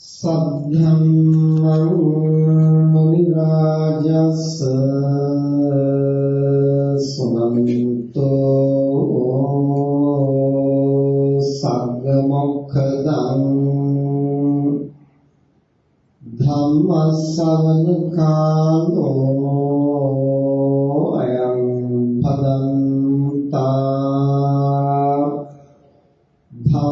සද්ධම්මං මුනි රාජස් සුනන්තෝ සග්ග මොක්ඛදං ධම්මස්සවන කාලෝ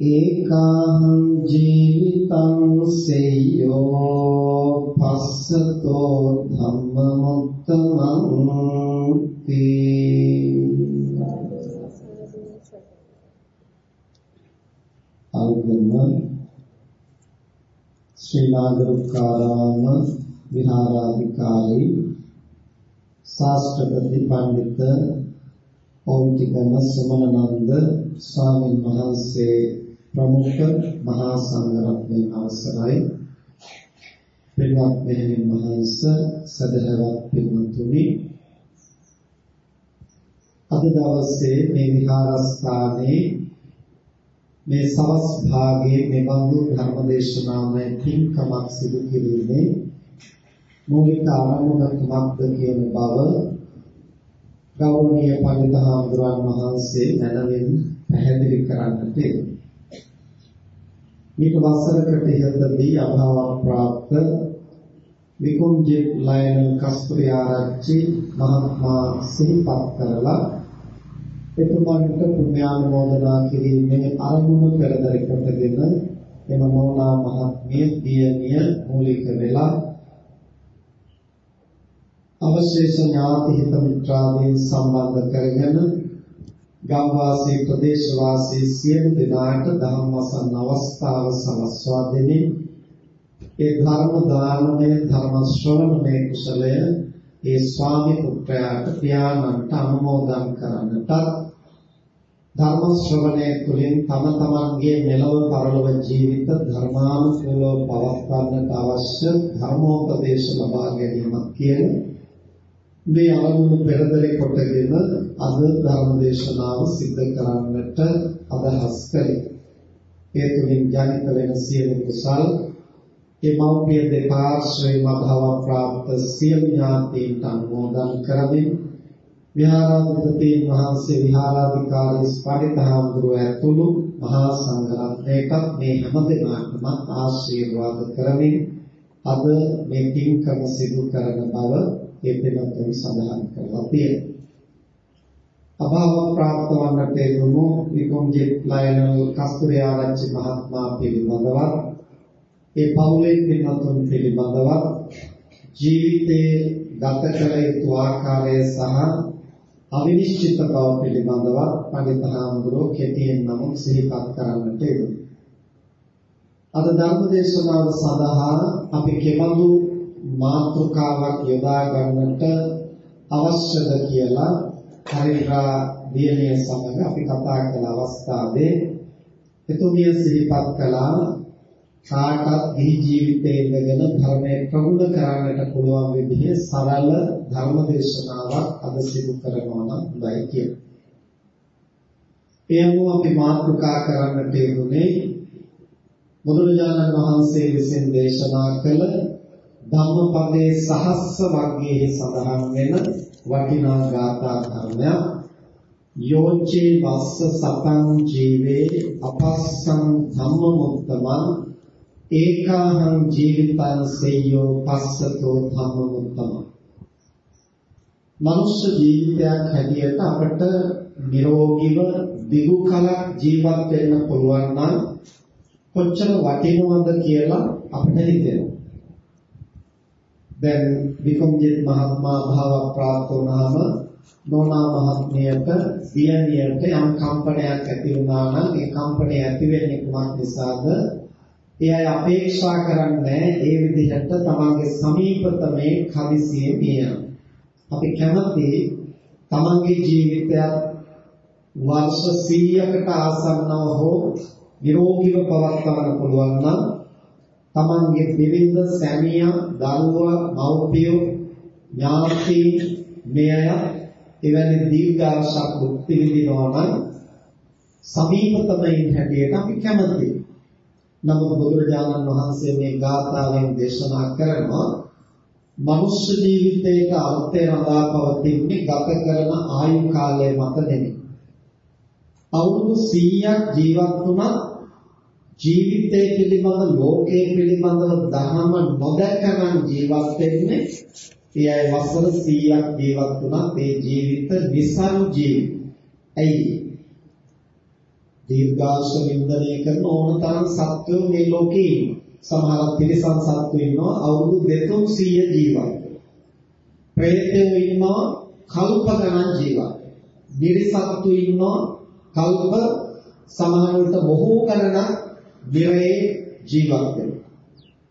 ඒකාං ජීවිතං සේයෝ පස්සතෝ ධම්මමුත්තමං තී අල්ගම ශ්‍රී නාගරුකාරාම විහාරාධිකාරී ශාස්ත්‍රපති පඬිත පෞද්ගලිකම සමනනන්ද ස්වාමීන් වහන්සේ ප්‍රමුඛ මහා සංඝරත්නයේ අවසරයි. පින්වත් මෙහෙණින් වහන්ස සදහවත් පින්වත්නි අද දවසේ මේ විහාරස්ථානයේ මේ සවස් භාගයේ මෙබඳු ධර්මදේශනාමය පින්කමක් සිදු කිරීමේ මූලික ආරම්භක කුමක්ද කියන බව ගෞරවනීය පඬිතුහාමුදුරන් වහන්සේ මැනවින් පැහැදිලි කරන්නට මේක වසරකට ඉහතදී අභාව ප්‍රාප්ත. විකුංජි ලයන කස්තුරි ආරච්චි මහත්මයා සිහිපත් කරලා එතුමන්ට පුණ්‍යානුමෝදනා කිරීමේ අරමුණු පෙරදරි කොටගෙන එම නෝනා මහත්මිය දියණිය මූලික වෙලා අවශේෂ ඥාති හිත මිත්‍රාදීන් සම්බන්ධ කරගෙන ගම්වාසී ප්‍රදේශවාසී සියලු දෙනාට ධම්ම වසන් අවස්ථාව සලස්වා දෙමින් ඒ ධර්ම දානමය ධර්ම ශ්‍රවණමය කුසලය ඒ ස්වාමි පුත්‍රයාට පියාණන්ට අනුමෝදන් කරන්නට ධර්ම ශ්‍රවණය තුළින් තම තමන්ගේ මෙලොව පරලොව ජීවිත ධර්මානුකූලව පවත්වන්නට අවශ්‍ය ධර්මෝපදේශ ලබා ගැනීමක් කියන මේ අරමුණු පෙරදරේ කොටගෙන අද ධර්ම දේශනාව සිද්ධ කරන්නට අදහස් කළේ. ඒ තුලින් ජනිත වෙන සියලු කුසල් ඒ මෞපිය දෙපාර්ශ්වයේ මධව ප්‍රාප්ත සියලු ඥාතීන්ට අනුමෝදන් කරමින් විහාරාධිපතීන් වහන්සේ විහාරාධිකාරී ස්පටිතහඳුර ඇතුළු මහා සංඝරත්නයටත් මේ හැම දෙනාටම ආශිර්වාද කරමින් අද මේ පින්කම සිදු කරන බව ඒ පිළිබඳව සඳහන් කරලා තියෙනවා. අභාව ප්‍රාප්ත වන්නට එනුණු විකොම්ජිත් ලයනල් කස්තුරි ආරච්චි මහත්මයා පිළිබඳව ඒ පවුලේ පින්වත්තුන් පිළිබඳව ජීවිතයේ ගත කළ යුතු ආකාරය සහ අවිනිශ්චිත බව පිළිබඳව පඬිතුහාමුදුරෝ කෙටියෙන් නමුත් සිහිපත් කරන්නට යෙදුණා. අද ධර්ම දේශනාව සඳහා අපි කෙබඳු මාතෘකාවක් යොදා ගන්නට අවශ්‍යද කියලා හරිරා දියණිය සමග අපි කතා කළ අවස්ථාවේ එතුමිය සිහිපත් කළා කාටත් ගිහි ජීවිතයේ ඉඳගෙන ධර්මය ප්‍රගුණ කරන්නට පුළුවන් විදිහේ සරල ධර්ම දේශනාවක් අද සිදු කරනවා නම් හොඳයි කියලා. එයම අපි මාතෘකා කරන්නට යෙදුනේ බුදුරජාණන් වහන්සේ විසින් දේශනා කළ ධම්මපදයේ සහස්ස වර්ගයේ සඳහන් වෙන වටිනා ගාථා ධර්මයක්. යෝචේ වස්ස සතං ජීවේ අපස්සං ධම්මමුත්තමං. ඒකාහං ජීවිතං සේයෝ පස්සතෝ ධම්මමුත්තමං. මනුෂ්‍ය ජීවිතයක් හැටියට අපට නිරෝගීව දිගු කලක් ජීවත් වෙන්න පුළුවන් නම් කොච්චර වටිනවද කියලා අපිට හිතෙනවා. දැන් වික්‍රමජිත් මහත්මයා භාව ප්‍රාප්ත වුණාම නෝනා මහත්මියට සියනියට යම් කම්පනයක් ඇති වුණා නම් ඒ කම්පනය ඇති වෙන්නේ කුමක් නිසාද? ඒ අය අපේක්ෂා කරන්නේ ඒ විදිහට තමන්ගේ සමීපතමේ කවිසියේ මියන. අපි කැමති තමන්ගේ ජීවිතයත් වර්ෂ 100කට ආසන්නව හෝ නිරෝගීව පවත්වා පුළුවන් නම් තමන්ගේ දෙවිඳ සැමියා දරුවා මව්පියෝ ඥාති මෙය එවැනි දීර්ඝාසක් භුක්ති විඳිනවා නම් සමීපතමයින් හැටියට අපි කැමතියි. නමුත් බුදුරජාණන් වහන්සේ මේ ගාථාවෙන් දේශනා කරනවා මනුෂ්‍ය ජීවිතයක අර්ථය රඳා පවතින්නේ ගත කරන ආයු කාලය මත නෙමෙයි. අවුරුදු 100ක් ජීවත් වුණා ජීවිතය පිළිබඳ ලෝකයේ පිළිබඳව ධර්ම නොදැකනම් ජීවත් වෙන්නේ ඒ අය වසර 100ක් ජීවත් වුණා ඒ ජීවිත විසරු ජීවිත. ඇයි? දීර්ඝාෂ වින්දනය කරන ඕන තරම් සත්වෝ මේ ලෝකේ සමහර තිරිසන් සත්වෝ ඉන්නවා අවුරුදු 200 ජීවත්. ප්‍රේතයෝ ඉන්නවා කල්ප ගණන් ජීවත්. නිරිසත්තු ඉන්නවා කල්ප සමහර විට බොහෝ ගණනක් නිරේ ජීවත් වෙනවා.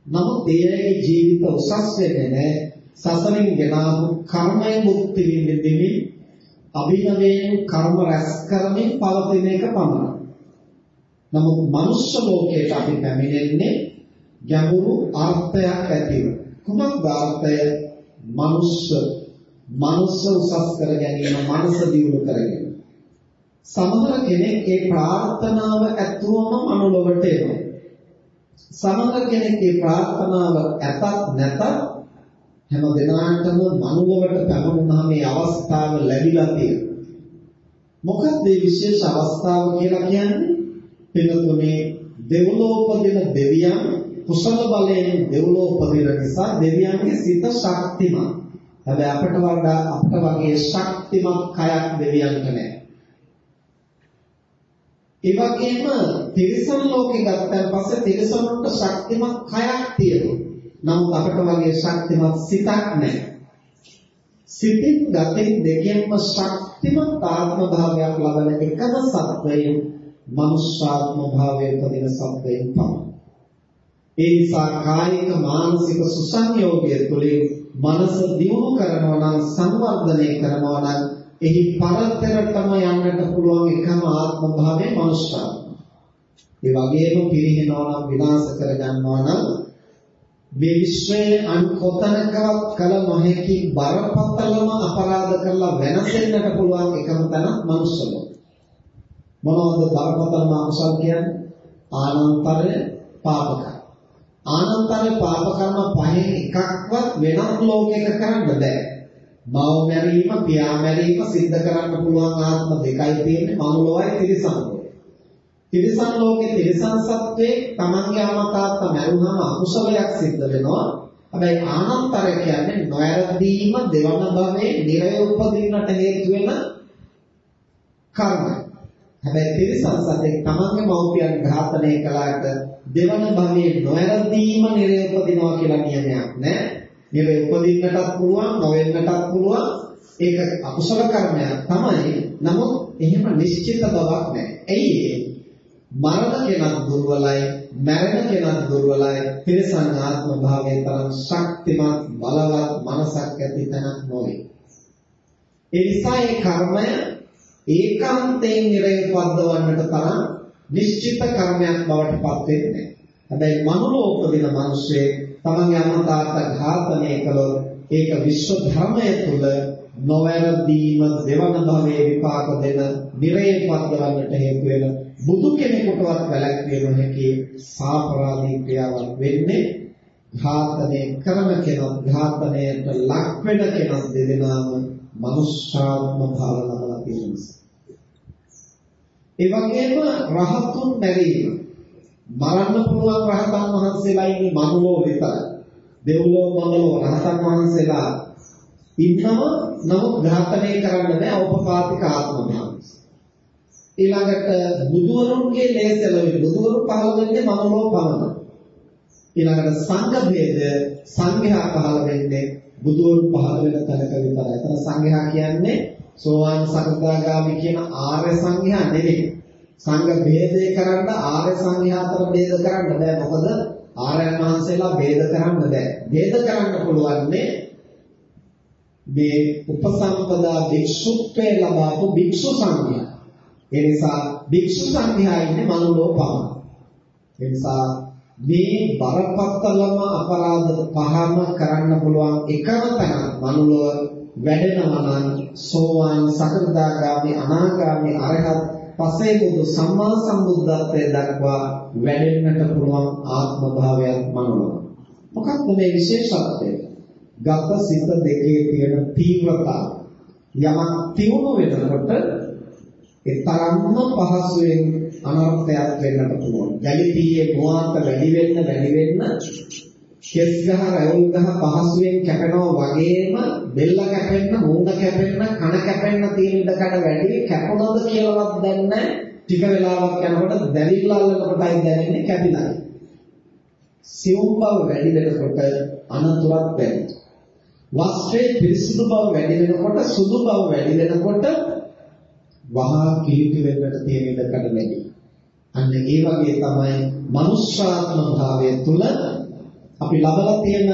නමුත් ඒ ජීවිත උසස් වෙන්නේ නැහැ. සසරින් ගෙනාවු කර්මය මුක්ති විඳින්න අභිනවයෙන් කර්ම රැස් කරමින් පවතින එක පමණයි. නමුත් මනුෂ්‍ය ලෝකයට අපි පැමිණෙන්නේ ගැඹුරු අර්ථයක් ඇතිව. කුමක්ද අර්ථය? මනුෂ්‍ය මනුෂ්‍ය උසස් කර ගැනීම, මනස දියුණු කර ගැනීම. සමහර කෙනෙක් ඒ ප්‍රාර්ථනාව ඇතුවම මනුලොවට එනවා. සමහර කෙනෙක් ඒ ප්‍රාර්ථනාව ඇතත් නැතත් හැම දිනාටම මනුලොවට පැමුණාම මේ අවස්ථාව ලැබිලා තියෙනවා. මොකක්ද මේ විශේෂ අවස්ථාව කියලා කියන්නේ? පිළිතුරේ දෙව්ලෝපදින දෙවියන් කුසල බලයෙන් දෙව්ලෝපදින නිසා දෙවියන්ගේ සිත ශක්තිමත්. හැබැයි අපට වඩා අපට වගේ ශක්තිමත් කයක් දෙවියන්ට නැහැ. ඒ වගේම තිරිසන් ලෝකේ ගත්තන් පස්සේ තිරිසනුන්ට ශක්තිමත් කයක් තියෙනවා. නමුත් අපට වගේ ශක්තිමත් සිතක් නැහැ. සිතින් ගතින් දෙකෙන්ම ශක්තිමත් ආත්ම භාවයක් ලබන එකම සත්වයෙන් මනුෂ්‍යාත්ම භාවයේ උපදින සත්වයෙන් තමයි. ඒ නිසා කායික මානසික සුසංයෝගය තුළින් මනස දියුණු කරනවා නම් සංවර්ධනය කරනවා නම් එහි පරතරටම යන්නට පුළුවන් එකම ආත්ම භාවයේ මනුෂ්‍යාත්ම. ඒ වගේම පිරිනවනවා නම් විනාශ කර ගන්නවා නම් මේ විශ්වයේ අන් කොතනකවත් කල නොහැකි බරපතලම අපරාධ කරලා වෙනසෙන්නට පුළුවන් එකම තැන මනුෂ්‍ය ලෝකය. මොනවද බරපතලම අකුසල් කියන්නේ? ආනන්තරය පාපක. ආනන්තරය පාප කර්ම පහෙන් එකක්වත් වෙනත් ලෝකයක කරන්න බෑ. මව මැරීම, පියා මැරීම සිද්ධ කරන්න පුළුවන් ආත්ම දෙකයි තියෙන්නේ මනුලොවයි තිරිසන් ලෝකේ. තිරිසන් ලෝකේ තිරිසන් සත්වේ තමන්ගේ අම්මා තාත්තා මැරුණාම අකුසලයක් සිද්ධ වෙනවා. හැබැයි ආනන්තරය කියන්නේ නොයරදීම දෙවන භවයේ නිරය උපදින්නට හේතු වෙන කර්මය. හැබැයි තිරිසන් සතෙක් තමන්ගේ මව්පියන් ඝාතනය කළාට දෙවන භවයේ නොයරදීම නිරය උපදිනවා කියලා නියමයක් නැහැ. මේක උපදින්නටත් පුළුවන් නොවෙන්නටත් පුළුවන්. ඒක අකුසල කර්මයක් තමයි. නමුත් එහෙම නිශ්චිත බවක් නැහැ. ඇයි මරණ කෙනා දුර්වලයි මරණ කෙනා දුර්වලයි. තිරසං ආත්ම භාවයේ තරම් ශක්තිමත් බලවත් මනසක් ඇති තැනක් නොවේ. ඒ නිසා ඒ කර්මය ඒකාන්තයෙන් නිරේ පද්දවන්නට තරම් නිශ්චිත කර්මයක් බවට පත් වෙන්නේ හැබැයි මනුලෝ උපදින මිනිස්සේ තමන්ගේ අම්මා තාත්තා ඝාතනය කළොත් ඒක විශ්ව ධර්මය තුල නොවැරදීම දෙවන භවයේ විපාක දෙන නිරේ පද්දවන්නට හේතු වෙන බුදු කෙනෙකුටවත් වැළැක්විය නොහැකි සාපරාධී ක්‍රියාවක් වෙන්නේ ඝාතනය කරන කෙනා ඝාතනයට ලක් වෙන කෙනා දෙදෙනාම මනුෂ්‍යාත්ම භාව ලබලා තියෙන නිසා. ඒ වගේම රහතුන් මැරීම මරන්න පුළුවන් රහතන් වහන්සේලා ඉන්නේ මනුලෝ විතරයි. දෙව්ලෝ මනුලෝ රහතන් වහන්සේලා ඉන්නව නමුත් ඝාතනය කරන්න බෑ ඖපපාතික ආත්ම භාවය. ඊළඟට බුදුවරුන්ගේ ලේසලොයි බුදුවරු පහළ වෙන්නේ මනුලෝ පමණයි. ඊළඟට සංඝ ભેද සංඝයා පහළ වෙන්නේ බුදුන් පහළ වෙන තැනක විතරයි. එතන සංඝයා කියන්නේ සෝවාන් සකදාගාමි කියන ආර්ය සංඝයා නෙවෙයි. සංඝ ભેදේ කරන්න ආර්ය සංඝයාතර ભેද කරන්න බෑ. මොකද ආර්යයන් වහන්සේලා ભેද කරන්න බෑ. ભેද කරන්න පුළුවන් මේ උපසම්පදා භික්ෂුත්වේ ලබපු භික්ෂු සංඝයා. ඒ නිසා භික්ෂු සංඝයා ඉන්නේ මනුලෝපාව. ඒ නිසා මේ බරපතලම අපරාධ පහම කරන්න පුළුවන් එකම තැන මනුලව වැඩෙනවා නම් සෝවාන් සකදාගාමි අනාගාමි අරහත් පසේ බුදු සම්මා සම්බුද්ධත්වයට දක්වා වැඩෙන්නට පුළුවන් ආත්ම භාවයක් මනුලොව. මොකක්ද මේ විශේෂත්වය? ගත සිත දෙකේ තියෙන තීව්‍රතාව. යමක් තියුණු වෙනකොට ඒ තරම්ම පහසුවෙන් අනර්ථයක් වෙන්නට පුළුවන්. ගැලිපියේ මොහාත වැඩි වෙන්න වැඩි වෙන්න කෙස් ගහ රැවුල් ගහ පහසුවෙන් කැපෙනවා වගේම බෙල්ල කැපෙන්න, මූණ කැපෙන්න, කන කැපෙන්න තියෙන ඉඩකඩ වැඩි කැපුණද කියලාවත් දැනන්නේ ටික වෙලාවක් යනකොට දැවිල්ල අල්ලනකොටයි දැනෙන්නේ කැපිලා. සිවුම් බව වැඩි වෙනකොට අනතුරක් වැඩි. වස්ත්‍රයේ පිරිසිදු බව වැඩි වෙනකොට සුදු බව වැඩි වෙනකොට වහා කිලිටි වෙන්නට තියෙන ඉඩකඩ වැඩි. අන්න ඒ වගේ තමයි මනුෂ්‍යාත්ම භාවය තුල අපි ලබලා තියෙන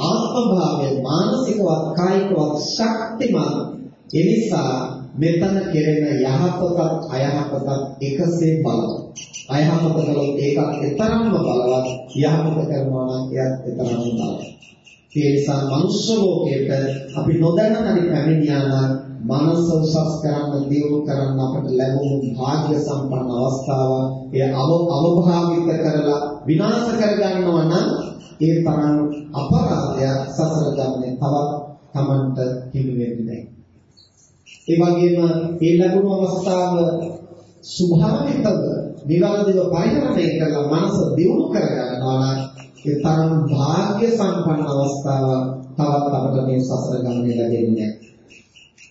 ආත්ම භාවය මානසිකවත් කායිකවත් ශක්තිමත් ඒ නිසා මෙතන කෙරෙන යහපතත් අයහපතත් එකසේ බලවත්. අයහපත කළොත් ඒකත් එතරම්ම බලවත්. යහපත කරනවා නම් එයත් එතරම්ම බලවත්. ඒ නිසා මනුෂ්‍ය ලෝකයට අපි නොදැන හරි පැමිණියා නම් මනස උසස් කරන්න දියුණු කරන්න අපට ලැබුණු භාග්‍ය සම්පන්න අවස්ථාවක්. එය අවභාවිත කරලා විනාශ කරගන්නවා නම් ඒ තරම් අපරාධයක් සසර ගමනේ තවත් Tamanට හිමි වෙන්නේ නැහැ. ඒ වගේම ඒ ලැබුණු අවස්ථාව ස්වභාවිකව නිවැරදිව පරිහරණය කරලා මනස දියුණු කරගන්නවා නම් ඒ තරම් භාග්‍ය සම්පන්න අවස්ථාවක් තවත් අපට මේ සසර ගමනේ ලැබෙන්නේ නැහැ.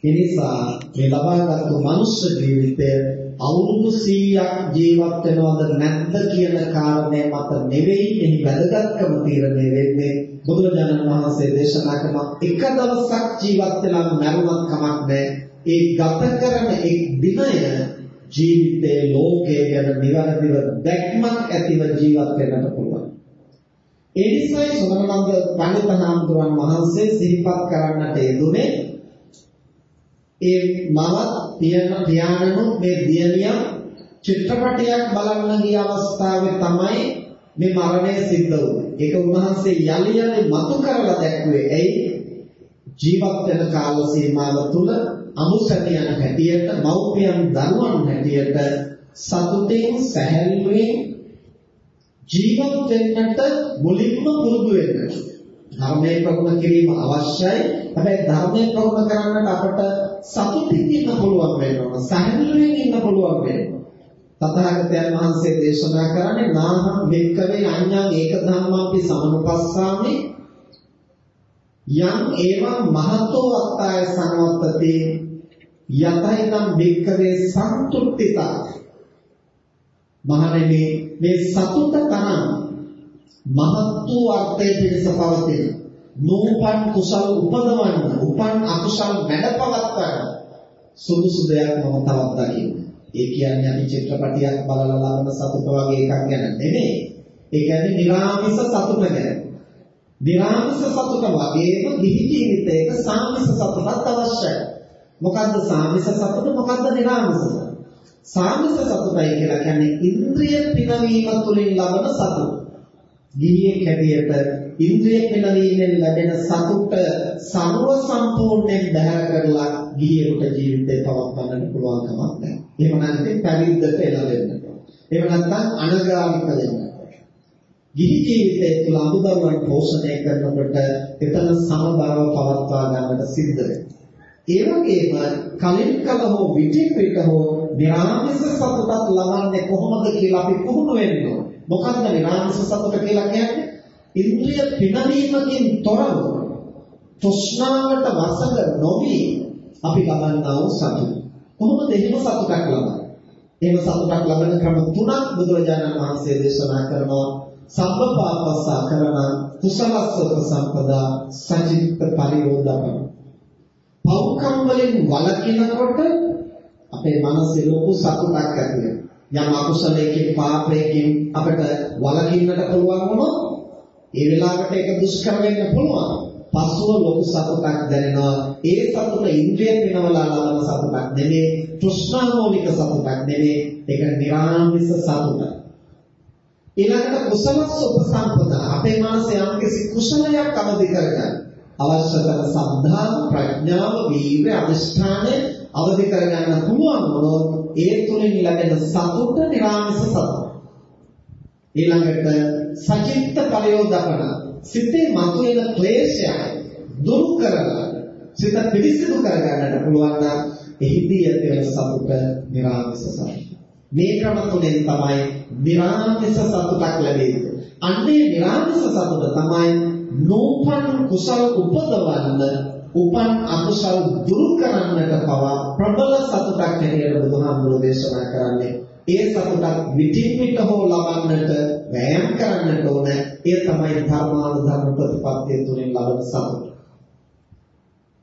එනිසා මේ ලබාගත්තු මනුෂ්‍ය ජීවිතය අවුරුදු 100ක් ජීවත් වෙනවද නැද්ද කියන කාරණය මත නෙවෙයි එහි වැදගත්කම තීරණය වෙන්නේ බුදුරජාණන් වහන්සේ දේශනා කරන එක දවසක් ජීවත් වෙලා මරුණත් කමක් නැහැ. ඒ ගත කරන එක් දිනය ජීවිතයේ ලෝකයේ ගැන නිවැරදිව දැක්මක් ඇතිව ජීවත් වෙන්නට පුළුවන්. ඒ නිසායි සෝමනන්ද පඬිතුමන් වහන්සේ සිහිපත් කරන්නට යෙදුනේ. ඒ මවත් පියන පියාණනුත් මේ දියණියක් චිත්‍රපටයක් බලන්න ගිය අවස්ථාවේ තමයි මේ මරණය සිද්ධ වුනේ. ඒක උන්වහන්සේ යලි යලි මතු කරලා දැක්ුවේ. ඇයි? ජීවත් වෙන කාල සීමාව තුල අමුසැමියන් හැටියට, මව්පියන් දරුවන් හැටියට සතුටින් සැහැල්ලුවෙන් ජීවත් වෙන්නට මුලින්ම පුරුදු වෙන්න. ධර්මයේ ප්‍රගුණ කිරීම අවශ්‍යයි. හැබැයි ධර්මයේ ප්‍රගුණ කරන්නට අපට සතුටින් ඉන්න පුළුවන් වෙනවා. සැහැල්ලුවෙන් ඉන්න පුළුවන් වෙනවා. තථාගතයන් වහන්සේ දේශනා කරන්නේ නාහං මෙක්කවේ අඤ්ඤං ඒක ධම්මම්පි සමනුපස්සාමි යම් ඒවා මහතෝ අත්තාය සංවත්තති යතයිනම් මෙක්කවේ සන්තුට්ඨිතා මහණෙනි මේ සතුට තරම් මහත් වූ අර්ථයේ පිණිස පවතින නූපන් කුසල උපදවන්න උපන් අකුසල් මැඩපවත්වන්න සුදුසු දෙයක් මම තවත් දකින්න. ඒ කියන්නේ අපි චිත්‍රපටියක් බලලා ලබන සතුට වගේ එකක් ගැන නෙමෙයි. ඒ කියන්නේ නිර්ආමිෂ සතුට ගැන. නිර්ආමිෂ සතුට වගේම දිහි ජීවිතයක සාමිෂ සතුටක් අවශ්‍යයි. මොකද්ද සාමිෂ සතුට මොකද්ද නිර්ආමිෂ සතුට? සාමිෂ සතුටයි කියලා කියන්නේ ඉන්ද්‍රිය පිනවීම තුළින් ලබන සතුට. ගිහියෙක් හැටියට ඉන්ද්‍රිය පිනවීමෙන් ලැබෙන සතුට ਸਰව සම්පූර්ණයෙන් බැහැර කරලා ගිහියෙකුට ජීවිතේ පවත්වන්න පුළුවන් කමක් නැහැ. එහෙම නැත්නම් පැවිද්දට එළවෙන්න. එහෙම නැත්නම් අනගාමික වෙන්න. ගිහි ජීවිතය තුළ අමුදරුවන් පෝෂණය කරනකොට එතන සමබරව පවත්වා ගන්නට සිද්ධ වෙනවා. ඒ වගේම කලින් කල හෝ විටින් විට හෝ නිරාමිස සතුටක් ලබන්නේ කොහොමද කියලා අපි පුහුණු වෙන්න ඕනේ. මොකක්ද නිරාමිස සතුට කියලා කියන්නේ? ඉන්ද්‍රිය පිනවීමකින් තොරව තෘෂ්ණාවට වසඟ නොවි අපි ලබන්නා වූ සතුට. කොහොමද එහෙම සතුටක් ලබන්නේ? එහෙම සතුටක් ලබන ක්‍රම තුනක් බුදුරජාණන් වහන්සේ දේශනා කරනවා. සම්පපාපස්සා කරන කුසලස්ස උපසම්පදා සජිත්ත පරියෝදපන. පෞකම් වලින් වළකිනකොට අපේ මනසේ ලොකු සතුටක් ඇති වෙනවා. යම් අකුසලයකින් පාපයකින් අපිට වළකින්නට පුළුවන් වුණොත් ඒ වෙලාවට ඒක දුෂ්කර වෙන්න පුළුවන්. පසුව ලොකු සතුටක් දැනෙනවා. ඒ සතුට ඉන්ද්‍රිය වෙනවලා ලබන සතුටක් නෙමෙයි, තෘෂ්ණාමෝනික සතුටක් නෙමෙයි. ඒක නිර්ආමිස සතුටක්. ඊළඟට කුසලස් උපසම්පදා අපේ මනසේ යම්කිසි කුසලයක් අවදි කරගන්න. අවශ්‍ය කරන සද්ධා, ප්‍රඥාව, වීර්ය, අධිෂ්ඨානය අවදි කරගන්න පුළුවන් වුණොත් ඒ තුලින් ලැබෙන සතුට නිර්ආමිස සතුට. ඊළඟට සචිත්ත පරියෝදපන සිතේ මතුවෙන ක්ලේශය දුරු කරලා සිත පිරිසිදු කරගන්නට පුළුවන් නම් එහිදී ඇති වෙන සතුට නිර්ආමිස සතුට. මේ ක්‍රම තුනෙන් තමයි නිර්ආමිස සතුටක් ලැබෙන්නේ. අන්නේ නිර්ආමිස සතුට තමයි නෝපන් කුසල උපදවන්න උපන් අකුසල් දුරු කරන්නට පවා ප්‍රබල සතුටක් හැටියට බුදුහාමුදුරෝ දේශනා කරන්නේ ඒ සතුටක් විටින් විට හෝ ලබන්නට වෑයම් කරන්නට ඕන. ඒ තමයි ධර්මානුධර්ම ප්‍රතිපත්තිය තුළින් ලබන සතුට.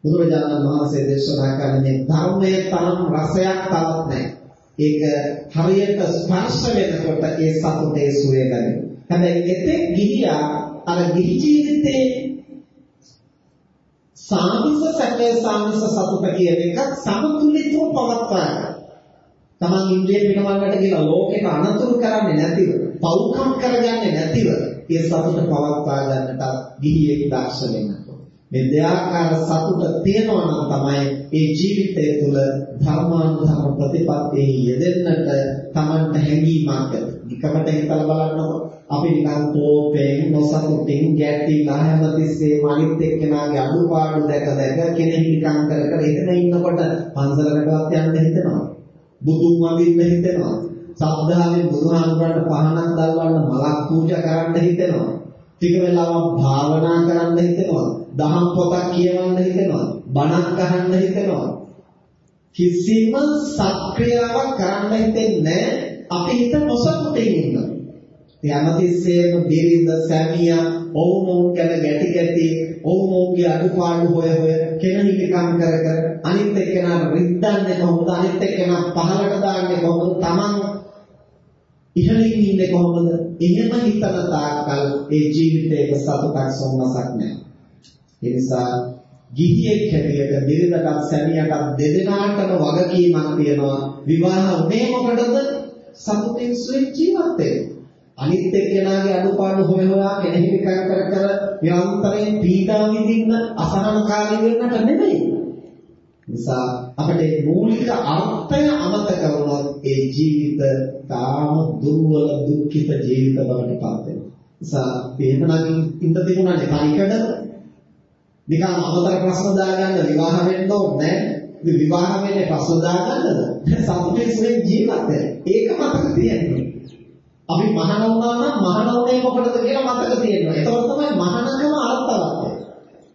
බුදුරජාණන් වහන්සේ දේශනා කරන්නේ ධර්මයේ තරම් රසයක් තවත් නැහැ. ඒක හරියට ස්පර්ශ වෙනකොට ඒ සතුටේ සුවය දැනෙනවා හැබැයි එතෙක් ගිහියා අර ගිහි ජීවිතේ සාමිස සැකේ සාමිස සතුට කියන එක සමතුලිතව පවත්වා තමන් ඉන්ද්‍රිය පිනවන්නට කියලා ලෝකෙක අනතුරු කරන්නේ නැතිව, පෞකම් කරගන්නේ නැතිව, ඒ සතුට පවත්වා ගන්නට ගිහියෙක් දක්ෂ වෙන්න මේ දෙආකාර සතුට තියෙනවා නම් තමයි ඒ ජීවිතය තුළ ධර්මානුධර්ම ප්‍රතිපත්තියේ යෙදෙන්නට Tamanට හැඟීමක් ඇති. නිකමට හිතලා බලන්නකො අපි නිකන් කෝපයෙන් නොසතුටින් ගැටිලා හැමතිස්සෙම අනිත් එක්කෙනාගේ අඩුපාඩු දැක දැක කෙනෙක් නිකන් කර කර එතන ඉන්නකොට පන්සලකටවත් යන්න හිතෙනවා. බුදුන් වඳින්න හිතෙනවා. සද්ධාවෙන් බුදුහාමුදුරන්ට පහනක් දැල්වන්න මලක් පූජා කරන්න හිතෙනවා. ටික වෙලාවක් භාවනා කරන්න හිතෙනවා. දහම් පොතක් කියවන්න හිතෙනවා. බණක් අහන්න හිතෙනවා. කිසිම සක්‍රියාවක් කරන්න හිතෙන්නේ අපි හිත නොසතුටින් ඉන්නවා. යමතිස්සේම බිරිඳ සැමියා ඔවුනොවුන් ගැන ගැටි ගැටි ඔවුනොවුන්ගේ අඩුපාඩු හොය හොය කෙනෙහිකම් කර කර අනිත් එක්කෙනා රිද්දන්නේ කොහොමද? අනිත් එක්කෙනා පහලට දාන්නේ කොහොමද? Taman ඉහළින් ඉන්නේ කොහොමද? එහෙම හිතන තාක්කල් ඒ ජීවිතයක සතුටක් සොම්නසක් නැහැ. ඒ නිසා ගිහියෙක් හැටියට බිරිඳටත් සැමියාටත් දෙදෙනාටම වගකීමක් තියෙනවා. විවාහ උනේ මොකටද? සතුටින් සුවයෙන් ජීවත් වෙන්න. අනිත් එක්කෙනාගේ අඩුපාඩු හොය හොයා කෙනෙහිට කර කර කර නිරන්තරයෙන් පීඩා විඳින්න අසහනකාරී වෙන්නට නෙමෙයි. නිසා අපිට මූලික අර්ථය අමතක වුණොත් ඒ ජීවිත තාම දුර්වල දුක්ඛිත ජීවිත බවට පත් වෙනවා. නිසා එහෙමනම් ඉඳ තිබුණානේ පරිකඩ නිකන් අමතර ප්‍රශ්න දාගන්න විවාහ වෙන්න ඕනේ නැහැ. විවාහ වෙන්නේ ප්‍රශ්න දාගන්නද? සතුටින් ජීවත් වෙන්න. ඒක මතක තියෙනවා. අපි මහාන වුණා නම් මහාන වුණේ මොකටද කියලා මතක තියෙනවා. ඒතකොට තමයි මහානකම අර්ථවත්.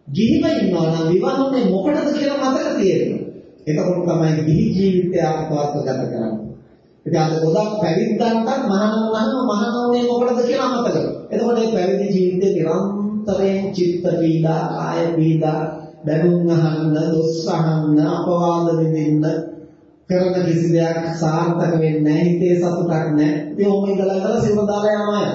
ගිහිම ඉන්නවා නම් විවාහනේ මොකටද කියලා මතක තියෙනවා. එතකොට තමයි ගිහි ජීවිතය අර්ථවත් ගත කරන්නේ. ඉතින් අද ගොඩක් පැවිද්දන්ට මහාන වුණාම මහාන වුණේ මොකටද කියලා මතක. එතකොට මේ පැවිදි ජීවිතේ නිරන්තරයෙන් චිත්ත පීඩා, කාය පීඩා, බැනුම් අහන්න, දොස් අහන්න, අපවාද විඳින්න කරන කිසි දෙයක් සාර්ථක වෙන්නේ නැහැ හිතේ සතුටක් නැහැ ඉතින් ඔහොම ඉඳලා ඉඳලා සිවුර දාලා යනවා ය.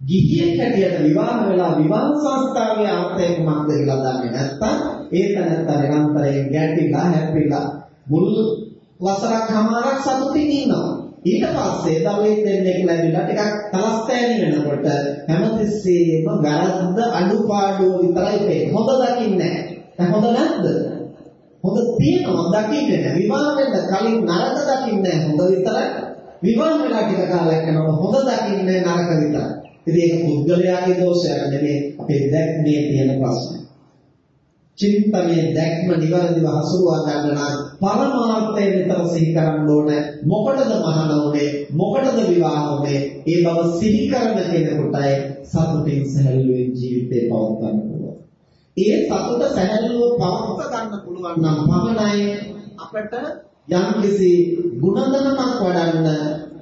ගිහියෙක් හැටියට විවාහ වෙලා විවාහ සංස්ථාවේ අර්ථය කුමක්ද කියලා දන්නේ නැත්නම් ඒක නැත්නම් නිරන්තරයෙන් ගැටිලා හැපිලා මුල් වසරක් හමාරක් සතුටින් ඉන්නවා ඊට පස්සේ දරුවෙක් දෙන්නෙක් ලැබිලා ටිකක් තලස්තෑනි වෙනකොට හැමතිස්සෙම වැරද්ද අඩුපාඩු විතරයි පේන්නේ. හොඳ දකින්නේ නැහැ. හොඳ නැද්ද? හොඳ තියෙනවා දකින්නේ නැහැ. විවාහ වෙන්න කලින් නරක දකින්නේ හොඳ විතරයි. විවාහ වෙලා ටික කාලයක් යනකොට හොඳ දකින්නේ නරක විතරයි. ඉතින් ඒක පුද්ගලයාගේ දෝෂයක් නෙමෙයි අපේ දැක්මේ තියෙන ප්‍රශ්නය. චින්තනයේ දැක්ම නිවැරදිව හසුරුවා ගන්න නම් පරමාර්ථය විතර සිහි කරන්න ඕනේ මොකටද මහාන උනේ මොකටද විවාහ උනේ ඒ බව සිහි කරන කෙනෙකුටයි සතුටින් සැහැල්ලුවෙන් ජීවිතේ පවත්වන්න පුළුවන් ඒ සතුට සැහැල්ලුව පවත්ව ගන්න පුළුවන් නම් පමණයි අපට යම්කිසි ගුණධර්මයක් වඩන්න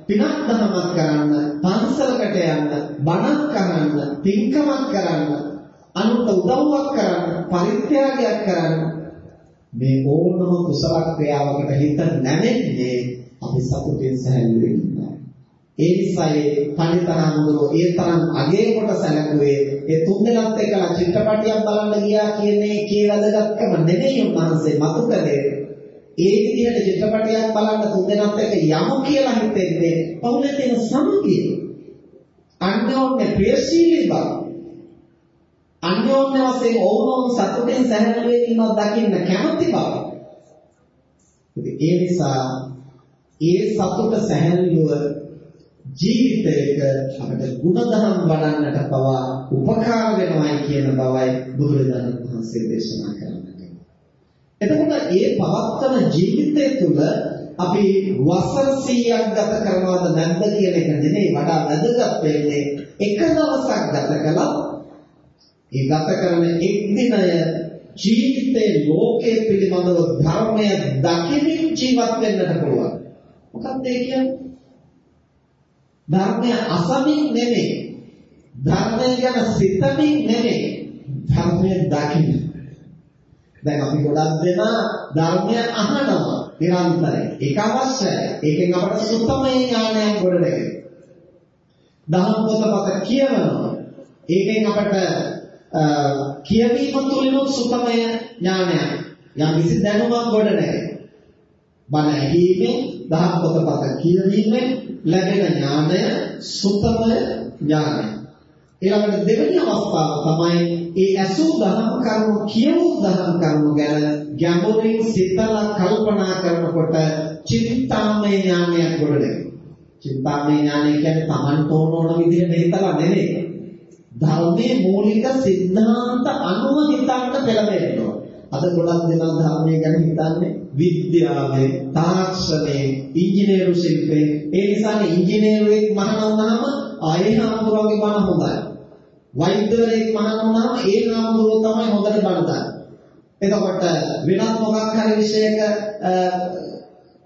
පිනක් දහමක් කරන්න පන්සලකට යන්න බණක් අහන්න පින්කමක් කරන්න අනුන්ට උදව්වක් කරන්න පරිත්‍යාගයක් කරන්න මේ ඕනම කුසල ක්‍රියාවකට හිත නැමෙන්නේ අපි සතුටින් සැහැල්ලුවෙන් ඉන්නවා. ඒ නිසායි පණිතරාමුදුරෝ ඒ තරම් අගේ කොට සැලකුවේ ඒ තුන්දෙනාත් එක්කලා චිත්‍රපටියක් බලන්න ගියා කියන්නේ කී වැදගත්කම නෙමෙයි උන්වහන්සේ මතු කළේ. ඒ විදිහට චිත්‍රපටියක් බලන්න තුන්දෙනාත් එක්ක යමු කියලා හිතෙන්නේ පවුලේ තියෙන සමගිය. අන්‍යෝන්‍ය ප්‍රියශීලී බව අන්‍යෝන්‍ය වශයෙන් ඕනෝම සතුටින් සැහැල්ලුවෙන් ඉන්නවා දකින්න කැමති බව. ඉතින් ඒ නිසා ඒ සතුට සැහැල්ලුව ජීවිතයක අපිට ಗುಣධම් වඩන්නට පවා උපකාර වෙනවායි කියන බවයි බුදුරජාණන් වහන්සේ දේශනා කරන්නේ. එතකොට මේ පවත්තන ජීවිතය තුළ අපි වසර 100ක් ගත කරනවද නැද්ද කියන එක නෙමෙයි වඩා වැදගත් වෙන්නේ එක දවසක් ගත කළා ඒ ගත කරන එක් දිනය ජීවිතේ ලෝකයේ පිළිබඳව ධර්මය දකිමින් ජීවත් වෙන්නට පුළුවන්. මොකක්ද ඒ කියන්නේ? ධර්මය අසමින් නෙමෙයි. ධර්මය ගැන සිතමින් නෙමෙයි. ධර්මය දකින්න. දැන් අපි ගොඩක් දෙනා ධර්මය අහනවා නිරන්තරයෙන්. ඒක අවශ්‍යයි. ඒකෙන් අපට සුත්තමේ ඥානයක් ගොඩනැගෙනවා. දහම් පොතපත කියවනවා. ඒකෙන් අපට කියවීම තුළිනුත් සුතමය ඥානයක් යම් කිසි දැනුමක් ගොඩ නැහැ. බණ ඇහිීමෙන් දහම් පොතපත කියවීමෙන් ලැබෙන ඥානය සුතම ඥානයි. ඊළඟට දෙවෙනි අවස්ථාව තමයි ඒ අසූ දහම් කරුණු කියවූ දහම් කරුණු ගැන ගැඹුරින් සිතලා කල්පනා කරනකොට චින්තාමය ඥානයක් ගොඩනැගෙනවා. චින්තාමය ඥානය කියන්නේ Taman තෝරන ඕන විදිහට හිතලා නෙමෙයි. ධර්මයේ මූලික સિદ્ધාන්ත අනුව හිතන්න පෙළඹෙනවා. අද ගොඩක් දෙනා ධර්මයේ ගැන හිතන්නේ විද්‍යාවේ, තාක්ෂණයේ, ඉංජිනේරු ශිල්පේ. ඒ නිසානේ ඉංජිනේරුවෙක් මහාන වුණාම ආයේ හාමුදුරුවෝගේ බණ හොඳයි. වෛද්‍යවරයෙක් මහාන වුණාම ඒ හාමුදුරුවෝ තමයි හොඳට බණ දන්නේ. එතකොට වෙනත් මොකක් හරි විෂයක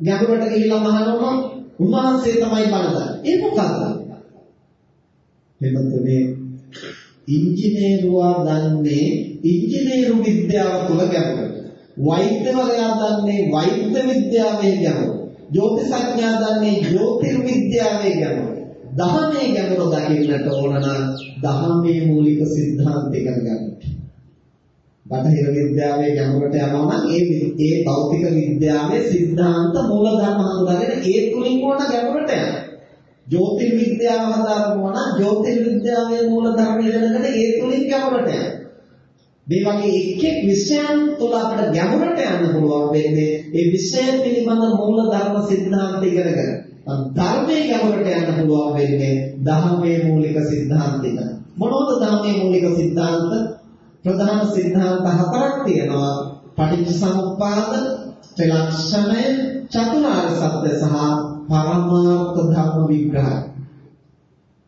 ගැඹුරට ගිහිල්ලා මහාන වුණොත් උන්වහන්සේ තමයි බණ දන්නේ. ඒ මොකක්ද? එතකොට ඉංජිනේරුවා දන්නේ ඉංජිනේරු විද්‍යාව තුළ ගැඹුර. වෛද්‍යවරයා දන්නේ වෛද්‍ය විද්‍යාවේ ගැඹුර. ජ්‍යොතිෂඥයා දන්නේ ජ්‍යොතිර් විද්‍යාවේ ගැඹුර. දහමේ ගැඹුර දකින්නට ඕන නම් දහමේ මූලික સિદ્ધාන්ත ඉගෙන ගන්න. බටහිර විද්‍යාවේ ගැඹුරට යනවා නම් ඒ ඒ භෞතික විද්‍යාවේ સિદ્ધාන්ත මූලධර්ම හඳුනාගෙන ඒ තුලින් ඕන ගැඹුරට යනවා. ජ්‍යොතිර් විද්‍යාව හදාගන්නවා නම් ජ්‍යොතිර් විද්‍යාවේ මූල ධර්ම ඉගෙනගෙන ඒ තුලින් ගැඹුරට යනවා. මේ වගේ එක් එක් විෂයන් තුල අපිට ගැඹුරට යන්න පුළුවන් වෙන්නේ ඒ විෂයන් පිළිබඳ මූල ධර්ම સિદ્ધාන්ත ඉගෙනගෙන. ධර්මයේ ගැඹුරට යන්න පුළුවන් වෙන්නේ ධර්මයේ මූලික સિદ્ધාන්ත ඉගෙන. මොනවද ධර්මයේ මූලික સિદ્ધාන්ත? ප්‍රධාන સિદ્ધාන්ත හතරක් තියෙනවා. පටිච්චසමුප්පාද, ත්‍රිලක්ෂණය, චතුරාර්ය සත්‍ය සහ පරමාර්ථ ධර්ම විග්‍රහය.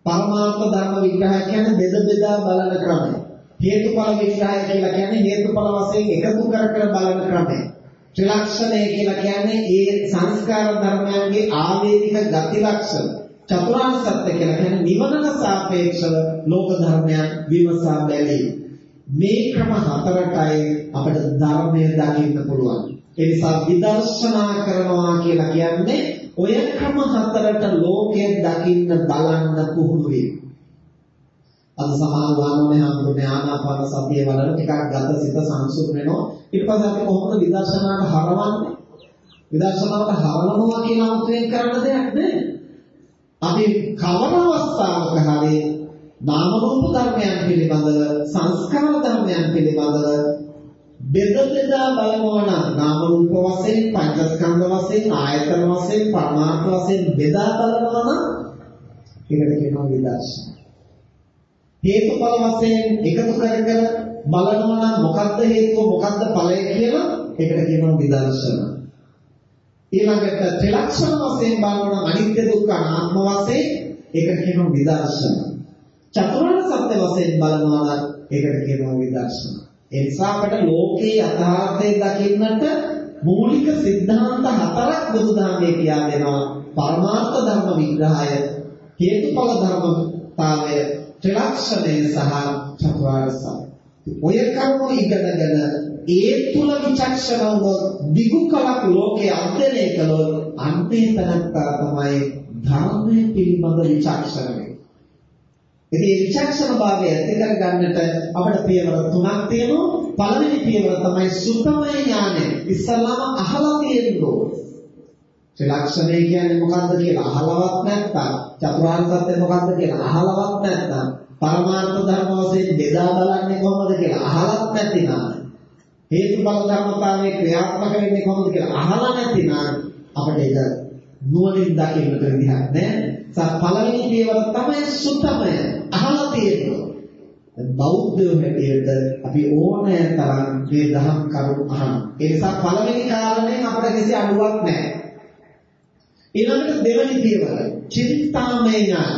පරමාර්ථ ධර්ම විග්‍රහය කියන්නේ බෙද බෙදා බලන ක්‍රමය. හේතුඵල විග්‍රහය කියලා කියන්නේ හේතුඵල වශයෙන් එකතු කර කර බලන ක්‍රමය. ත්‍රිලක්ෂණය කියලා කියන්නේ ඒ සංස්කාර ධර්මයන්ගේ ආවේනික ගති ලක්ෂණ. චතුරාර්ය සත්‍ය කියලා කියන්නේ නිවනට සාපේක්ෂව ලෝක ධර්මයන් විමසා බැලීම. මේ ක්‍රම හතරටයි අපිට ධර්මය දකින්න පුළුවන්. ඒ නිසා විදර්ශනා කරනවා කියලා කියන්නේ ඔය ක්‍රම හතරට ලෝකය දකින්න බලන්න පුහුණු වීම. අද සමහර වානෝනේ හඳුනේ ආනාපාන සතිය වලට ටිකක් ගත සිත සංසුන් වෙනවා. ඊට පස්සේ අපි කොහොමද විදර්ශනාට හරවන්නේ? විදර්ශනාවට හරවනවා කියන අර්ථයෙන් කරන්න දෙයක් නෑ. අපි කවර අවස්ථාවක හරි නාම රූප ධර්මයන් පිළිබඳව සංස්කාර ධර්මයන් පිළිබඳව බෙද බෙදා බලනවා නම් නාම රූප වශයෙන් පංචස්කන්ධ වශයෙන් ආයතන වශයෙන් පරමාර්ථ වශයෙන් බෙදා බලනවා නම් ඒකට කියනවා විදර්ශන. හේතුඵල වශයෙන් එකතු කර කර බලනවා නම් මොකද්ද හේතුව මොකද්ද ඵලය කියලා ඒකට කියනවා විදර්ශන. ඊළඟට ත්‍රිලක්ෂණ වශයෙන් බලනවා නම් අනිත්‍ය දුක්ඛ අනාත්ම වශයෙන් ඒකට කියනවා විදර්ශන. චතුරාර්ය සත්‍ය වශයෙන් බලනවා නම් ඒකට කියනවා විදර්ශන. ඒ නිසා අපට ලෝකේ යථාර්ථය දකින්නට මූලික સિદ્ધාන්ත හතරක් බුදුදහමේ කියා දෙනවා. පරමාර්ථ ධර්ම විග්‍රහය, හේතුඵල ධර්මතාවය, ත්‍රිලක්ෂණය සහ චතුරාර්ය සත්‍ය. ඔය කරුණු ඉගෙනගෙන ඒ තුල විචක්ෂණව දිගු කලක් ලෝකේ අධ්‍යයනය කළොත් අන්තිම තැනත්තා තමයි ධර්මයේ පිළිබඳ විචක්ෂණය. ඉතින් මේ විචක්ෂණ භාවය ඇති කරගන්නට අපිට පියවර තුනක් තියෙනවා. පළවෙනි පියවර තමයි සුතමය ඥානය. ඉස්සල්ලාම අහලා තියෙන්න ඕනේ. ත්‍රිලක්ෂණය කියන්නේ මොකක්ද කියලා අහලවත් නැත්නම් චතුරාර්ය සත්‍ය මොකක්ද කියලා අහලවත් නැත්නම් පරමාර්ථ ධර්ම වශයෙන් බෙදා බලන්නේ කොහොමද කියලා අහලත් නැතිනම් හේතුඵල ධර්මතාවයේ ක්‍රියාත්මක වෙන්නේ කොහොමද කියලා අහලා නැතිනම් අපිට ඒක නුවණින් දකින්නට විදිහක් නැහැ. සත් පළවෙනි පියවර තමයි සුත්තමය. අහලා තියෙනවා. බෞද්ධයෝ හැටියට අපි ඕනෑ තරම් මේ දහම් කරුණු අහන. ඒ නිසා පළවෙනි කාරණයෙන් අපිට කිසි අඩුවක් නැහැ. ඊළඟට දෙවෙනි පියවර චින්තාමය ඥාන.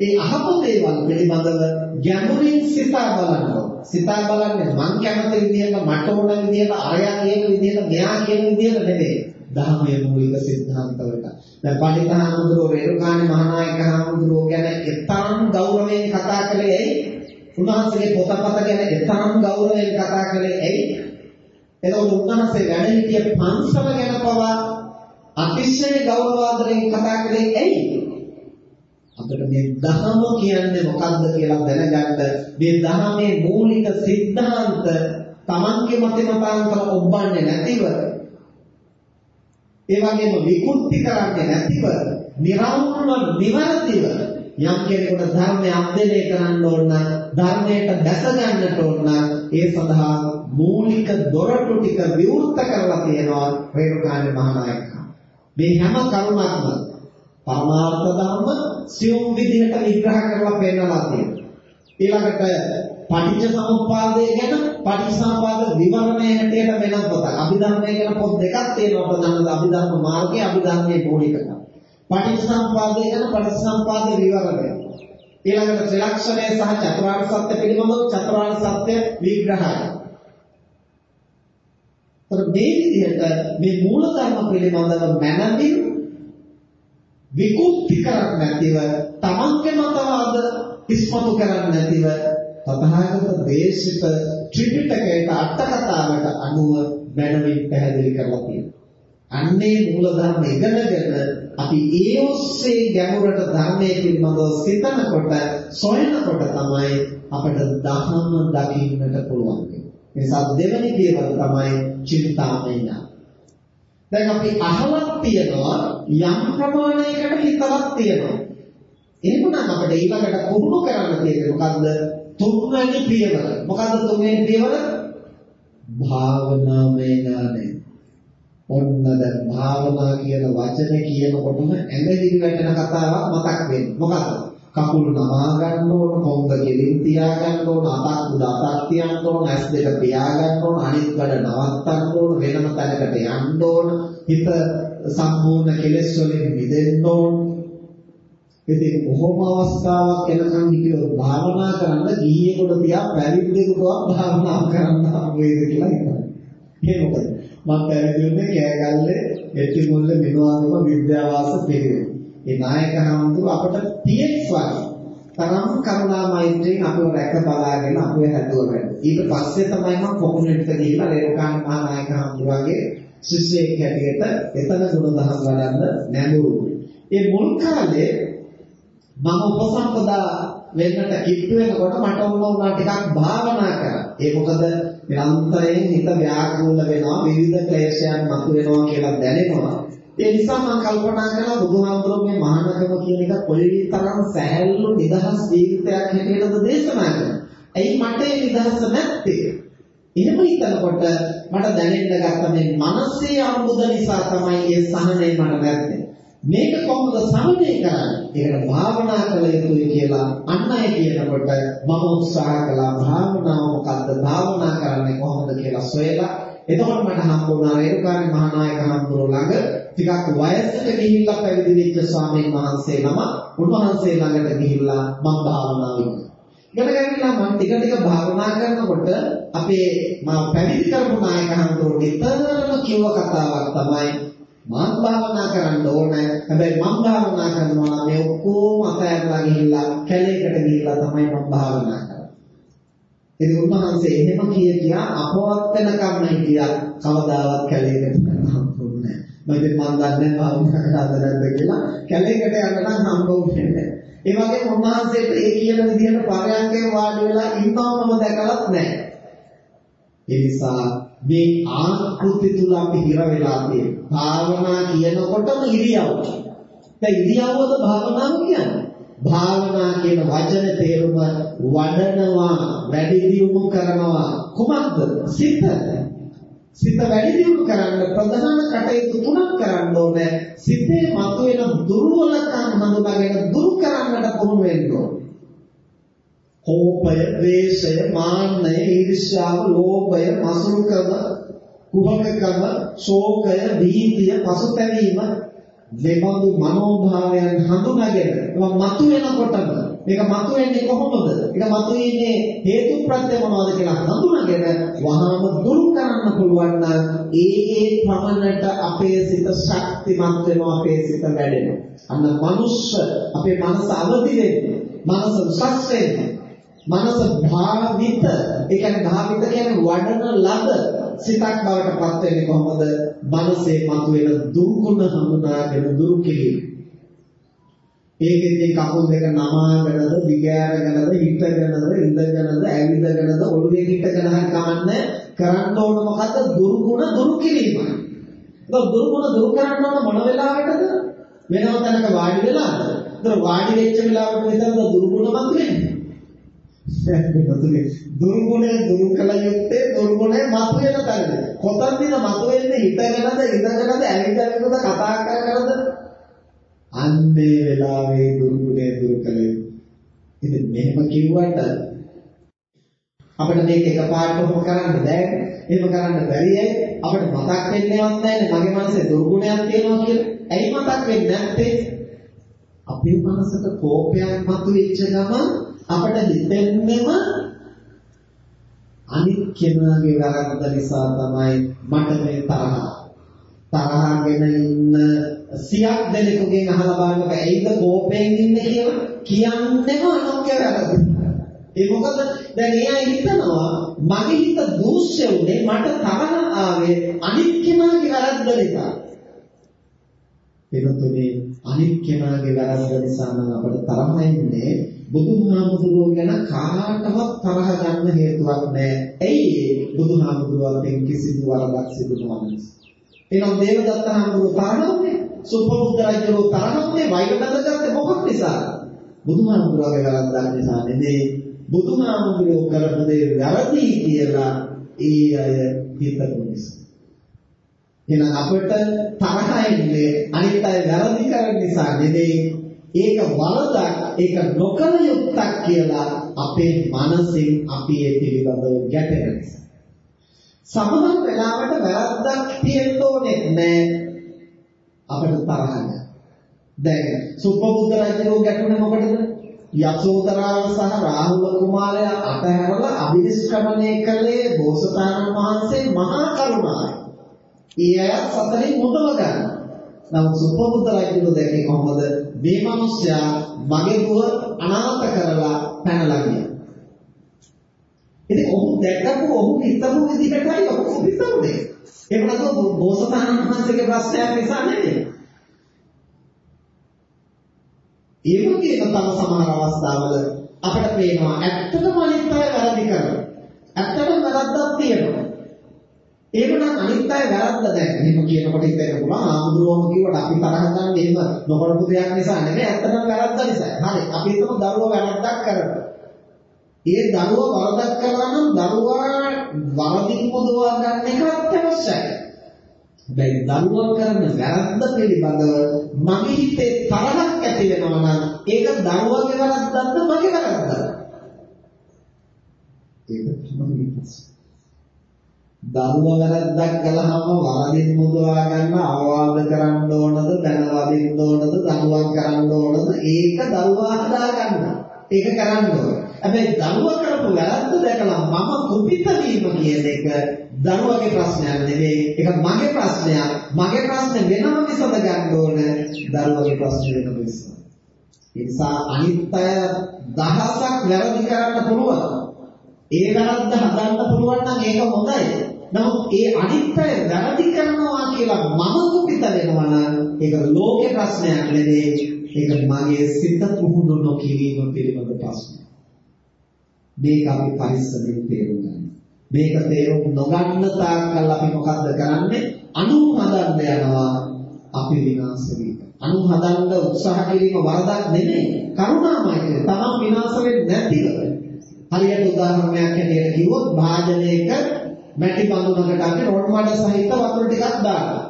ඒ අහපු දේවල් පිළිබඳව ගැඹුරින් සිතා බලනවා. සිතා බලන්නේ මං කැමති විදිහට මට ඕන විදිහට අරයා කියන විදිහට මෙයා කියන විදිහට නෙමෙයි. ධර්මයේ මූලික સિદ્ધාන්තවලට. දැන් පණිතහාමුදුරුව රේරුකාණ මහානායක හාමුදුරුව ගැන එතරම් ගෞරවයෙන් කතා කළේ ඇයි? උන්වහන්සේගේ පොතපත ගැන එතරම් ගෞරවයෙන් කතා කළේ ඇයි? එතකොට උන්වහන්සේ වැඩ සිටිය පන්සල ගැන පවා අතිශය ගෞරවාදරයෙන් කතා කළේ ඇයි? අපිට මේ ධර්ම කියන්නේ මොකක්ද කියලා දැනගන්න මේ ධර්මයේ මූලික સિદ્ધාන්ත තමන්ගේ මතේ මතාන්තර ඔබන්නේ නැතිව ඒ වගේම විකෘති කරන්නේ නැතිව නිර්වෘණ නිවර්තිව යම් කෙනෙකුට ධර්මය අධ්‍යයනය කරන්න ඕන නම් ධර්මයට දැස ගන්නට ඕන නම් ඒ සඳහා මූලික දොරටු ටික විවෘත කරලා තියෙනවා රේරුකාණේ මහානායක. මේ හැම කරුණක්ම පරමාර්ථ ධර්ම සියුම් විදිහට විග්‍රහ කරලා පෙන්නලා තියෙනවා. ඊළඟට පටිච්ච සමුප්පාදය ගැන පටිච්චසමුපාද විවරණය හැටියට වෙනත් පොතක්. අභිධර්මය ගැන පොත් දෙකක් තියෙනවා ප්‍රධානම අභිධර්ම මාර්ගයේ අභිධර්මයේ මූලිකකම. පටිච්චසමුපාදය ගැන පටිච්චසමුපාද විවරණය. ඊළඟට ත්‍රිලක්ෂණය සහ චතුරාර්ය සත්‍ය පිළිබඳව චතුරාර්ය සත්‍ය විග්‍රහය. තර මේ විදිහට මේ මූල ධර්ම පිළිබඳව මනමින් විකෘති කරන්නේ නැතිව තමන්ගේ මතවාද ඉස්මතු කරන්නේ නැතිව තථාගත දේශිත ත්‍රිපිටකයට අට කතාවට අනුව මනමින් පැහැදිලි කරලා තියෙනවා. අන්නේ මූලධර්ම ඉගෙනගෙන අපි ඒ ඔස්සේ ගැඹුරට ධර්මයේ පිළිබඳව සිතනකොට සොයනකොට තමයි අපිට ධර්ම දකින්නට පුළුවන්. ඒ නිසා දෙවෙනි පියවර තමයි චින්තාමය ඥාන. දැන් අපි අහලක් තියනවා යම් ප්‍රමාණයකට හිතලක් තියනවා. එහෙනම් අපිට ඊළඟට පුහුණු කරන්න තියෙන්නේ මොකද්ද? තුන්වෙනි පියවර. මොකද්ද තුන්වෙනි පියවර? භාවනාමය ඥානය. ඔන්න දැන් භාවනා කියන වචනේ කියනකොටම ඇඟිලි වැටෙන කතාවක් මතක් වෙන්නේ. මොකද්ද? කකුල් නමා ගන්න ඕන, කොන්ද කෙලින් තියා ගන්න ඕන, අතක් උඩ අතක් තියන්න ඕන, ඇස් දෙක පියා ගන්න ඕන, අනිත් වැඩ නවත්තන්න ඕන, වෙනම තැනකට යන්න ඕන, හිත සම්පූර්ණ කෙලෙස් වලින් මිදෙන්න ඕන. ඉතින් කොහොම අවස්ථාවක් එනකන් හිටියොත් භාවනා කරන්න ගිහියෙකුට තියා පැවිද්දෙකුටවත් භාවනා කරන්න හම් වේද කියලා හිතනවා. ඒ මොකද මම පැවිදිුනේ කෑගල්ලේ එච්චි මුල්ල මිනවාගම විද්‍යාවාස පිළිවෙල. ඒ නායක හඳුර අපට තියෙස් වගේ තරම් කරුණා මෛත්‍රියෙන් අපව රැක බලාගෙන අපව හැදුවා. ඊට පස්සේ තමයි මම කොමුනිටිට ගිහිල්ලා රේරුකාණ මහා නායක හඳුරගේ ශිෂ්‍යයෙක් හැටියට එතන ගුණ දහම් වඩන්න නැඹුරු. ඒ මුල් කාලේ මම උපසම්පදා වෙන්නට කිට්ටු වෙනකොට මට ඕන වුණා ටිකක් භාවනා කරා. ඒ මොකද නිරන්තරයෙන් හිත ව්‍යාකූල වෙනවා විවිධ ක්ලේශයන් මතුවෙනවා කියලා දැනෙනවා. ඒ නිසා මම කල්පනා කළා බුදුහාමුදුරුවෝ මේ මහානගම කියන එක කොයිතරම් සැහැල්ලු නිදහස් ජීවිතයක් හැටියටද දේශනා කරන්නේ. ඇයි මට ඒ නිදහස නැත්තේ? එහෙම හිතනකොට මට දැනෙන්න ගත්ත මේ මනසේ අරුබුද නිසා තමයි ඒ සහනය මට නැත්තේ. මේක කොහොමද සමනය කරන්නේ? ඒකට භාවනා කළ යුතුයි කියලා අන් අය කියනකොට මම උත්සාහ කළා භාවනාව මොකද්ද? භාවනා කරන්නේ කොහොමද කියලා සොයලා එතකොට මට හම්බ වුණා රේරුකාණේ මහානායක හම්බුරෝ ළඟ ටිකක් වයසට ගිහිල්ලා පැවිදි වෙච්ච ස්වාමීන් වහන්සේ නම උන්වහන්සේ ළඟට ගිහිල්ලා මම භාවනාව ඉගෙන ගන්නලා මම ටික ටික භාවනා කරනකොට අපේ මා පැවිදි කරපු නායක හම්බුරෝ නිතරම කිව්ව කතාවක් තමයි මම භාවනා කරන්න ඕනේ. හැබැයි මම භාවනා කරනවා නම් මේ ඔක්කොම අතහැරලා ගිහිල්ලා කැලේකට ගිහිල්ලා තමයි මම භාවනා කරන්නේ. ඉතින් උන්වහන්සේ එහෙම කිය කියා අපවත් වෙනකම් හිටියා කවදාවත් කැලේකට යන්න හම්බුනේ නැහැ. මම දන්නේ භාවනා කරාද නැද්ද කියලා කැලේකට යන්න නම් හම්බුනේ නැහැ. ඒ වගේම උන්වහන්සේට ඒ කියන විදිහට පරයන්කේ වාඩි වෙලා ඉන්නවම දැකලත් නැහැ. ඒ නිසා මේ ආකෘති තුල අපි හිර වෙලා තියෙනවා. භාවනා කියනකොටම ඉරියව්ව. දැන් ඉරියව්වද භාවනාව කියන්නේ? භාවනා කියන වචන තේරුම වඩනවා, වැඩි දියුණු කරනවා. කුමක්ද? සිත. සිත වැඩි දියුණු කරන්න ප්‍රධාන කටයුතු තුනක් කරන්න ඕනේ. සිතේ මතුවෙන දුර්වලකම් හඳුනාගෙන දුරු කරන්නට පුහුණු වෙන්න ඕනේ. කෝපය, ද්වේෂය, මාන්නය, ඊර්ෂ්‍යාව, ලෝභය, මසුරුකම, කුහකකම, ශෝකය, භීතිය, පසුතැවීම මෙබඳු මනෝභාවයන් හඳුනාගෙන ඒවා මතුවෙනකොටම මේක මතුවෙන්නේ කොහොමද? ඒක මතුවෙන්නේ හේතු ප්‍රත්‍ය මොනවද කියලා හඳුනාගෙන වහාම දුරු කරන්න පුළුවන් නම් ඒ ඒ ප්‍රමණයට අපේ සිත ශක්තිමත් වෙනවා අපේ සිත වැඩෙනවා. අන්න මනුෂ්‍ය අපේ මනස අවදි වෙන්නේ. මනස උසස් වෙන්නේ. මනස භාවිත ඒ කියන්නේ භාවිත කියන්නේ වඩන ලද සිතක් බවට පත් වෙන්නේ කොහොමද? මනසේ මතුවෙන දුර්ගුණ හඳුනාගෙන දුරු කිරීම. ඒකෙන් කකුල් දෙක නමාගෙනද, දිගෑරගෙනද, හිටගෙනද, ඉඳගෙනද, ඇවිදගෙනද, ඔළුවේ හිටගෙන හරි කමන්නේ කරන්න ඕන මොකද්ද? දුර්ගුණ දුරු කිරීමයි. ඒක දුර්ගුණ දුරු කරන්න ඕන මොන වෙලාවටද? වෙනම තැනක වාඩි වෙලාද? ඒතර වාඩි වෙච්ච වෙලාවට විතරද දුර්ගුණ මතුවෙන්නේ? දුර්ගුණය දුරු කළ යුත්තේ දුර්ගුණය මතුවෙන තැනද. කොතනද මතුවෙන්නේ? හිතගෙනද ඉඳගෙනද ඇවිදගෙනද කතා කරගෙනද අන්නේ වෙලාවේ දුර්ගුණය දුරු කළ යුත්තේ. ඉතින් මෙහෙම කිව්වට අපිට මේක එකපාරටම කරන්න බෑ. එහෙම කරන්න බැරි ඇයි? අපිට මතක් වෙන්නේවත් නැහැ මගේ මනසේ දුර්ගුණයක් තියෙනවා කියලා. ඇයි මතක් වෙන්නේ නැත්තේ? අපේ මනසට කෝපයක් මතුවෙච්ච ගමන් අපට හිතෙන්නෙම අනිත් කෙනාගේ වැරද්ද නිසා තමයි මට මේ තරහ. තරහගෙන ඉන්න සියක් දෙනෙකුගෙන් අහලා බලන්නක ඇයිද කෝපයෙන් ඉන්නේ කියලා කියන්නේම අනුන්ගේ වැරද්ද. ඒ මොකද දැන් එයා හිතනවා මගේ හිත දූෂ්‍ය උනේ මට තරහ ආවේ අනිත් කෙනාගේ වැරද්ද නිසා. එතකොට අනිත් කෙනාගේ වැරද්ද නිසා නම් අපිට තරහ එන්නේ බුදුහාමුදුරුවෝ ගැන කාටවත් තරහ ගන්න හේතුවක් නැහැ. ඇයි බුදුහාමුදුරුවෝ කිසිදු වරදක් සිදු නොවන නිසා. එහෙනම් දේවදත්ත හාමුදුරුවෝ තරහන්නේ සුපබුද්ධ රජුගේ තරහන්නේ වෛර බඳගත්තේ මොකක් නිසාද? බුදුහාමුදුරුවෝගේ වැරද්දක් නිසා නෙමෙයි. බුදුහාමුදුරුවෝ කරපු දේ වැරදි කියලා ඒ අය හිතපු නිසා. එහෙනම් අපිට තරහ එන්නේ අනිත් අය වැරදි කරන නිසා නෙමෙයි ඒක වරදක් ඒක නොකල යුක්තක් කියලා අපේ මනසින් අපි ඒ පිළිබඳව ගැටෙන නිසා සමහර වෙලාවට වැරද්දක් තියෙන්න ඕනේ නැහැ අපිට තරහ දැන් සුපබුද්ධ රජුගේ ගැටුනේ මොකටද යසෝදරාව සහ රාහුල කුමාරයා අතහැරලා අභිනිෂ්ක්‍රමණය කළේ බෝසතාණන් වහන්සේ මහා කරුණාවයි. ඊය සතරින් මුදව ගන්න. නමුත් සුපබුද්ධ රජුගේ දැකේ කොහොමද මේ මිනිස්සයා මගේ දුව අනාථ කරලා පැනලා ගියා. ඉතින් ඔහු දැක්කම ඔහු හිතපු විදිහටයි ඔහු හිතුනේ. ඒක නේද බෝසතාණන් වහන්සේගේ ප්‍රශ්නයක් නිසා නෙමෙයි. ඒ වගේම තම සමහර අවස්ථාවල අපිට පේනවා ඇත්තටම අනිත් අය වැරදි කරනවා. ඇත්තටම වැරද්දක් තියෙනවා. එහෙමනම් අනිත් අය වැරද්ද දැන් එහෙම කියනකොට හිතෙන්න පුළුවන් ආමුදුරෝම කිව්වට අපි තරහ ගන්න එහෙම නොකරපු දෙයක් නිසා නෙමෙයි ඇත්තටම වැරද්ද නිසා. හරි අපි හිතමු දරුවා වැරද්දක් කරනවා. ඒ දරුවා වරදක් කළා නම් දරුවා වරදින් පොදවා ගන්න එක අත්‍යවශ්‍යයි. දැන් දරුවා කරන වැරද්ද පිළිබඳව මගේ හිතේ තරහක් ඇති වෙනවා නම් ඒක දරුවාගේ වැරද්දක්ද මගේ වැරද්දක්ද? ඒක තමයි ප්‍රශ්නේ. දරුවා වැරද්දක් කළාම වරදින් මුදවා ගන්න අවවාද කරන්න ඕනද දැනවදින්න ඕනද දරුවන් කරන්න ඕනද ඒක දරුවා හදා ගන්න. ඒක කරන්න ඕන. හැබැයි දරුවා කරපු වැරද්ද දැකලා මම කුපිත වීම කියන එක දරුවගේ ප්‍රශ්නයක් නෙවෙයි. ඒක මගේ ප්‍රශ්නයක්. මගේ ප්‍රශ්නේ වෙනම විසඳ ගන්න ඕන. දරුවගේ ප්‍රශ්නේ වෙනම විසඳ. ඒ නිසා අනිත් අය දහසක් වැරදි කරන්න පුළුවන්. ඒ වැරද්ද හදන්න පුළුවන් නම් ඒක හොඳයි. නමුත් ඒ අනිත් අය වැරදි කරනවා කියලා මම කුපිත වෙනවා නම් ඒක ලෝකේ ප්‍රශ්නයක් නෙවෙයි. ඒක මගේ සිත පුහුණු නොකිරීම පිළිබඳ ප්‍රශ්නයක්. මේක අපි පරිස්සමෙන් තේරුම් ගන්න. මේක තේරුම් නොගන්න තාක්කල් අපි මොකද්ද කරන්නේ? අනුන් හදන්න යනවා අපි විනාශ වෙනවා. අනුන් හදන්න උත්සාහ කිරීම වරදක් නෙමෙයි. කරුණාමයි කියන්නේ. තමන් විනාශ වෙන්නේ නැතිව. හරියට උදාහරණයක් හැටියට කිව්වොත් භාජනයක මැටි බඳුනකට අපි රොඩ් මඩ සහිත වතුර ටිකක් දානවා.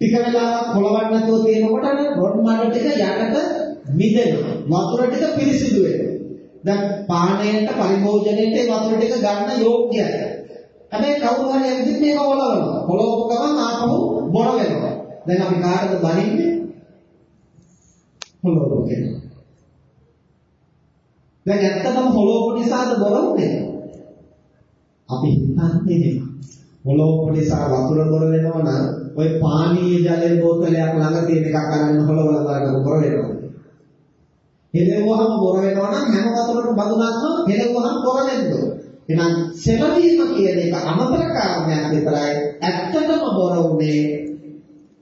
ටික වෙලාවක් කොලවන්න නැතුව තියෙනකොට රොඩ් මඩ ටික යටට මිදෙනවා. වතුර ටික පිරිසිදු වෙනවා. දැන් පානයට පරිභෝජනයට ඒ වතුර ටික ගන්න යෝග්‍යයි. හැබැයි කවුරු හරි ඇවිත් මේක ඔලවනවා. ඔලවපු ගමන් ආපහු බොර වෙනවා. දැන් අපි කාටද බනින්නේ? ඔලවපු කෙනා. දැන් ඇත්තටම හොලෝප නිසාද බොර වුනේ? අපි හිතන්නේ නෙමෙයි. හොලෝප නිසා වතුර බොර වෙනවා නම් ওই පානීය ජලයේ බෝතලයක් ළඟ තියෙන එකක් අරගෙන හොලවල බලන්න බොර වෙනවා. හෙලෙව්වහම බොර වෙනවා නම් හැම වතුරකම බඳුනක්ම හෙලෙව්වහම බොර වෙනවා. එහෙනම් සෙලවීම කියන එක අමතර කාරණයක් විතරයි. ඇත්තටම බොර උනේ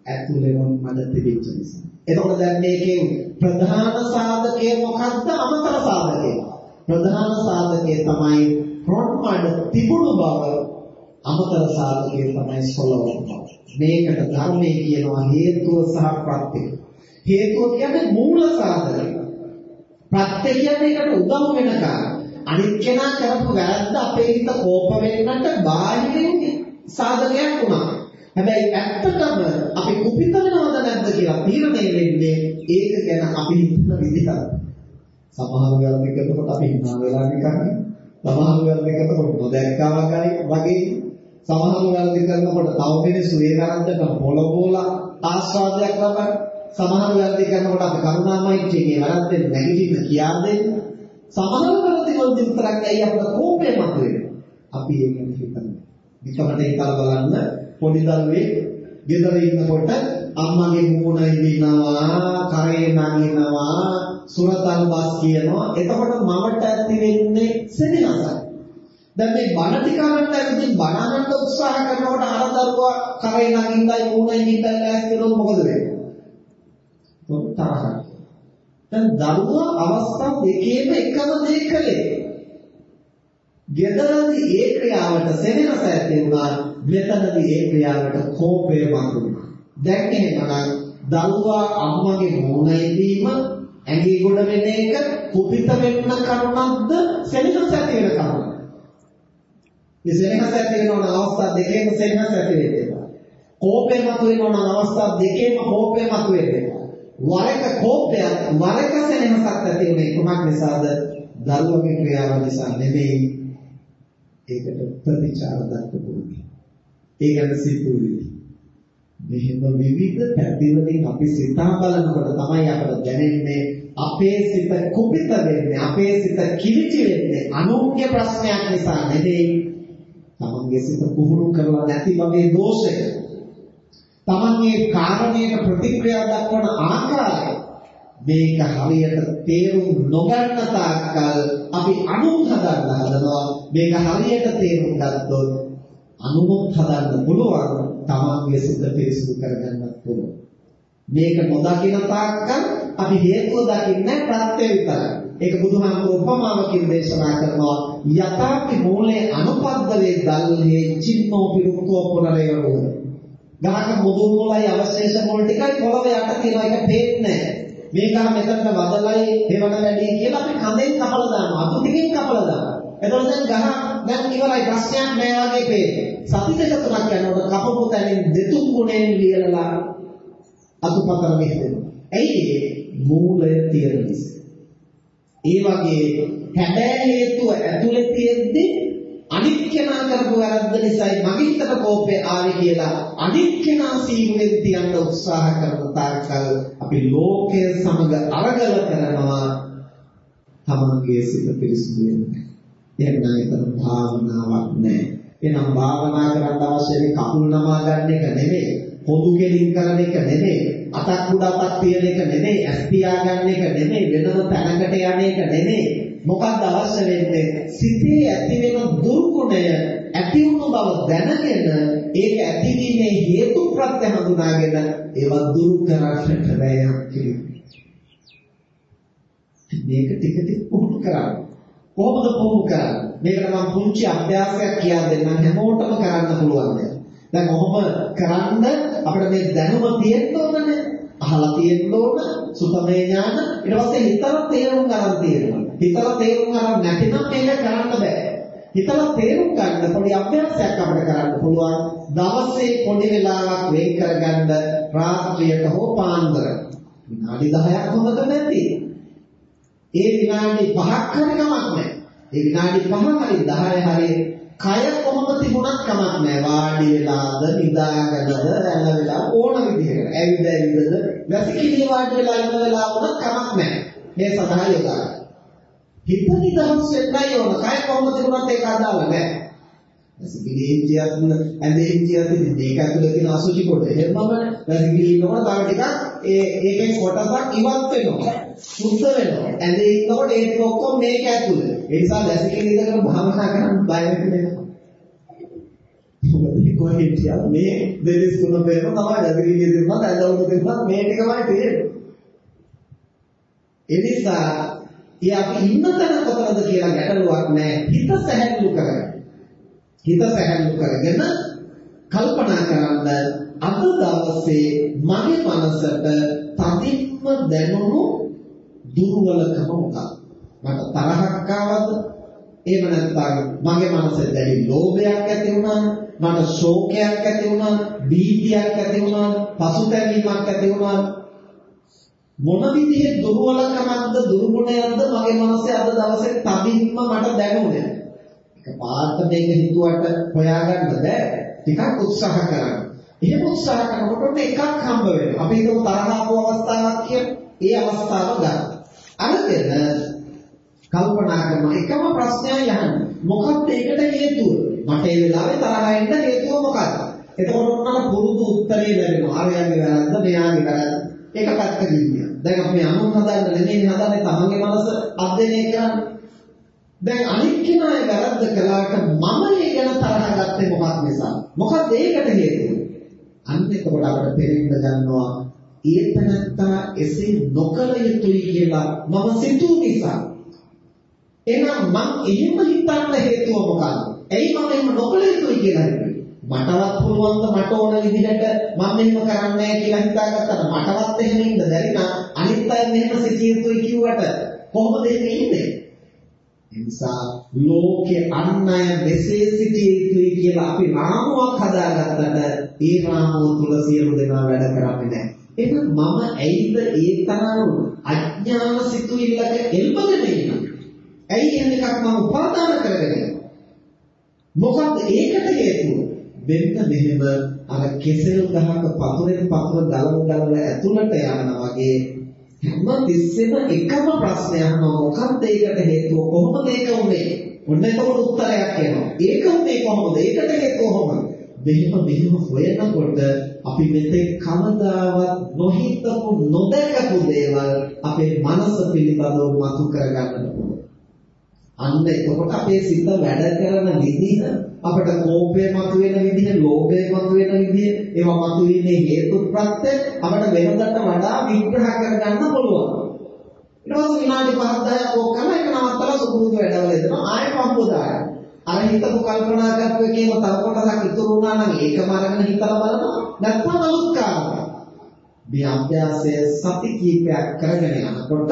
ඇතුළේම මඩ තිබිච්ච නිසා. එතකොට දැන් මේකේ ප්‍රධාන සාධකය මොකක්ද? අමතර සාධකය. ප්‍රධාන සාධකය තමයි රොඩ් මඩ තිබුණු බව අමතර සාධකය තමයි සොලවන බව. මේකට ධර්මයේ කියනවා හේතුව සහ ප්‍රත්‍ය. හේතුව කියන්නේ මූල සාධකය. ප්‍රත්‍ය කියන්නේ ඒකට උදව් වෙන කාරණා. අනිත් කෙනා කරපු වැරද්ද අපේ හිත කෝප වෙන්නට බාහිරින් සාධකයක් වුණා. හැබැයි ඇත්තටම අපි කුපිත වෙනවද නැද්ද කියලා තීරණය වෙන්නේ ඒක ගැන අපි හිතන විදිහට. සමහර වෙලාවට එකකට අපි හිනා වෙලා නිකන් සමහර වෙලාවට එකකට නොදැක්කා වගේ සමහර වෙලාවට කරනකොට තව මිනිස්සු ඒ වැරද්දට පොළොබෝල ආස්වාදයක් ලබන සමහර වෙලාවට කරනකොට අපි කරුණාමයිත්‍රියේ වැරද්දෙන් නැගිටින්න කියා දෙන්න සමහර වෙලාවට වල විතරක් ඇයි අපිට කෝපය මතුවේ අපි ඒක හිතන්නේ. විකමට හිතලා බලන්න පොඩි දරුවෙක් ගෙදර ඉන්නකොට අම්මගේ මූණ ඉදිනවා කරේ නගිනවා සුරතල් බස් කියනවා එතකොට මවට ඇති වෙන්නේ සෙනෙහසක් දැන් මේ බණ ටික අහන්න ඇවිත් බණ අහන්න උත්සාහ කරනකොට අර දරුවා කරේ නගින්නයි මූණ ඉදින්නයි ලෑස්ති වෙනොත් මොකද වෙන්නේ? තරහක් දැන් දරුවා අවස්ථා දෙකේම එකම දේ කළේ. ගෙදරදී ඒ ක්‍රියාවට සෙනෙහස ඇති වුණා මෙතනදී ඒ ක්‍රියාවට කෝපය මතුවුණා. දැන් එහෙමනම් දරුවා අම්මගේ මූණ ඉදීම ඇඟි ගොඩ වෙන එක කුපිත වෙන්න කරුණක්ද සෙනෙහස ඇති වෙන කරුණක්ද? මේ සෙනෙහස ඇති වෙන අවස්ථා දෙකේම සෙනෙහස ඇති වෙනවා. කෝපය මතුවෙන අවස්ථා දෙකේම කෝපය මතුවෙනවා. වරක කෝපයක් වරක සෙනෙහසක් ඇති වෙන්නේ කුමක් නිසාද? දරුවගේ ක්‍රියාව නිසා නෙමෙයි. ඒකට ප්‍රතිචාර දක්වපුරුනේ. ඒ ගැන සිතුවිලි. මෙහෙම විවිධ පැතිවලින් අපි සිතා බලනකොට තමයි අපට දැනෙන්නේ අපේ සිත කුපිත වෙන්නේ අපේ සිත කිලිටි වෙන්නේ අනුන්ගේ ප්‍රශ්නයක් නිසා නෙවෙයි තමන්ගේ සිත පුහුණු කරලා නැති වගේ දෝෂයක තමන්ගේ කාරණයට ප්‍රතික්‍රියා දක්වන ආකාරය. මේක හරියට තේරුම් නොගන්න තාක්කල් අපි අනුන් හදන්න හදනවා. මේක හරියට තේරුම් ගත්තොත් අනුමුත් හදන්න පුළුවන්. තමන්ගේ සිත පිරිසිදු කරගන්නත් පුළුවන්. මේක නොදකින තාක්කල් අපි හේතුව දකින්නේ ප්‍රත්‍ය විතරයි. ඒක බුදුහාමුදුරුවෝ උපමාවකින් දේශනා කරනවා. යථාපි මූලේ අනුපද්දවේ දල්හේ චින්නෝ පිරුක්කෝ පුනරයෝ. ගහක මුදුන් මොලයි අවශේෂ මොල් ටිකයි පොළව යට තියෙනවා ඒක පේන්නේ මේක මෙතනට වදලයි හේවන වැඩි කියලා අපි කඳෙන් කපලා දානවා. අතු ටිකෙන් කපලා දානවා. එතකොට දැන් ගහ දැන් ඉවරයි ප්‍රශ්නයක් නෑ වගේ පේන්නේ. සති දෙක තුනක් යනකොට කපපු තැනින් දෙතුන් ගුණයෙන් ලියලා අතුපතර මෙහෙදෙනවා ඇයි මූලය තියෙන නිසා ඒ වගේ හැබෑ හේතුව ඇතුලේ තියෙද්දි අනිත් කෙනා කරපු වැරද්ද නිසායි මගින්තර කෝපය ආවේ කියලා අනිත් කෙනා සීමුවෙන් තියන්න උත්සාහ කරන තාක්කල් අපි ලෝකය සමග අරගල කරනවා තමන්ගේ සිත පිරිසිදු වෙන්නේ. එහෙනම් ඒතර භාවනාවක් නැහැ. එහෙනම් භාවනා කරන්න අවශ්‍ය වෙන්නේ කකුල් නමා ගන්න එක නෙමෙයි. පොදු කෙලින් කරන එක නෙමෙයි. අතක් උඩ අතක් තියන එක නෙමෙයි. ඇස් පියාගන්න එක නෙමෙයි. වෙනම තැනකට යන එක නෙමෙයි. මොකක්ද අවශ්‍ය වෙන්නේ? සිතේ ඇති වෙන දුර්ගුණය ඇති වුණු බව දැනගෙන ඒක ඇතිවීමේ හේතු ප්‍රත්‍ය හඳුනාගෙන ඒවා දුරු කරන්නට වෑයම් කිරීම. මේක ටික ටික පුහුණු කරන්න. කොහොමද පුහුණු කරන්නේ? මේකට මම පුංචි අභ්‍යාසයක් කියලා දෙන්නම් හැමෝටම කරන්න පුළුවන් දෙයක්. දැන් කොහොම කරන්න අපිට මේ දැනුම තියෙන්න ඕනනේ. අහලා තියෙන්න ඕන සුතමේ ඥාන ඊට පස්සේ හිතලා තේරුම් ගන්න තියෙනවා. හිතලා තේරුම් ගන්න නැතිනම් මේක කරන්න බෑ. හිතලා තේරුම් ගන්න පොඩි අභ්‍යාසයක් අපිට කරන්න පුළුවන්. දවසේ පොඩි වෙලාවක් වෙන් කරගන්න රාත්‍රියක හෝ පාන්දර. විනාඩි 10ක් හොඳට නැති. ඒ විනාඩි 5ක් හරි කමක් නැහැ. ඒ විනාඩි 5 හරි 10 හරි කය කොහොම තිබුණත් කමක් නැහැ. වාඩි වෙලාද, නිදාගෙනද, ඇල වෙලා ඕන විදිහකට. ඇවිද ඇවිදද, වැසිකිලි වාඩි වෙලා ඉන්න වෙලාව වුණත් කමක් නැහැ. මේ සඳහා යොදා හිත නිදහස් වෙන්නයි ඕන. කය කොහොම තිබුණත් ඒක අදාළ නැහැ. වැසිකිලි ඉන්දියත් ඇඳේ ඉන්දියත් මේක ඇතුලේ තියෙන අසුචි කොට එහෙමමනේ. වැසිකිලි ඉන්නකොට තව ටිකක් ඒ ඒකෙන් කොටසක් ඉවත් වෙනවා. සුද්ධ වෙනවා. ඇඳේ ඉන්නකොට ඒක ඔක්කොම මේක ඇතුලේ. ඒ නිසා වැසිකිලි ඉඳගෙන භාවනා කරන්න බය වෙන්නේ කොහේ හිටියත් මේ දෙවිස් තුන පෙරම තමයි වැසිකිලි දෙන්නා ඇඳවුන දෙන්නා මේ ටිකමයි තියෙන්නේ. ඒ නිසා ඒ අපි ඉන්න තැන කොතනද කියලා ගැටලුවක් නැහැ. හිත සැහැල්ලු කරගන්න. හිත සැහැල්ලු කරගෙන කල්පනා කරන්න අද දවසේ මගේ මනසට තදින්ම දැනුණු දුර්වලකම මොකක්ද? මට තරහක් ආවද? එහෙම නැත්නම් මගේ මනසේ දැඩි ලෝභයක් ඇති වුණාද? මට ශෝකයක් ඇති වුණාද? බීතියක් ඇති වුණාද? පසුතැවීමක් ඇති වුණාද? මොන විදිහේ දුර්වලකමක්ද දුර්ගුණයක්ද මගේ මනසේ අද දවසේ තදින්ම මට දැනුනේ. එක පාට මේක හිතුවට හොයාගන්න බෑ. ටිකක් උත්සාහ කරන්න. එහෙම උත්සාහ කරනකොට එකක් හම්බ වෙනවා. අපි හිතමු තරහ ආපු අවස්ථාවක් කියලා. ඒ අවස්ථාව ගන්න. අරගෙන කල්පනා කරන එකම ප්‍රශ්නයයි අහන්නේ. මොකක්ද ඒකට හේතුව? මට ඒ වෙලාවේ තරහ එන්න හේතුව මොකක්ද? එතකොට උන්ට පුරුදු උත්තරේ ලැබෙනවා. ආර්යයන්ගේ වැරද්ද, මෙයාගේ වැරද්ද. ඒක පැත්තකින් ගියා. දැන් අපි අනුන් හදන්න නෙමෙයි හදන්නේ තමන්ගේ මනස අධ්‍යයනය කරන්නේ. දැන් අනිත් කෙනාගේ වැරද්ද කළාට මම ඒ ගැන තරහ ගත්තේ මොකක් නිසා? මොකද ඒකට හේතුව? අන්න එතකොට අපිට තේරෙන්න ගන්නවා ඒතනත්තා එසේ නොකළ යුතුයි කියලා මම සිතූ නිසා. එහෙනම් මං එහෙම හිතන්න හේතුව මොකක්ද? ඇයි මම එහෙම නොකළ යුතුයි කියලා හිතුවේ? මටවත් පුළුවන් ද මට ඕන විදිහට මම මෙහෙම කරන්නේ නැහැ කියලා හිතාගත්තට මටවත් එහෙම ඉන්න බැරි නම් අනිත් අය මෙහෙම සිටිය යුතුයි කිව්වට කොහොමද එහෙම ඉන්නේ? නිසා ලෝකේ අන් අය මෙසේ සිටිය යුතුයි කියලා අපි රාමුවක් හදාගත්තට ඒ රාමුව තුල සියලු දෙනා වැඩ කරන්නේ නැහැ. එහෙනම් මම ඇයිද ඒ තරම් අඥාන සිතුවිල්ලක එල්බගෙන ඉන්නේ? ඇයි එහෙම එකක් මම උපාදාන කරගෙන මොකක්ද ඒකට හේතුව? වෙන්න මෙහෙම අර කෙසෙල් ගහක පතුරෙන් පතුර ගලව ගලව ඇතුළට යනවා වගේ හැම තිස්සෙම එකම ප්‍රශ්නයක් අහනවා මොකක්ද ඒකට හේතුව? කොහොමද ඒක උනේ? ඔන්න එතකොට උත්තරයක් එනවා. ඒක උනේ කොහොමද? ඒකට හේතුව කොහොමද? මෙහෙම මෙහෙම හොයනකොට අපි මෙතෙක් කවදාවත් නොහිතපු නොදැකපු දේවල් අපේ මනස පිළිබඳව මතු කරගන්නට පුළුවන් අන්න එතකොට අපේ සිත වැඩ කරන විදිහ අපට කෝපය මතුවෙන විදිහ, ලෝභය මතුවෙන විදිහ, ඒවා මතුවීමේ හේතු ප්‍රත්‍ය අපට වෙනදට වඩා විග්‍රහ කරගන්න පුළුවන්. ඊට පස්සේ විනාඩි 5 10ක් ඕක කරලා ඒක නවත්තලා සුපුරුදු වැඩවල යනවා ආයෙ පම්පු දාන්න. අර හිතපු කල්පනා කරපු එකේම තව කොටසක් ඉතුරු වුණා නම් ඒකම අරගෙන හිතලා බලනවා. නැත්නම් අලුත් කාරණා. මේ අභ්‍යාසය සති කීපයක් කරගෙන යනකොට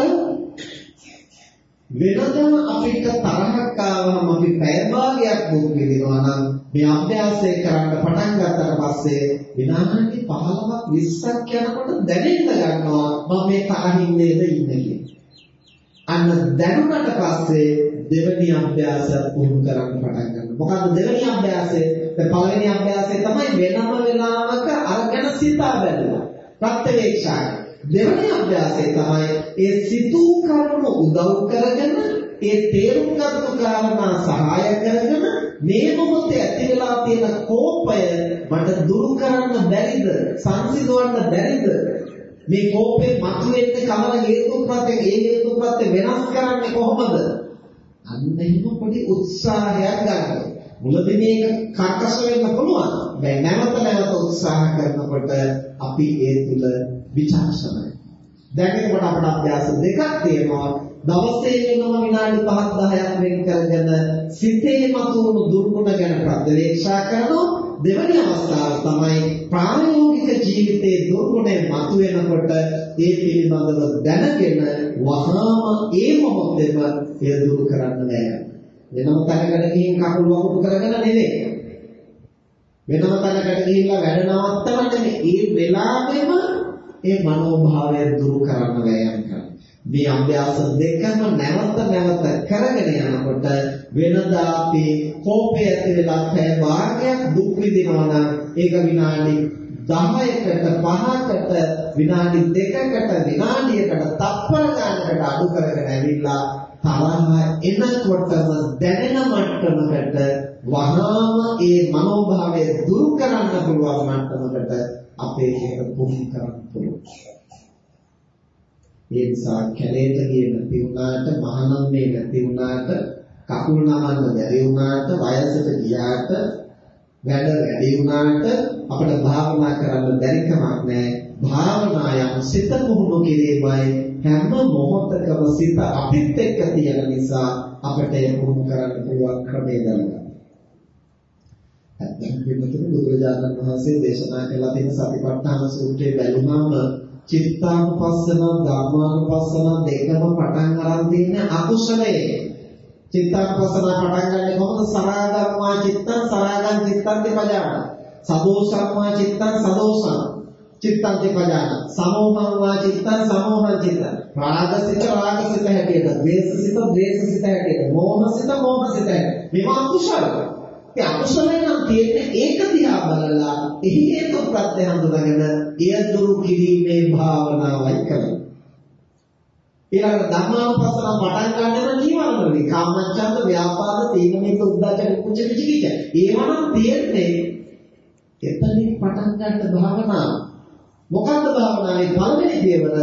වෙනදම අපිට තරහක් ආවම අපි පැය භාගයක් දුක් විඳිනවා නම් මේ අභ්‍යාසය කරන්න පටන් ගත්තට පස්සේ විනාඩි 15ක් 20ක් යනකොට දැනෙන්න ගන්නවා මම මේ තරහින් නේද ඉන්නේ කියලා. අන්න දැනුණට පස්සේ දෙවෙනි අභ්‍යාසය පුහුණු කරන්න පටන් ගන්නවා. මොකද්ද දෙවෙනි අභ්‍යාසය? දැන් පළවෙනි අභ්‍යාසය තමයි වෙනම වෙලාවක අරගෙන සිතා බැලුවා. ප්‍රත්‍යවේක්ෂා දෙවෙනි අභ්‍යාසය තමයි ඒ සිතූ කරුණු උදව් කරගෙන ඒ තේරුම් ගත්තු කාරණා සහාය කරගෙන මේ මොහොතේ ඇති වෙලා තියෙන කෝපය මට දුරු කරන්න බැරිද සංසිඳවන්න බැරිද මේ කෝපේ මතුවෙන්නේ කවර හේතුප්‍රත්‍යයෙන් ඒ හේතුප්‍රත්‍ය වෙනස් කරන්නේ කොහොමද අන්න එහෙම පොඩි උත්සාහයක් ගන්න. මුලදී මේක කර්කශ වෙන්න පුළුවන්. දැන් නැවත නැවත උත්සාහ කරනකොට අපි ඒ තුල විචක්ෂණයි. දැන් එතකොට අපට අභ්‍යාස දෙකක් තියෙනවා. දවසේ වෙනම විනාඩි 5ක් 10ක් වෙන් කරගෙන සිතේ මතුවුණු දුර්ගුණ ගැන ප්‍රත්‍යවේක්ෂා කරනවා. දෙවැනි අවස්ථාව තමයි ප්‍රායෝගික ජීවිතයේ දුර්ගුණේ මතුවෙනකොට ඒ පිළිබඳව දැනගෙන වහාම ඒ මොහොතේම එය දුරු කරන්න බෑ. වෙනම තැනකට ගිහින් කකුල වකුටු කරගෙන නෙවෙයි. වෙනම තැනකට ගිහිල්ලා වැඩ නවත්තන්න නෙවෙයි. ඒ වෙලාවෙම ඒ මනෝභාවය දුරු කරන්න වෑයම් කරනවා. මේ අභ්‍යාස දෙකම නැවත නැවත කරගෙන යනකොට වෙනදා අපි කෝපය ඇති වෙලා පැය භාගයක් දුක් විඳිනවා නම් ඒක විනාඩි 10කට 5කට විනාඩි 2කට විනාඩියකට තප්පර ගන්නකට අඩු කරගෙන ඇවිල්ලා තරහ එනකොටම දැනෙන මට්ටමකට වහාම ඒ මනෝභාවය දුරු කරන්න පුළුවන් මට්ටමකට අපේ හිත පුහුණු කරන්න පුළුවන්. ඒ නිසා කැලේට ගියේ නැති වුණාට මහනම්මේ නැති වුණාට කකුල් නමන්න බැරි වුණාට වයසට ගියාට වැඩ වැඩි වුණාට අපිට භාවනා කරන්න බැරි කමක් නැහැ. භාවනා යන සිත පුහුණු කිරීමයි හැම මොහොතකම සිත අපිත් එක්ක තියෙන නිසා අපිට ඒක පුහුණු කරන්න පුළුවන් ක්‍රමය දැනගන්න. ඇත්තටම පිළිතුරු බුදුරජාණන් වහන්සේ දේශනා කළ තියෙන සතිපට්ඨාන සූත්‍රයේ බැලුමම චිත්තානුපස්සන ධම්මානුපස්සන දෙකම පටන් අරන් තියෙන අකුසලයේ. චිත්තානුපස්සන පටන් ගන්නේ කොහොමද? සරාගම්මා චිත්තං සරාගං චිත්තං දෙපජාන සදෝසම්මා චිත්තං සදෝසං චිත්තං දෙපජාන සමෝහං වා චිත්තං සමෝහං චිත්තං. රාගසිත රාගසිත හැටියට ද්වේෂසිත ද්වේෂසිත හැටියට මෝහසිත මෝහසිත මේවා අකුසල ඒ අකුසලෙන් නම් තියෙන්නේ ඒක දිහා බලලා එහි හේතු ප්‍රත්‍ය හඳුනගෙන එය දුරු කිරීමේ භාවනාවයි කරන්නේ. ඊළඟ ධර්මානුපස්සන පටන් ගන්න නම් නිවන වලින් කාමච්ඡන්ද ව්‍යාපාද තීන මේක උද්දාචන කුච විචිකිච්ඡ. ඒවනම් තියෙන්නේ එතනින් පටන් ගන්න භාවනාව. මොකක්ද භාවනාවේ පළවෙනි දේවල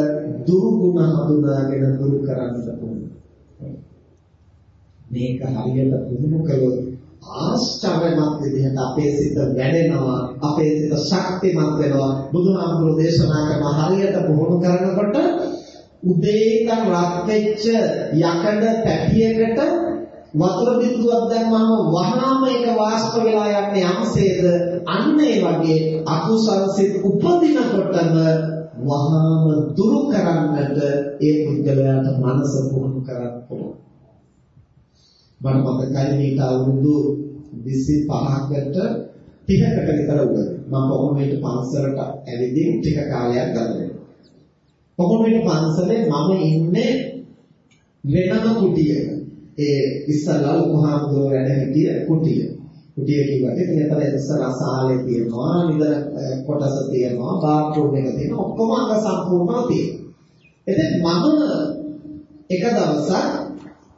දුරු ගුණ හඳුනාගෙන දුරු කරන්න ඕනේ. මේක හරියට පුහුණු කළොත් ආශ්චර්යමත් විදිහට අපේ සිත වැඩෙනවා අපේ සිත ශක්තිමත් වෙනවා. බුදුහාමුදුරු දේශනා කරන හරියට පුහුණු කරනකොට උදේ ඉඳන් රත් වෙච්ච යකඩ පැටියකට වතුර බිඳුවක් දැම්මම වහාම ඒක වාෂ්ප වෙලා යන්නේ යම්සේද අන්න ඒ වගේ අකුසල් සිත් උපදිනකොටම වහාම දුරු කරන්නට ඒ පුද්ගලයාට මනස පුහුණු කරන්න පුළුවන්. මට මතකයි මේක අවුරුදු 25කට 30කට විතර උගල. මම කොහොමද පන්සලට ඇවිදින් ටික කාලයක් ගත වෙනවා. කොහොමද පන්සලේ මම ඉන්නේ වෙනම කුටියක. ඒ ඉස්සල්ලා ලොකුහාමුදුරුවෝ වැඩ සිටිය කුටිය. කුටිය කිව්වට ඉතින් එතන ඉස්සරහ සාලේ තියෙනවා, නිදන කොටස තියෙනවා, බාත්රූම් එක තියෙනවා, ඔක්කොම අංග සම්පූර්ණව තියෙනවා. ඉතින් මම එක දවසක්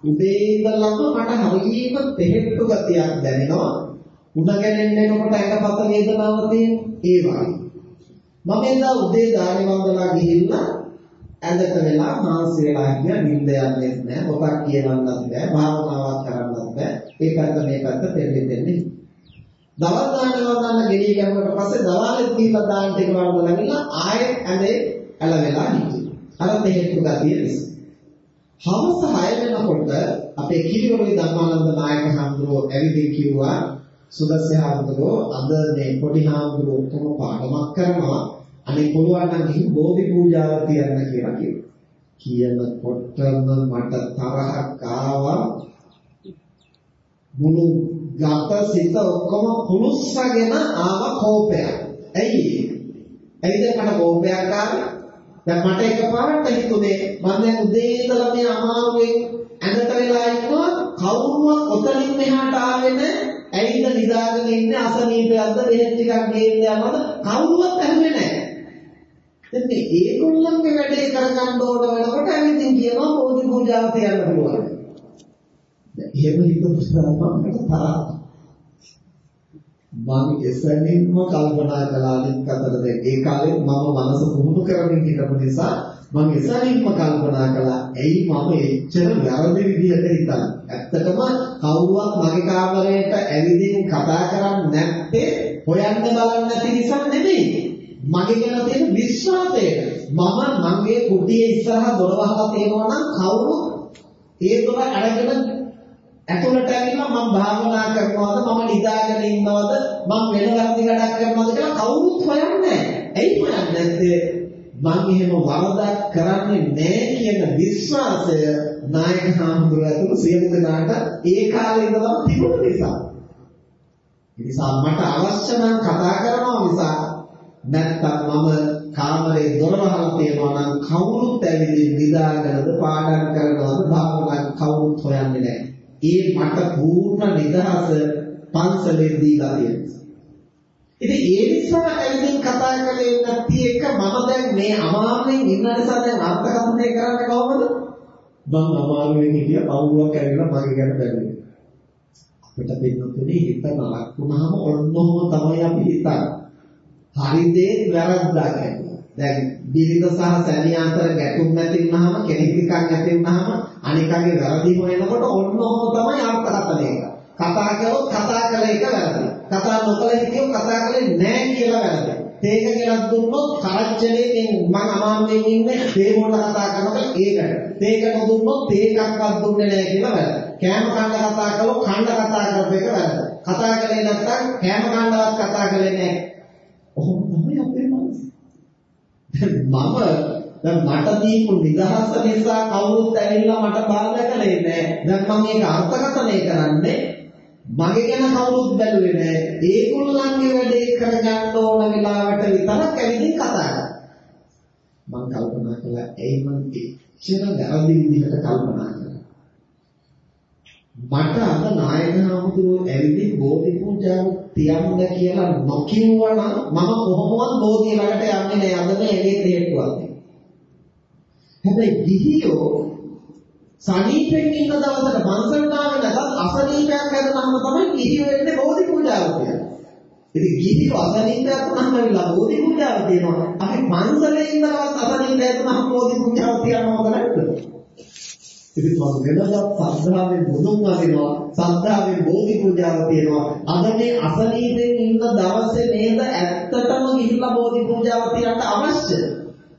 උදේ ඉඳලම මට හරියම තෙහෙට්ටු ගතියක් දැනෙනවා. උණ ගැනෙන්න එනකොට ඇඟපත වේදනාවක් තියෙන ඒ වගේ. මම එදා උදේ දානි වන්දනා ගිහිල්ලා ඇඳට වෙලා මාංශ වෙලා ගියා නිින්ද යන්නේ නැහැ. මොකක් කියවන්නත් බෑ. භාවනාවක් කරන්නත් බෑ. ඒ පැත්ත මේ පැත්ත දෙන්නේ දෙන්නේ. දවල් දාන වන්දන ගෙඩිය ගැහුවට පස්සේ දවල්ෙත් දීලා දාන්න ටික වන්දනා ගිහලා ආයෙත් ඇඳේ ඇල වෙලා හිටියා. අර තෙහෙට්ටු ගතිය නිසා. හවස 6 වෙනකොට අපේ කිරිවරුයි ධර්මානන්ද නායක හඳුරෝ ඇවිදින් කිව්වා සුදස්ස හඳුරෝ අද මේ පොඩි හඳුරෝ ඔක්කොම පාඩමක් කරනවා අනේ පුළුවන් නම් ගිහින් බෝධි පූජාව තියන්න කියලා කිව්වා. කියනකොටම මට තරහක් ආවා මුළු ගත සිත ඔක්කොම පුරුස්සගෙන ආව කෝපයක්. ඇයි? ඇයිද මට කෝපයක් ආවේ? දැන් මට එකපාරට හිතුනේ මම දැන් උදේ ඉඳලා මේ අමාරුවෙන් ඇඳට වෙලා ඉන්නවා කවුරුවත් ඔතනින් මෙහාට ආවේ නැහැ. ඇයිද නිදාගෙන ඉන්නේ අසනීපයක්ද බෙහෙත් ටිකක් ගේන්න යනවද කවුරුවත් ඇහුවේ නැහැ. දැන් මේ ඒගොල්ලන්ගේ වැඩේ කරගන්න ඕන වෙනකොට ඇවිදින් කියනවා බෝධි පූජාව තියන්න පුළුවන්. දැන් එහෙම හිතපු ස්ථාපනකට තරහ. මම එසැනින්ම කල්පනා කළා අනිත් අතට ඒ කාලේ මම මනස පුහුණු කරමින් හිටපු නිසා මම එසැනින්ම කල්පනා කළා. ඇයි මම එච්චර වැරදි විදිහට හිතන්නේ? ඇත්තටම කවුරුවත් මගේ කාමරයට ඇවිදින් කතා කරන්නේ නැත්තේ හොයන්න බලන්න නැති නිසා නෙමෙයි. මගේ ගැන තියෙන විශ්වාසය. මම මගේ කුටියේ ඉස්සරහා දොර වහලා තියෙනවා නම් කවුරු ඒ දොර අරගෙන ඇතුළට ඇවිල්ලා මම භාවනා කරනවද මම නිදාගෙන ඉන්නවද මම වෙන වැරදි වැඩක් කරනවද කියලා කවුරුත් හොයන්නේ නැහැ. ඇයි හොයන්නේ නැත්තේ? මම එහෙම වරදක් කරන්නේ නැහැ කියන විශ්වාසය නායක හාමුදුරුවෝ ඇතුළු සියලු දෙනාට ඒ කාලේ ඉඳලම තිබුණ නිසා. ඒ නිසා මට අවශ්‍ය නම් කතා කරනවා නිසා නැත්තම් මම කාමරේ දොර වහලා තියෙනවා නම් කවුරුත් ඇවිදින් නිදාගෙනද පාඩම් කරනවද භාවනා කවුරුත් හොයන්නේ නැහැ. ඒ මට පූර්ණ නිදහස පන්සලේ දීලා තියෙනවා. ඉතින් ඒ නිසා ඇවිදින් කතා කරේ නැති එක මම දැන් මේ අමාරුවෙන් ඉන්න නිසා දැන් අර්ථකථනය කරන්නේ කොහොමද? මම අමාරුවෙන් හිටිය කවුරුවක් ඇවිල්ලා මගේ ගැන බැලුවේ. අපිට පින්නතුනේ හිත නරක වුණාම ඔන්නෝම තමයි අපි හිතන්නේ. හරි දේ වැරද්දා කියනවා. දැන් බිරිඳ සහ සැමියා අතර ගැටුම් නැති වුනහම කෙනෙක් එකක් නැති වුනහම අනිකගේ වැරදි හොයනකොට ඔන්න ඔහොම තමයි අර්ථකථනය එක. කතා කළොත් කතා කළ එක වැරදි. කතා නොකළ හිටියොත් කතා කළේ නැහැ කියලා වැරදි. තේක ගෙනත් දුන්නොත් කරච්චලේ මේ මම අමාරුවෙන් ඉන්නේ තේ මොන කතා කරනකොට ඒකට. තේක නොදුන්නොත් තේකක්වත් දුන්නේ නැහැ කියලා වැරදි. කෑම කන්න කතා කළොත් කන්න කතා කරපු එක වැරදි. කතා කළේ නැත්නම් කෑම කන්නවත් කතා කළේ නැහැ. ඔහොම තමයි අපේ මනස. මම දැන් මට දීපු නිදහස නිසා කවුරුත් ඇවිල්ලා මට බාධා කළේ නැහැ. දැන් මම මේක අර්ථකථනය කරන්නේ මගේ ගැන කවුරුත් බැලුවේ නැහැ. ඒගොල්ලන්ගේ වැඩේ කරගන්න ඕන වෙලාවට විතරක් ඇවිදින් කතා කරා. මම කල්පනා කළා ඇයි මම එච්චර වැරදි විදිහට කල්පනා කරන්නේ. මට අද නායක හමුදුරුවෝ ඇවිදින් බෝධි පූජාව තියන්න කියලා නොකියුවනම් මම කොහොමවත් බෝධිය ළඟට යන්නේ නැහැ. අද මේ එළියට හේතුවක්. හැබැයි ගිහියෝ සනීපෙන් ඉන්න දවසට පන්සලට ආවේ නැත්නම් අසනීපයක් හැදුනම තමයි ගිහියෝ එන්නේ බෝධි පූජාව කියන්නේ. ඉතින් ගිහියෝ අසනීපයක් වුණාම වෙලා බෝධි පූජාව තියෙනවා. අපි පන්සලේ ඉඳලා අසනීපයක් වුණාම බෝධි පූජාව තියනවද නැද්ද? ඉතින් මම වෙනදත් සද්ධාවෙන් බුදුන් වදිනවා සද්ධාවෙන් බෝධි පූජාව තියෙනවා. අද මේ අසනීපෙන් ඉන්න දවසේ නේද ඇත්තටම ගිහිල්ලා බෝධි පූජාව තියන්න අවශ්‍ය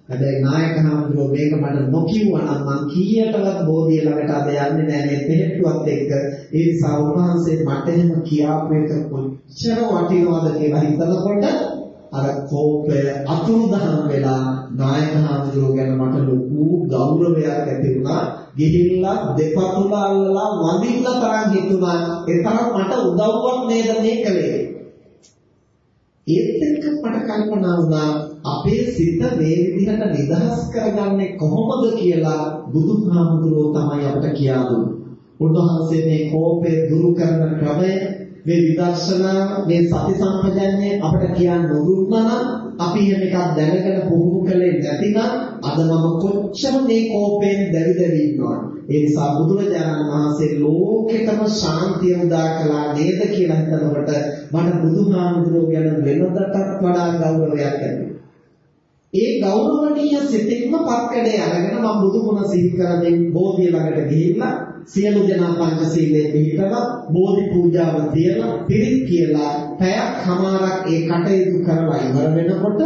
හැබැයි නායක හඳුරෝ මේක මට නොකියුවා නම් මං කීයටවත් බෝධිය ළඟට අද යන්නේ නැහැ. මේ පෙහෙට්ටුවත් එක්ක ඒ නිසා උන්වහන්සේ මට එහෙම කියාපු එක කොච්චර වටිනවද කියලා හිතනකොට අර කෝපය අතුරුදහන් වෙලා නායක හඳුරෝ ගැන මට ලොකු ගෞරවයක් ඇති වුණා. ගිහිල්ලා දෙපතුල අල්ලලා වඳින්න තරම් හිතුණා. ඒ තරම් මට උදව්වක් නේද මේ කලේ? ඒත් එක්ක මට කල්පනා වුණා අපේ සිත මේ විදිහට නිදහස් කරගන්නේ කොහොමද කියලා බුදුහාමුදුරුවෝ තමයි අපට කියා දුන්නේ. උන්වහන්සේ මේ කෝපය දුරු කරන ක්‍රමය මේ විදර්ශනා මේ සති සම්පජන්‍ය අපට කියන්න නොදුන්නා නම් අපි එහෙම එකක් දැනගෙන පුහුණු කළේ නැතිනම් අද මම කොච්චර මේ කෝපයෙන් දැවි දැවි ඉන්නවද? ඒ නිසා බුදුරජාණන් වහන්සේ ලෝකෙටම ශාන්තිය උදා කළා නේද කියලා හිතනකොට මට බුදුහාමුදුරුවෝ ගැන වෙනදටත් වඩා ගෞරවයක් ඇති ඒ ගෞරවණීය සිතින්ම පක්කඩේ අරගෙන මම බුදු ගුණ සිහි කරමින් බෝධිය ළඟට ගිහිල්ලා සියලු දෙනා පංචශීලයේ පිළිපදලා බෝධි පූජාව තියලා පිරිත් කියලා පැයක් හමාරක් ඒ කටයුතු කරලා ඉවර වෙනකොට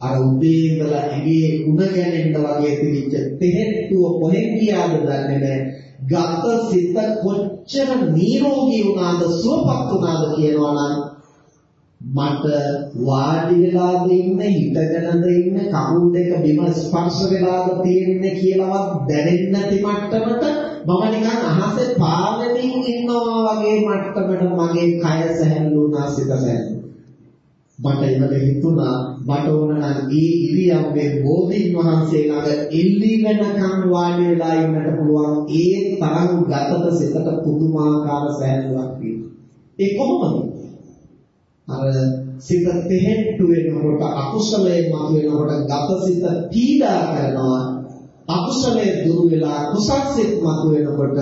අර උදේ ඉඳලා ඇගේ උණ ගැනෙන්න වගේ තිබිච්ච තෙහෙට්ටුව කොහෙන් ගියාද දන්නේ නැහැ. ගත සිත කොච්චර නිරෝගී වුණාද සුවපත් වුණාද කියනවා නම් මට වාඩි වෙලාද ඉන්නේ හිටගෙනද ඉන්නේ කකුල් දෙක බිම ස්පර්ශ වෙලාද තියෙන්නේ කියලාවත් දැනෙන්නේ නැති මට්ටමට මම නිකන් අහසේ පාවෙමින් ඉන්නවා වගේ මට්ටමට මගේ කය සැහැල්ලු වුණා සිත සැහැල්ලු මට එනද හිතුණා මට ඕන නම් ඒ ඉරියව්වේ බෝධීන් වහන්සේ ළඟ එල්ලි වෙනකම් වාඩි වෙලා ඉන්නට පුළුවන් ඒ තරම් ගතත සිතට පුදුමාකාර සෑහලුවක් ඒ කොහොමද? අර සිත තෙහෙට්ටු වෙනකොට අකුසලයේ මතුවෙනකොට ගත සිත පීඩා කරනවා. අකුසලයේ දුරු වෙලා කුසල් සිත් මතුවෙනකොට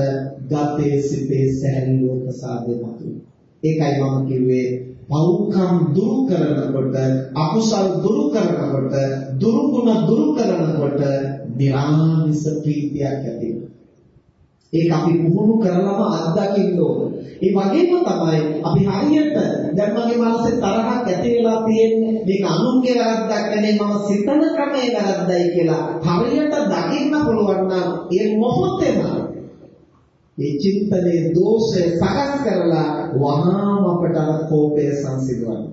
ගතේ සිතේ සැහැල්ලුව ප්‍රසාදේ මතුවෙනවා ඒකයි මම කිව්වේ පෞකම් දුරු කරනකොට අකුසල් දුරු කරනකොට දුරුගුණ දුරු කරනකොට නිරාමිස ප්‍රීතියක් ඇති ඒක අපි පුහුණු කරලම අත්දකින්න ඕන. ඒ වගේම තමයි අපි හරියට දැන් මගේ මනසේ තරහක් ඇති වෙලා තියෙන්නේ මේක අනුන්ගේ වැරද්දක් නෙමෙයි මම සිතන ක්‍රමයේ වැරද්දයි කියලා හරියට දකින්න පුළුවන් නම් ඒ මොහොතේම මේ චින්තනයේ දෝෂය සකස් කරලා වහාම අපට අර කෝපය සංසිඳවන්න.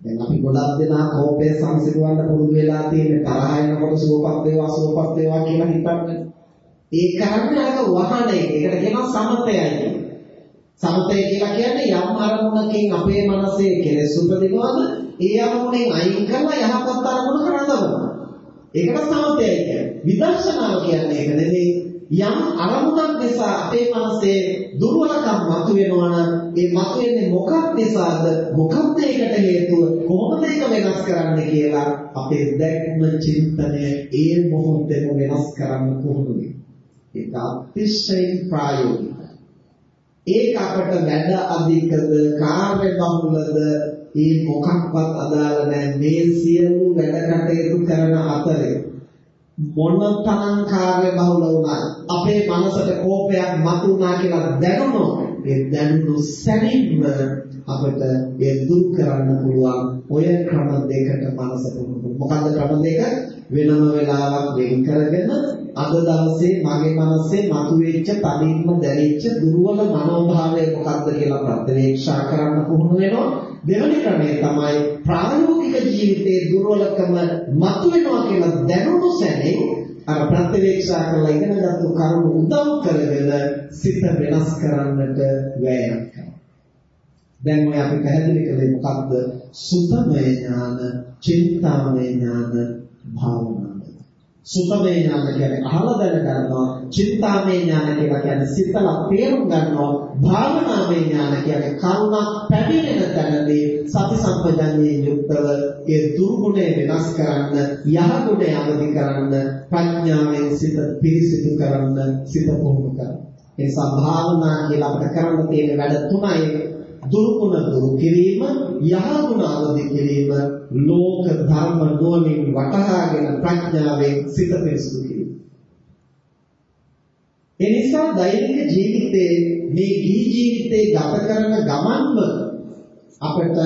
දැන් අපි ගොඩක් දෙනා කෝපය සංසිඳවන්න පුරුදු වෙලා තියෙන තරහ එනකොට සුවපත් වේවා සුවපත් වේවා කියලා හිතන්නේ. ඒ කරන්නේ අර වහන එක. ඒකට කියනවා සමතයයි කියන්නේ. සමතය කියලා කියන්නේ යම් අරමුණකින් අපේ මනසේ කෙලෙස් උපදිනවද ඒ අරමුණෙන් අයින් කරලා යහපත් අරමුණකට රඳවනවා. ඒකට සමතයයි කියන්නේ. විදර්ශනාව කියන්නේ ඒක නෙමෙයි යම් අරමුණක් නිසා අපේ මනසේ දුර්වලකම් මතුවෙනවා නම් ඒ මතුවෙන්නේ මොකක් නිසාද මොකක්ද ඒකට හේතුව කොහොමද ඒක වෙනස් කරන්නේ කියලා අපේ දැක්ම චින්තනය ඒ මොහොතේම වෙනස් කරන්න පුහුණු ඒක අතිශයින් ප්‍රායෝගිකයි. ඒක අපට වැඩ අධිකද කාර්ය බහුලද ඒ මොකක්වත් අදාළ නැහැ. මේ සියලු වැඩ කටයුතු කරන අතරේ මොන තරම් කාර්ය බහුල වුණත් අපේ මනසට කෝපයක් මතුණා කියලා දැනුණොත් ඒ දැනුණු සැනින්ම අපිට ඒ දුක් කරන්න පුළුවන්. ඔය ක්‍රම දෙකට මනස මොකද්ද ක්‍රම දෙක? වෙනම වෙලාවක් වෙන් කරගෙන අද දවසේ මගේ මනසේ මතුවෙච්ච තදින්ම දැනෙච්ච දුර්වල මනෝභාවය මොකක්ද කියලා ප්‍රත්‍යක්ෂා කරන්න පුහුණු වෙනවා. දෙවැනි ක්‍රමය තමයි ප්‍රායෝගික ජීවිතයේ දුර්වලකම මතුවෙනවා කියලා දැනුණු සැනින් අර ප්‍රත්‍යවේක්ෂා කරලා ඉගෙනගත්තු කරුණු උදව් කරගෙන සිත වෙනස් කරන්නට වෑයම් කරනවා. දැන් ඔය අපි පැහැදිලි කළේ මොකක්ද? සුතමය ඥාන, චින්තාමය ඥාන, භාවනා. සුතමේ ඥාන කියන්නේ අහලා දැන ගන්නවා චින්තාමේ ඥාන කියලා කියන්නේ සිතලා තේරුම් ගන්නවා භාවනාමේ ඥාන කියන්නේ කරුණක් පැමිණෙන තැනදී සති සම්පජන්යේ යුක්තව ඒ දුර්ගුණය වෙනස් කරන්න යහගුණය අවදි කරන්න ප්‍රඥාවෙන් සිත පිරිසිදු කරන්න සිත පුහුණු කරන්න. ඒ සම්භාවනා කියලා අපිට කරන්න තියෙන වැඩ තුනයි දුරුගුණ දුරු කිරීම යහගුණ අවදි කිරීම ලෝක ධර්ම නුවණින් වටහාගෙන ප්‍රඥාවෙන් සිත පිරිසුදු කිරීම. ඒ නිසා දෛනික ජීවිතයේ මේ ගිහි ජීවිතේ ගත කරන ගමන්ම අපට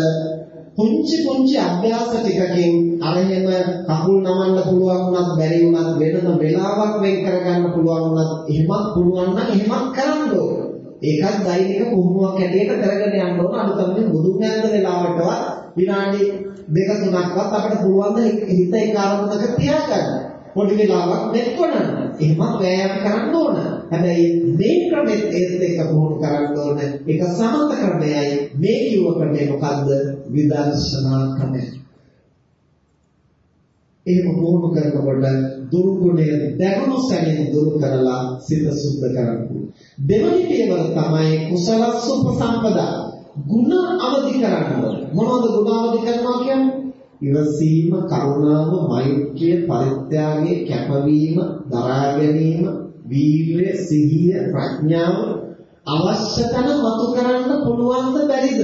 පුංචි පුංචි අභ්‍යාස ටිකකින් අර එහෙම කකුල් නමන්න පුළුවන් වුණත් බැරි වුණත් වෙනම වෙලාවක් වෙන් කරගන්න පුළුවන් වුණත් එහෙමත් පුළුවන් නම් එහෙමත් කරන්න ඕන. ඒකත් දෛනික පුහුණුවක් ඇටියට කරගෙන යන්න ඕන. අනුතමනේ බුදුන් වැඳ වෙලාවටවත් විනාඩි දෙක තුනක්වත් අපිට පුළුවන් හිත ඒ කාරණක තියාගන්න. පොඩි වෙලාවක් මෙත්කොනන්න. එහෙමත් වෑයම් කරන්න ඕන. හැබැයි මේ ක්‍රමෙත් ඒත් එක්ක පුහුණු කරන්න ඕන. ඒක සමත ක්‍රමයයි. මේ කිව්ව ක්‍රමය මොකද්ද? විදර්ශනා ක්‍රමය. එහෙම පුහුණු කරනකොට දුර්ගුණය දැනුණු සැනින් දුරු කරලා සිත සුද්ධ කරගන්න. දෙවනි පියවර තමයි කුසල සුපසම්පදා. ಗುಣ අවදි කරන්න ඕනේ. මොනවද ಗುಣ අවදි කරනවා කියන්නේ? ඉවසීම, කරුණාව, මෛත්‍රිය, පරිත්‍යාගය, කැපවීම, දරා ගැනීම, වීර්ය, සිහිය, ප්‍රඥාව අවශ්‍ය තැන මතු කරන්න පුළුවන්ද බැරිද?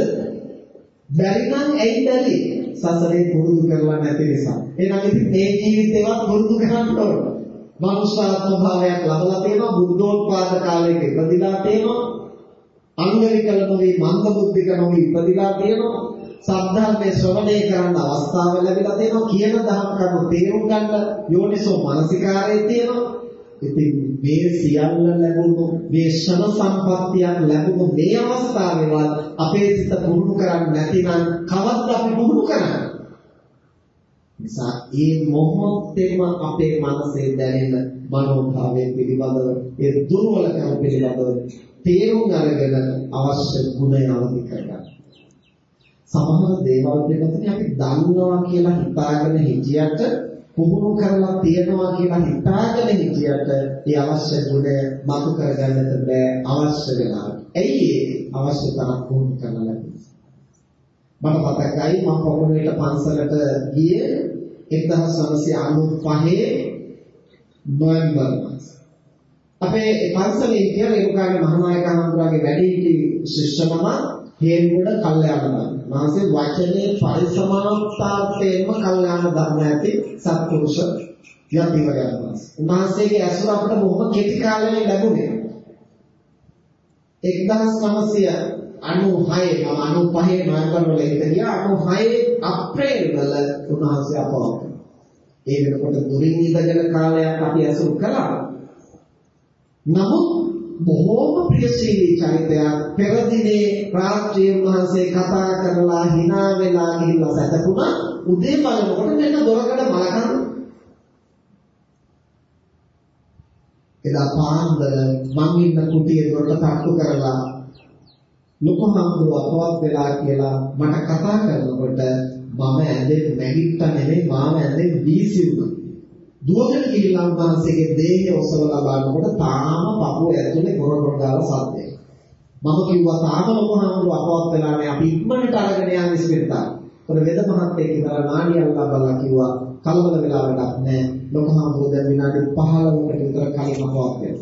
බැරි නම් ඇයි බැරි? සසරේ පුරුදු කරලා නැති නිසා. එහෙනම් ඉතින් මේ ජීවිතේවත් පුරුදු කරන්න ඕන. මනුෂ්‍යාත්ම භාවයක් ලබලා තියෙනවා බුද්ධෝත්පාද කාලයක ඉපදිලා තියෙනවා අංග විකල නොවි මන්ද බුද්ධික නොවි ඉපදිලා තියෙනවා සද්ධර්මයේ ශ්‍රවණය කරන්න අවස්ථාව ලැබිලා තියෙනවා කියන දහම් කරුණු තේරුම් ගන්න යෝනිසෝ මානසිකාරයේ තියෙනවා. ඉතින් මේ සියල්ල ලැබුණු මේ ශ්‍රම සම්පත්තියක් ලැබුණු මේ අවස්ථාවේවත් අපේ සිත පුරුදු කරන්නේ නැතිනම් කවද්ද අපි පුරුදු කරන්නේ? නිසා ඒ මොහොතේම අපේ මනසේ දැනෙන මනෝභාවය පිළිබඳව ඒ දුර්වලකම් පිළිබඳව තේරුම් අරගෙන අවශ්‍ය ගුණය අවදි කරගන්න. සමහර දේවල් පිළිබඳව අපි දන්නවා කියලා හිතාගෙන හිටියට පුහුණු කරලා තියනවා කියලා හිතාගෙන හිටියට ඒ අවශ්‍ය ගුණය මතු කරගන්නට බෑ අවශ්‍ය වෙලාවට. ඇයි ඒ අවශ්‍ය තරම් පුහුණු කරලා ලැබෙන්නේ? මට මතකයි මම පොළොන්නේට පන්සලට ගියේ 1995 නොවැම්බර් මාසේ. අපේ පන්සලේ කියන ඒකාගේ මහානායක හඳුනාගේ වැඩිහිටි ශිෂ්‍යමම හේන්ගොඩ කල්යාණ ධර්ම. මාසේ වචනේ පරිසමාප්තාර්ථයෙන්ම කල්යාණ ධර්ම ඇති සත්පුරුෂ යතිවරයන් මාසේ. උන්වහන්සේගේ ඇසුර අපට බොහොම කෙටි කාලෙකින් ලැබුණේ. 1996 96 95 නොවැම්බර් වල ඉඳලා 96 අප්‍රේල් වල උන්වහන්සේ අපවත්. ඒ වෙනකොට දුරින් ඉඳගෙන කාලයක් අපි අසුර කළා. නමුත් බොහෝම ප්‍රියශීලී චරිතයක්. පෙර දිනේ රාත්‍රියේ උන්වහන්සේ කතා කරලා hina වෙලා ගිහිල්ලා සැතපුණා. උදේ බලනකොට මෙන්න දොරකඩ මලකන් එදා පාන්දර මං ඉන්න කුටියේ දොරට තට්ටු කරලා ලොකු හම්බුව අපවත් වෙලා කියලා මට කතා කරනකොට මම ඇඳේ නැගිට්ට නෙමෙයි මාම ඇඳේ වීසි වුණා. දුවගෙන ගිහිල්ලා උන්වහන්සේගේ දේහය ඔසවලා බලනකොට තාම පපුව ඇතුලේ ගොරගොර දාලා සද්දේ. මම කිව්වා තාම ලොකු හම්බුව අපවත් වෙලා නැහැ අපි ඉක්මනට අරගෙන යන්න ඉස්පිරිතා. ඒතර වෙද මහත්තයෙක් ඉඳලා නාඩියල්ලා බලලා කිව්වා කලබල වෙලා වැඩක් නැහැ. ලොකු හම්බුව දැන් විනාඩි 15කට විතර කලින් අපවත් වෙනවා.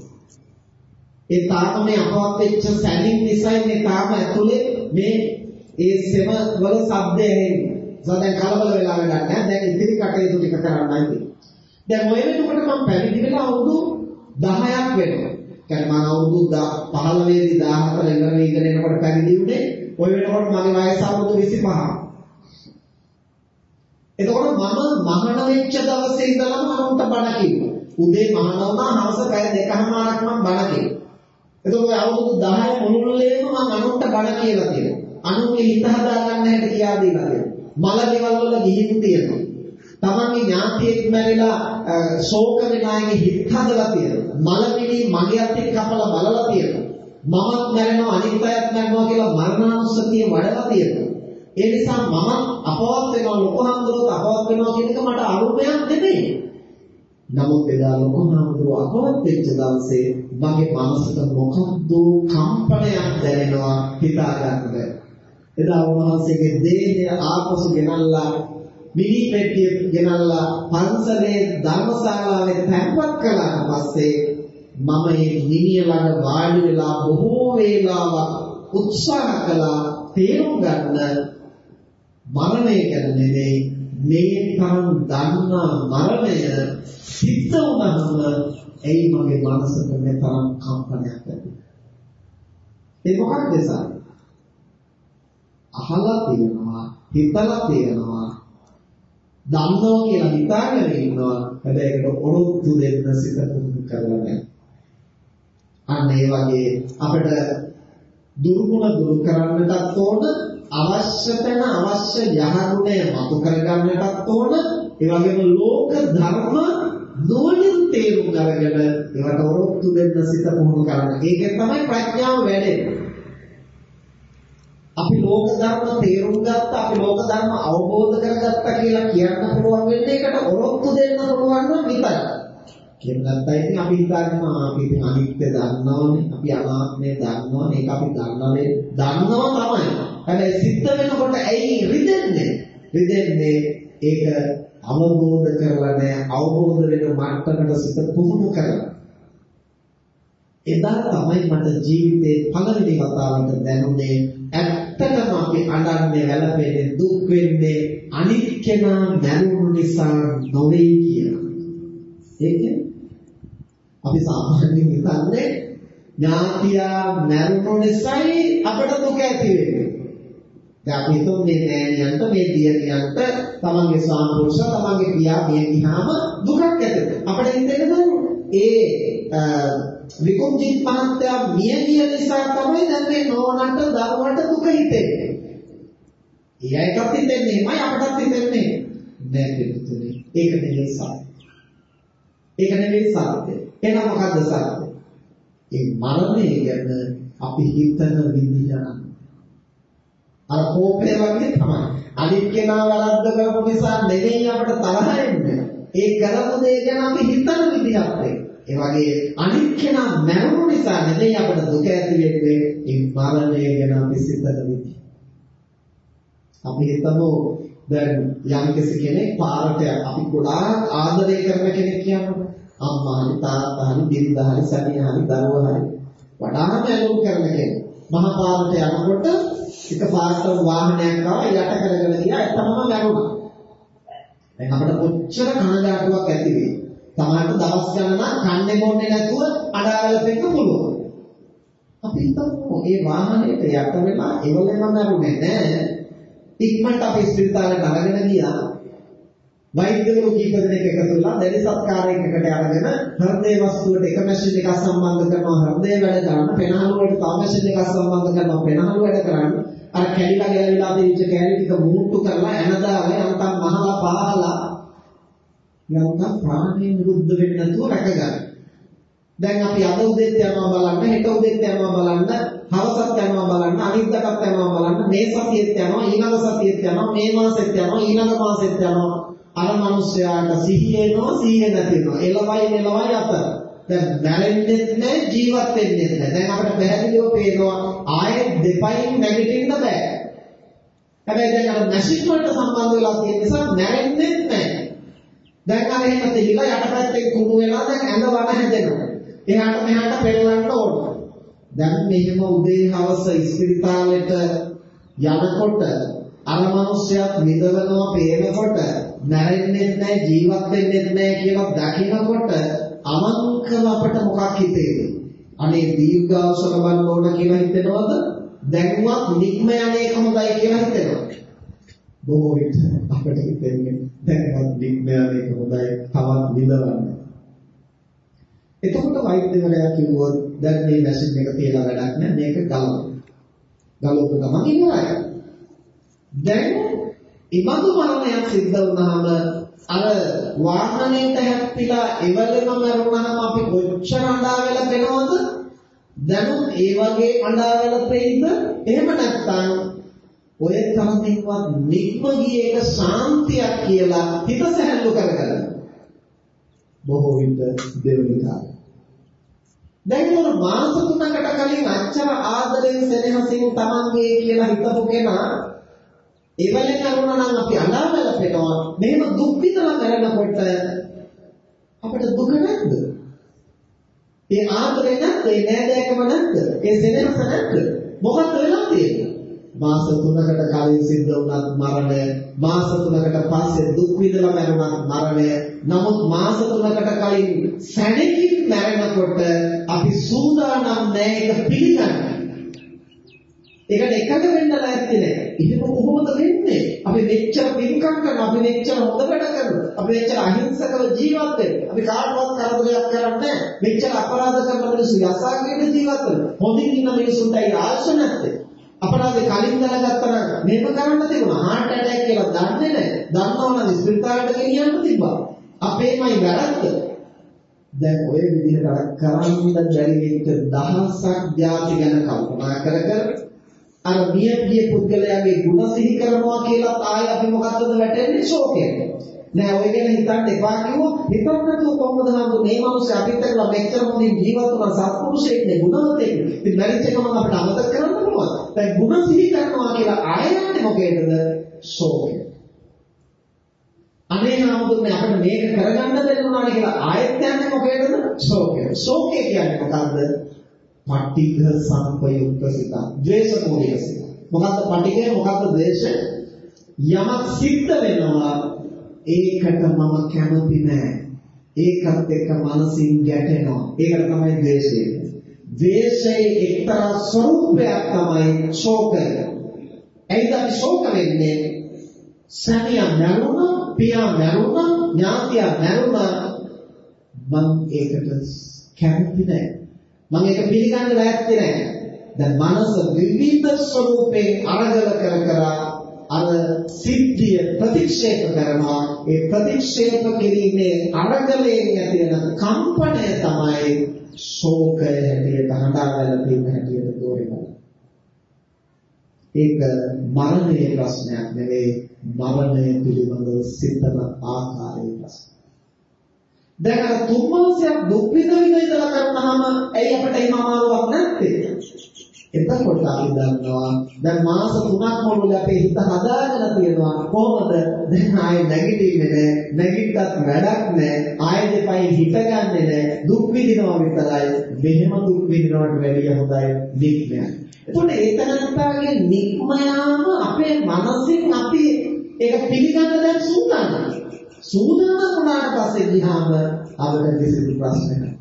ඒ තාම මේ අපවත් වෙච්ච සැනින් නිසා මේ තාම ඇතුලේ මේ ඒ සෙම වල ශබ්දය ඇහෙන්නේ. දැන් කලබල වෙලා වැඩක් නැහැ. දැන් ඉතිරි කටයුතු ටික කරන්නයි තියෙන්නේ. දැන් ඔය වෙනකොට මම පැවිදි වෙලා අවුරුදු 10ක් වෙනවා. කියන්නේ මම අවුරුදු 15 දී 14 ඉඳන් ඉගෙන එනකොට පැවිදි වුණේ. ඔය වෙනකොට මගේ වයස අවුරුදු 25. එතකොට මම මහාන වෙච්ච දවසේ ඉඳලම අනුන්ට බණ කිව්වා. උදේ මහාන වුණා හවස පැය දෙකමාරක් මම බණ කිව්වා. එතකොට අවුරුදු 10 මුළුල්ලේම මම අනුන්ට බණ කියලා තියෙනවා. අනුන්ගේ හිත හදාගන්න හැටි කියා දීලා තියෙනවා. මල ගෙවල් වල ගිහින් තියෙනවා. තමන්ගේ ඥාතියෙක් මැරිලා ශෝක වෙනාගේ හිත හදලා තියෙනවා. මලමිණි මගේ අතින් කපලා බලලා තියෙනවා. මමත් මැරෙනවා අනිත් අයත් මැරෙනවා කියලා මරණානුස්සතිය වඩලා තියෙනවා. ඒ නිසා මම අපවත් වෙනවා ලොකහඳුරත් අපවත් වෙනවා කියන එක මට අරුමයක් නෙමෙයි. නමුත් එදා ලොකුහාමුදුරුව අපවත් වෙච්ච දවසේ මගේ මනසට මොකක්ද කම්පනයක් දැනෙනවා හිතා ගන්න එදා උන්වහන්සේගේ දේහය ආපසු ගෙනල්ලා මිනි පෙට්ටිය ගෙනල්ලා පන්සලේ ධර්මශාලාවේ තැන්පත් කළාට පස්සේ මම මේ මිනිය ළඟ වාඩි වෙලා බොහෝ වේලාවක් උත්සාහ කළා තේරුම් ගන්න. මරණය ගැන නෙවෙයි මේ තරම් දන්නා මරණය සිද්ධ වුණාම ඇයි මගේ මනසට මේ තරම් කම්පනයක් ඇති. ඒ මොකක්ද නිසා අහලා තියෙනවා හිතලා තියෙනවා. දන්නවා කියලා හිතාගෙන ඉන්නවා හැබැයි ඒකට ඔරොත්තු දෙන්න සිත පුරුදු කරලා නැහැ අන්න ඒ වගේ අපිට දුර්ගුණ දුරු කරන්නටත් ඕන අවශ්‍ය තැන අවශ්‍ය යහගුණය මතු කරගන්නටත් ඕන ඒ වගේම ලෝක ධර්ම නුවණින් තේරුම් අරගෙන ඒවට ඔරොත්තු දෙන්න සිත පුහුණු කරන්න. ඒකෙන් තමයි ප්‍රඥාව වැඩෙන්නේ. අපි ලෝක ධර්ම තේරුම් ගත්තා, අපි ලෝක ධර්ම අවබෝධ කරගත්තා කියලා කියන්න පුළුවන් වෙන්නේ ඒකට ඔරොත්තු දෙන්න පුළුවන් නම් විතරයි. කියන ගත්තා ඉතින් අපි හිතන්නේ අපි ඉතින් අනිත්‍ය දන්නවනේ, අපි අනාත්මය දන්නවනේ, ඒක අපි දන්නවනේ, දන්නවා තමයි. හැබැයි සිද්ධ වෙනකොට ඇයි රිදෙන්නේ? රිදෙන්නේ ඒක අවබෝධ කරලා නැහැ අවබෝධ වෙන මට්ටමකට සිත පුහුණු කරලා එදා තමයි මට ජීවිතේ පළවෙනි වතාවට දැනුනේ ඇත්තටම අපි අඬන්නේ වැළපෙන්නේ දුක් වෙන්නේ අනිත් කෙනා මැරුණු නිසා නොවේ කියලා. ඒක අපි සාමාන්‍යයෙන් හිතන්නේ ඥාතියා මැරුණු නිසායි අපට දුක ඇති වෙන්නේ. දැන් අපි හිතමු මේ නෑනියන්ට මේ දියණියන්ට තමන්ගේ ස්වාමි පුරුෂයා තමන්ගේ පියා මිය ගියාම දුකක් ඇති අපිට හිතෙන්නේ ඒ විකුම්ජිත් මහත්තයා මිය ගිය නිසා තමයි දැන් මේ නෝනට දරුවට දුක හිතෙන්නේ. ඊයටත් හිතෙන්නේ මයි අපටත් හිතෙන්නේ නෑ පිටුතුනේ. ඒක නෙවෙයි සත්‍ය. ඒක නෙවෙයි සත්‍ය. එහෙනම් මොකද්ද සත්‍ය? ඒ මරණය ගැන අපි හිතන විදිහ අර කෝපය වගේ තමයි. අනිත් කෙනා වැරද්ද කරපු නිසා නෙවෙයි අපිට තරහ එන්නේ. ඒ කරපු දේ ගැන අපි හිතන විදිහත් ඒ වගේ අනිත් කෙනා මැරුණු නිසා නෙවෙයි අපිට දුක ඇති වෙන්නේ. ඒ මරණය ගැන අපි සිතන විදිහ. අපි හිතමු දැන් යම් කෙනෙක් පාරට අපි ගොඩාක් ආදරය කරන කෙනෙක් කියනවා. අම්මා හරි තාත්තා හරි බිරිඳ හරි සැමියා හරි දරුවා හරි වඩාම ඇලුම් කරන කෙනෙක්. මහා පාරට යනකොට එක පාරට වාහනයක් ආවා යට කරගෙන ගියා එතනම වැරුණා. දැන් අපිට කොච්චර කනගාටුවක් ඇති වෙයි. තමන්ට දවස් ගණනක් කන්නේ බොන්නේ නැතුව අඬාවලපෙන්න පුළුවන්. අපි හිතමු මේ වාහනයට යට වෙලා එවලෙම නැරුනේ නෑ. ඉක්මනට අපි ස්පිරිතාලෙට අරගෙන ගියා. වෛද්‍යවරු කීප දෙනෙක් එකතු වෙලා දැඩි සත්කාරයකට අරගෙන හෘදේ වස්තුවට එක මැෂින් එකක් සම්බන්ධ කරනවා හෘදේ වැඩ කරන්න පෙනහළු වලට තව මැෂින් එකක් සම්බන්ධ කරනවා පෙනහළු වැඩ කරන්න අර කැලිලා ගැලවිලා තිබිච්ච කැලි ටික මූට්ටු කරලා එනදාගේ යන්තම් මහලා පහලා යන්තම් ප්‍රාණය නිරුද්ධ වෙන්නේ නැතුව රැකගන්න. දැන් අපි අද උදේත් යනවා බලන්න හෙට උදේත් යනවා බලන්න හවසත් යනවා බලන්න අනිද්දාටත් යනවා බලන්න මේ සතියෙත් යනවා ඊළඟ සතියෙත් යනවා මේ මාසෙත් යනවා ඊළඟ මාසෙත් යනවා. අර මිනිස්යාට සිහිය එනවා සිහිය නැති වෙනවා. එළවයි නෙළවයි අතර දැන් මැරෙන්නෙත් නැහැ ජීවත් වෙන්නෙත් නැහැ. දැන් අපිට පැහැදිලිව පේනවා ආයෙත් දෙපයින් නැගිටින්න බෑ. හැබැයි දැන් අර මැෂින් වලට සම්බන්ධ වෙලා තියෙන නිසා මැරෙන්නෙත් නැහැ. දැන් අර එහෙම තිබිලා යටපැත්තේ කුණු වෙලා දැන් ඇඳ වන හැදෙනවා එහාට මෙහාට පෙරලන්න ඕන දැන් මෙහෙම උදේ හවස ඉස්පිරිතාලෙට යනකොට අර මිනිස්සයත් විඳවනවා පේනකොට මැරෙන්නේ නැහැ ජීවත් වෙන්නේ නැහැ කියලා දකිනකොට අවංකව අපට මොකක් හිතේද? අනේ දීර්ඝාස ලබන්න ඕන කියලා හිතෙනවද? දැන්වත් නික්ම යන්නේ කොහොමදයි කියලා හිතෙනවද? බොහෝ විට අපිට හිතෙන්නේ දැන්වත් නික්ම යන්නේ කොහොමදයි තවත් විඳවන්න. එතකොට වෛද්‍යවරයා කිව්වොත් දැන් මේ මැෂින් එක තියලා වැඩක් නැහැ මේක ගලවන්න. ගලවපු ගමන් ඉවරයි. දැන් ඉබඳු මරණයක් සිද්ධ වුණාම අර වාහනේට හැප්පිලා එවලෙම මරුණාම අපි කොච්චර අඬා වෙලා දෙනවද? දැනුත් ඒ වගේ අඬා වෙලා තෙයිද? එහෙම නැත්නම් ඔය තරමින්වත් නික්ම ගියේ එක සාන්තියක් කියලා හිත සැහැල්ලු කරගන්න. බොහෝ විට දෙවෙනි කාලේ. දැන් මොන මාස තුනකට කලින් අච්චර ආදරෙන් සෙනෙහසින් තමන්ගේ කියලා හිතපු කෙනා ඒවලෙන් කරුණා නම් අපි අඬාවල පෙනවා. මෙහෙම දුක් විඳලා කරනකොට අපිට දුක නැද්ද? ඒ ආදරේ නැද්ද? ඒ නෑදෑකම නැද්ද? ඒ සෙනෙහස නැද්ද? මොකක්ද වෙලා තියෙන්නේ? මාස 3කට කලින් සිද්ධ වුණත් මරණය, මාස 3කට පස්සේ දුක් විඳලා මරුණත් මරණය. නමුත් මාස 3කට කලින් සැනකින් මැරෙනකොට අපි සූදානම් නැහැ ඒක පිළිගන්න. ඒකට එකඟ වෙන්න ලෑස්ති නැහැ. එහෙම කොහොමද වෙන්නේ? අපි මෙච්චර පින්කම් කරනවා, අපි මෙච්චර හොඳ වැඩ කරනවා, අපි මෙච්චර අහිංසකව ජීවත් වෙනවා. අපි කාටවත් කරදරයක් කරන්නේ නැහැ. මෙච්චර අපරාධ කරන මිනිස්සු යසාගෙන ජීවත් වෙනවා. හොඳින් ඉන්න මිනිස්සුන්ටයි ආශ නැත්තේ. අපරාධේ කලින් දැනගත්තා නම් මේක කරන්න තිබුණා. heart attack කියලා දන්නේ නැහැ. දන්නවනම් ස්පිරිතාලට ගෙනියන්න තිබ්බා. අපේමයි වැරද්ද. දැන් ඔය විදිහට අර කරන්න බැරි වෙච්ච දහසක් ධාති ගැන කල්පනා කර කර අර මියගිය පුද්ගලයාගේ ಗುಣ සිහි කරනවා කියලා ආයෙ අපි මොකද්දද වැටෙන්නේ ශෝකයට. නෑ ඔය ගැන හිතන්න එපා කිව්වොත් හිතන්න තු කොහොමද නම් මේ මිනිස්සු අපිට කරලා මෙච්චර මොනින් ජීවත් වුණා සත්පුරුෂයෙක් නේ ගුණවතෙක්. ඉතින් මැරිච්ච ගමන් අපිට අමතක කරන්න පුළුවන්. දැන් ಗುಣ සිහි කරනවා කියලා ආයෙ යන්නේ මොකේද? ශෝකය. අනේ නාමතුනේ අපිට මේක කරගන්න බැරි වුණානේ කියලා ආයෙත් යන්නේ මොකේද? ශෝකය. ශෝකය කියන්නේ මොකද්ද? පටිඝ සංපයුක්ත සිත. ද්වේෂ මූලික සිත. මොකද්ද පටිඝය මොකද්ද ද්වේෂය? යමක් සිද්ධ වෙනවා ඒකට මම කැමති නෑ. ඒකත් එක්ක මනසින් ගැටෙනවා. ඒකට තමයි ද්වේෂය. ද්වේෂයේ එක්තරා ස්වરૂපයක් තමයි ශෝකය. ඇයිද අපි ශෝක වෙන්නේ? සැමියා මැරුණා, පියා මැරුණා, ඥාතියා මැරුණා. මම ඒකට කැමති නැහැ. මම ඒක පිළිගන්න ලෑස්ති නැහැ. දැන් මනස විවිධ ස්වરૂපයෙන් අරගල කර කර අර සිද්ධිය ප්‍රතික්ෂේප කරනවා. ඒ ප්‍රතික්ෂේප කිරීමේ අරගලයෙන් ඇති වෙන කම්පනය තමයි ශෝකය හැටියට හඳාගලා තියෙන හැටියට තෝරනවා. ඒක මරණයේ ප්‍රශ්නයක් නෙවෙයි මරණය පිළිබඳව සිතන ආකාරයේ ප්‍රශ්නයක්. දැන් අර තුන් මාසයක් දුක් විඳින ඉඳලා කරනහම ඇයි අපිට එහෙම අමාරුවක් නැත්තේ? එතකොට අපි දන්නවා දැන් මාස 3ක් මොළුවේ අපේ හිත හදාගෙන තියෙනවා කොහොමද? දැන් ආයේ නැගිටින්නේ නැහැ නැගිට්ටත් වැඩක් නැහැ ආයේ දෙපයි හිතගන්නේ නැහැ දුක් විඳිනවා විතරයි. මෙහෙම දුක් විඳිනවට වැඩිය හොඳයි නික්මය එතකොට ඒතනත්තාගේ නික්මයාම අපේ මනසින් අපි ඒක පිළිගන්න දැන් සූදානම්. සූදානම් වුණාට පස්සේ ගියාම අපිට කිසිදු ප්‍රශ්නයක්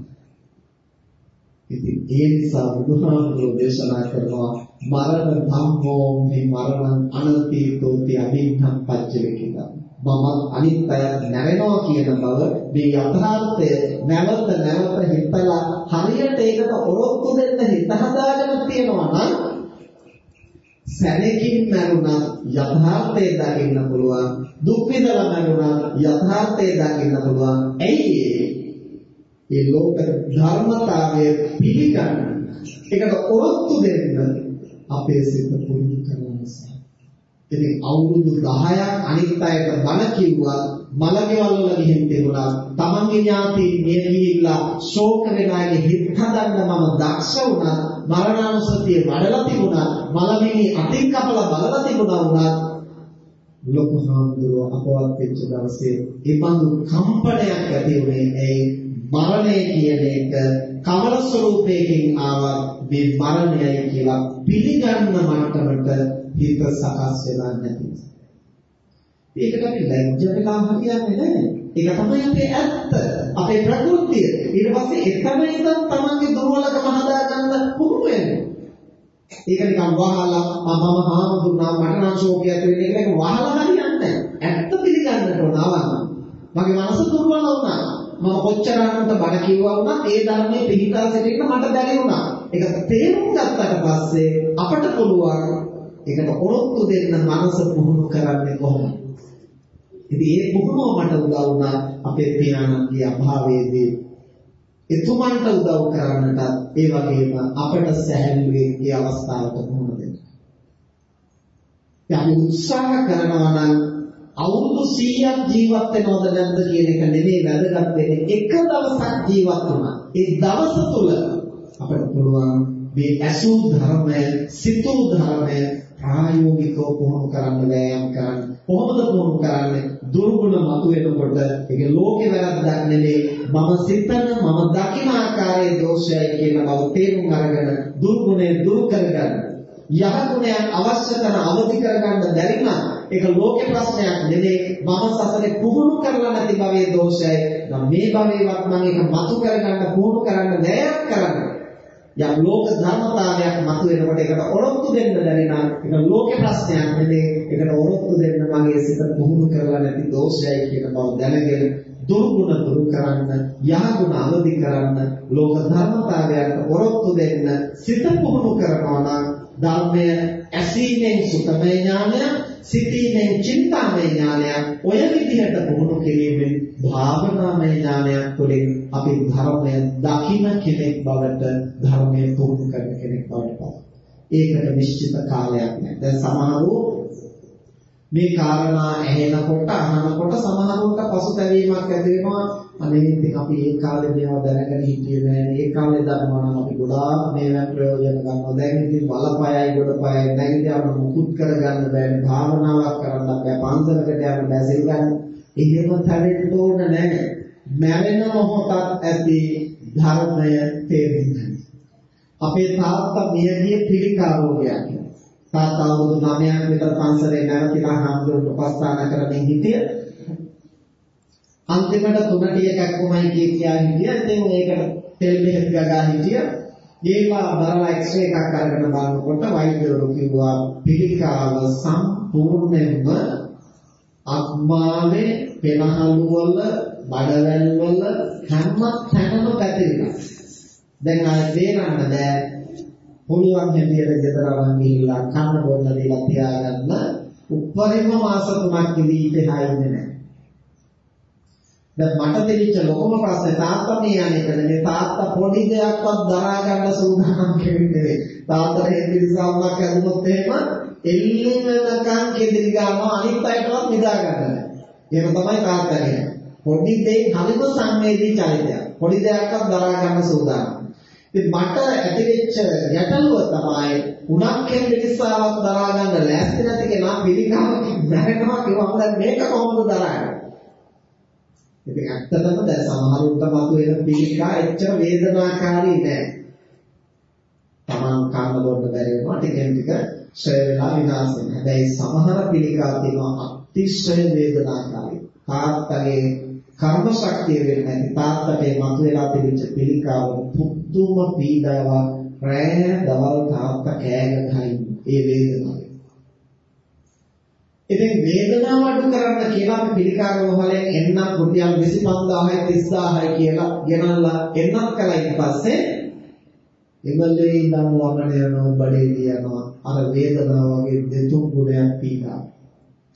ඉතින් ඒ නිසා බුදුහාමුදුරුවෝ දේශනා කරනවා මරණ ධම්මෝ මේ මරණ අනතීතෝති අභින්නම් පච්චේ කියලා. මම අනිත් අය නැරෙනවා කියන බව මේ යථාර්ථය නැවත නැවත හිතලා හරියට ඒකට ඔරොත්තු දෙන්න හිත හදාගෙන තියෙනවා නම් සැනකින් මරුණා යථාර්ථය දකින්න පුළුවන් දුක් විඳලා මරුණා යථාර්ථය දකින්න පුළුවන් ඇයි ඒ ලෝක ධර්මතාවය පිළිගන්න ඒකට ඔරොත්තු දෙන්න අපේ සිත පුරුදු කරන නිසා. ඉතින් අවුරුදු 10ක් අනිත් අයට බල කිව්වා මලකෙවල් වල ගිහින් තිබුණා. තමන්ගේ ඥාතීන් මිය ගිහිල්ලා ශෝක වෙන අයගේ හිත හදන්න මම දක්ෂ වුණා. මරණානුසතිය වඩලා තිබුණා. මලමිනි අතින් කපලා බලලා තිබුණා වුණා. ලොකු හාමුදුරුවෝ අපවත් වෙච්ච දවසේ ඒ බඳු කම්පනයක් ඇති වුණේ ඒ මරණය කියන එක කවර ස්වરૂපයකින් ආවත් මේ මරණයයි කියලා පිළිගන්න මට්ටමට හිත සකස් වෙලා නැති නිසා. ඒකට අපි ලැජ්ජ වෙලා හරියන්නේ නැහැ. ඒක තමයි අපේ ඇත්ත. අපේ ප්‍රകൃතිය. ඊට පස්සේ එතන ඉඳන් තමන්ගේ දුර්වලකම හදාගන්න පුරුදු වෙනවා. ඒක නිකන් වහලා මම හාමුදුරුවෝ මට නම් ශෝකයක් වෙන්නේ කියලා ඒක වහලා හරියන්නේ නැහැ. ඇත්ත පිළිගන්නට ඕන අවන්න. මගේ මනස දුර්වල වුණා. මම කොච්චර අනුන්ට බණ කිව්වා වුණත් ඒ ධර්මයේ පිළිපදා සිටින්න මට බැරි වුණා. ඒක තේරුම් ගත්තට පස්සේ අපට පුළුවන් ඒකට ඔරොත්තු දෙන්න මනස පුහුණු කරන්නේ කොහොමද? ඉතින් ඒ පුහුණුව මට උදව් වුණා අපේ පියාණන්ගේ අභාවයේදී එතුමන්ට උදව් කරන්නට ඒ වගේම අපට සැහැල්ලුවේ මේ අවස්ථාවට මුහුණ දෙන්න. යම් උත්සාහ කරනවා නම් අවුරුදු 100ක් ජීවත් වෙනවද නැද්ද කියන එක නෙමෙයි වැදගත් වෙන්නේ එක දවසක් ජීවත් වුණා. ඒ දවස තුල අපිට පුළුවන් මේ ඇසූ ධර්මය, සිතූ ධර්මය ප්‍රායෝගිකව පුහුණු කරන්න වෑයම් කරන්න. කොහොමද පුහුණු කරන්නේ? දුර්ගුණ මතුවෙනකොට ඒක ලෝකේ වැරද්දක් නෙමෙයි. මම සිතන මම දකින ආකාරයේ දෝෂයයි කියන බව තේරුම් අරගෙන දුර්ගුණය දුරු කරගන්න. යහගුණයන් අවශ්‍ය කරන අවදි කරගන්න බැරි නම් ඒක ලෝකේ ප්‍රශ්නයක් නෙමෙයි. මම සසරේ පුහුණු කරලා නැති භවයේ දෝෂයයි. නම් මේ භවයේවත් මම ඒක මතු කරගන්න පුහුණු කරන්න නෑයක් කරන්න. යම් ලෝක ධර්මතාවයක් මතු වෙනකොට ඒකට ඔරොත්තු දෙන්න බැරි නම් ඒක ලෝකේ ප්‍රශ්නයක් නෙමෙයි. ඒකට ඔරොත්තු දෙන්න මගේ සිත පුහුණු කරලා නැති දෝෂයයි කියන බව දැනගෙන දුර්ගුණ දුරු කරන්න යහගුණ අවදි කරන්න ලෝක ධර්මතාවයන්ට ඔරොත්තු දෙන්න සිත පුහුණු කරනවා නම් ධර්මය ඇසීමෙන් සුතමය ඥානය සිතීමෙන් චින්තාමය ඥානයක් ඔය විදිහට පුහුණු කිරීමෙන් භාවනාමය ඥානයක් තුළින් අපි ධර්මය දකින කෙනෙක් බවට ධර්මය පුහුණු කරන කෙනෙක් බවට පත්. ඒකට නිශ්චිත කාලයක් නැහැ. දැන් සමහරව මේ කාරණා ඇහෙනකොට අහනකොට සමහරවට පසුතැවීමක් ඇති වෙනවා අනේ ඉතින් අපි ඒ කාලේ මේවා දැනගෙන හිටියේ නෑ. ඒ කාලේ දන්නවා නම් අපි ගොඩාක් මේවා ප්‍රයෝජන ගන්නවා. දැන් ඉතින් බලපයයි ගොඩපයයි නැගිටියම මුකුත් කරගන්න බෑ. භාවනාවක් කරන්න බෑ පන්සලකට යන්න බෑ සිල් ගන්න. එහෙම තැවෙන්න ඕන නෑ. මැරෙන මොහොතක් ඇති ධර්මය තේරුම් ගන්න අපේ තාත්තා මියගිය පිළිකා රෝගයක් තාත්තා අවුරුදු 9ක් විතර පන්සලේ නැවතිලා හාමුදුරුවෝ උපස්ථාන කරමින් හිටිය. අන්තිමට තුනටි එකක් කොමයි කිය කියා හිටියා. ඉතින් ඒකට තෙල් බෙහෙත් ගගා හිටියා. ඒවා බලලා එක්ස්රේ එකක් අරගෙන බලනකොට වෛද්‍යවරු කිව්වා පිළිකාව සම්පූර්ණයෙන්ම අත්මාවේ පෙනහළු වල බඩවැල් වල හැම තැනම පැතිරිලා. දැන් ආයෙ තේරන්න බෑ පුළුවන් හැටියට ගෙදර අරන් ගිහිල්ලා කන්න බොන්න දීලා තියාගන්න උපරිම මාස තුනක් ඉඳී ඉන්නේ නැහැ. දැන් මට දෙවිච්ච ලොකම ප්‍රශ්නේ තාත්තා මේ අනේක නෙමෙයි තාත්තා පොඩි දෙයක්වත් දරා ගන්න සූදානම් කෙනෙක් තාත්තට හෙදිරිසාවක් ඇදුනොත් එහෙම එල්ලෙන්නකම් කෙදිරි ගන්නවා අනිත් අයටවත් නිදා ගන්න. එහෙම තමයි තාත්තා කියන්නේ. පොඩි දෙයක් හරිම සංවේදී චරිතයක්. පොඩි දෙයක්වත් දරා ගන්න සූදානම්. ඉතින් මට ඇතිවෙච්ච ගැටලුව තමයි උණක් හෙදිරිසාවක් දරා ගන්න ලෑස්ති නැති කෙනා පිළිකාමකින් මැරෙනවා කිව්වම මේක කොහොමද දරන්නේ? ඉතින් ඇත්තටම දැන් සමහරුන්ට මතුවෙන පීඩිකා එච්චර වේදනාකාරී නෑ. Taman කන්න බොන්න බැරි වෙනවා ටිකෙන් ටික ක්ෂය වෙලා විනාශ වෙනවා. හැබැයි සමහර පීඩිකා තියෙනවා අතිශය වේදනාකාරී. තාත්තගේ කර්ම ශක්තිය වෙන්නේ නැති තාත්තට මතුවලා තිබිච්ච පීඩිකාව පුදුම පීඩාවක් රැය දවල් තාත්තා කෑ ගහයි ඒ වේදනාව. ඉතින් වේදනාව අඩු කරන්න කියලා අපි පිළිකාර රෝහලෙන් එන්නම් රුපියල් 25000යි 30000යි කියලා ගෙනල්ලා එන්නත් කළා. ඊට පස්සේ ඉවලේ ඉඳන් වමන යනවා බඩේ යනවා. අර වේදනාව වගේ දෙතුන් ගුණයක් පීඩා.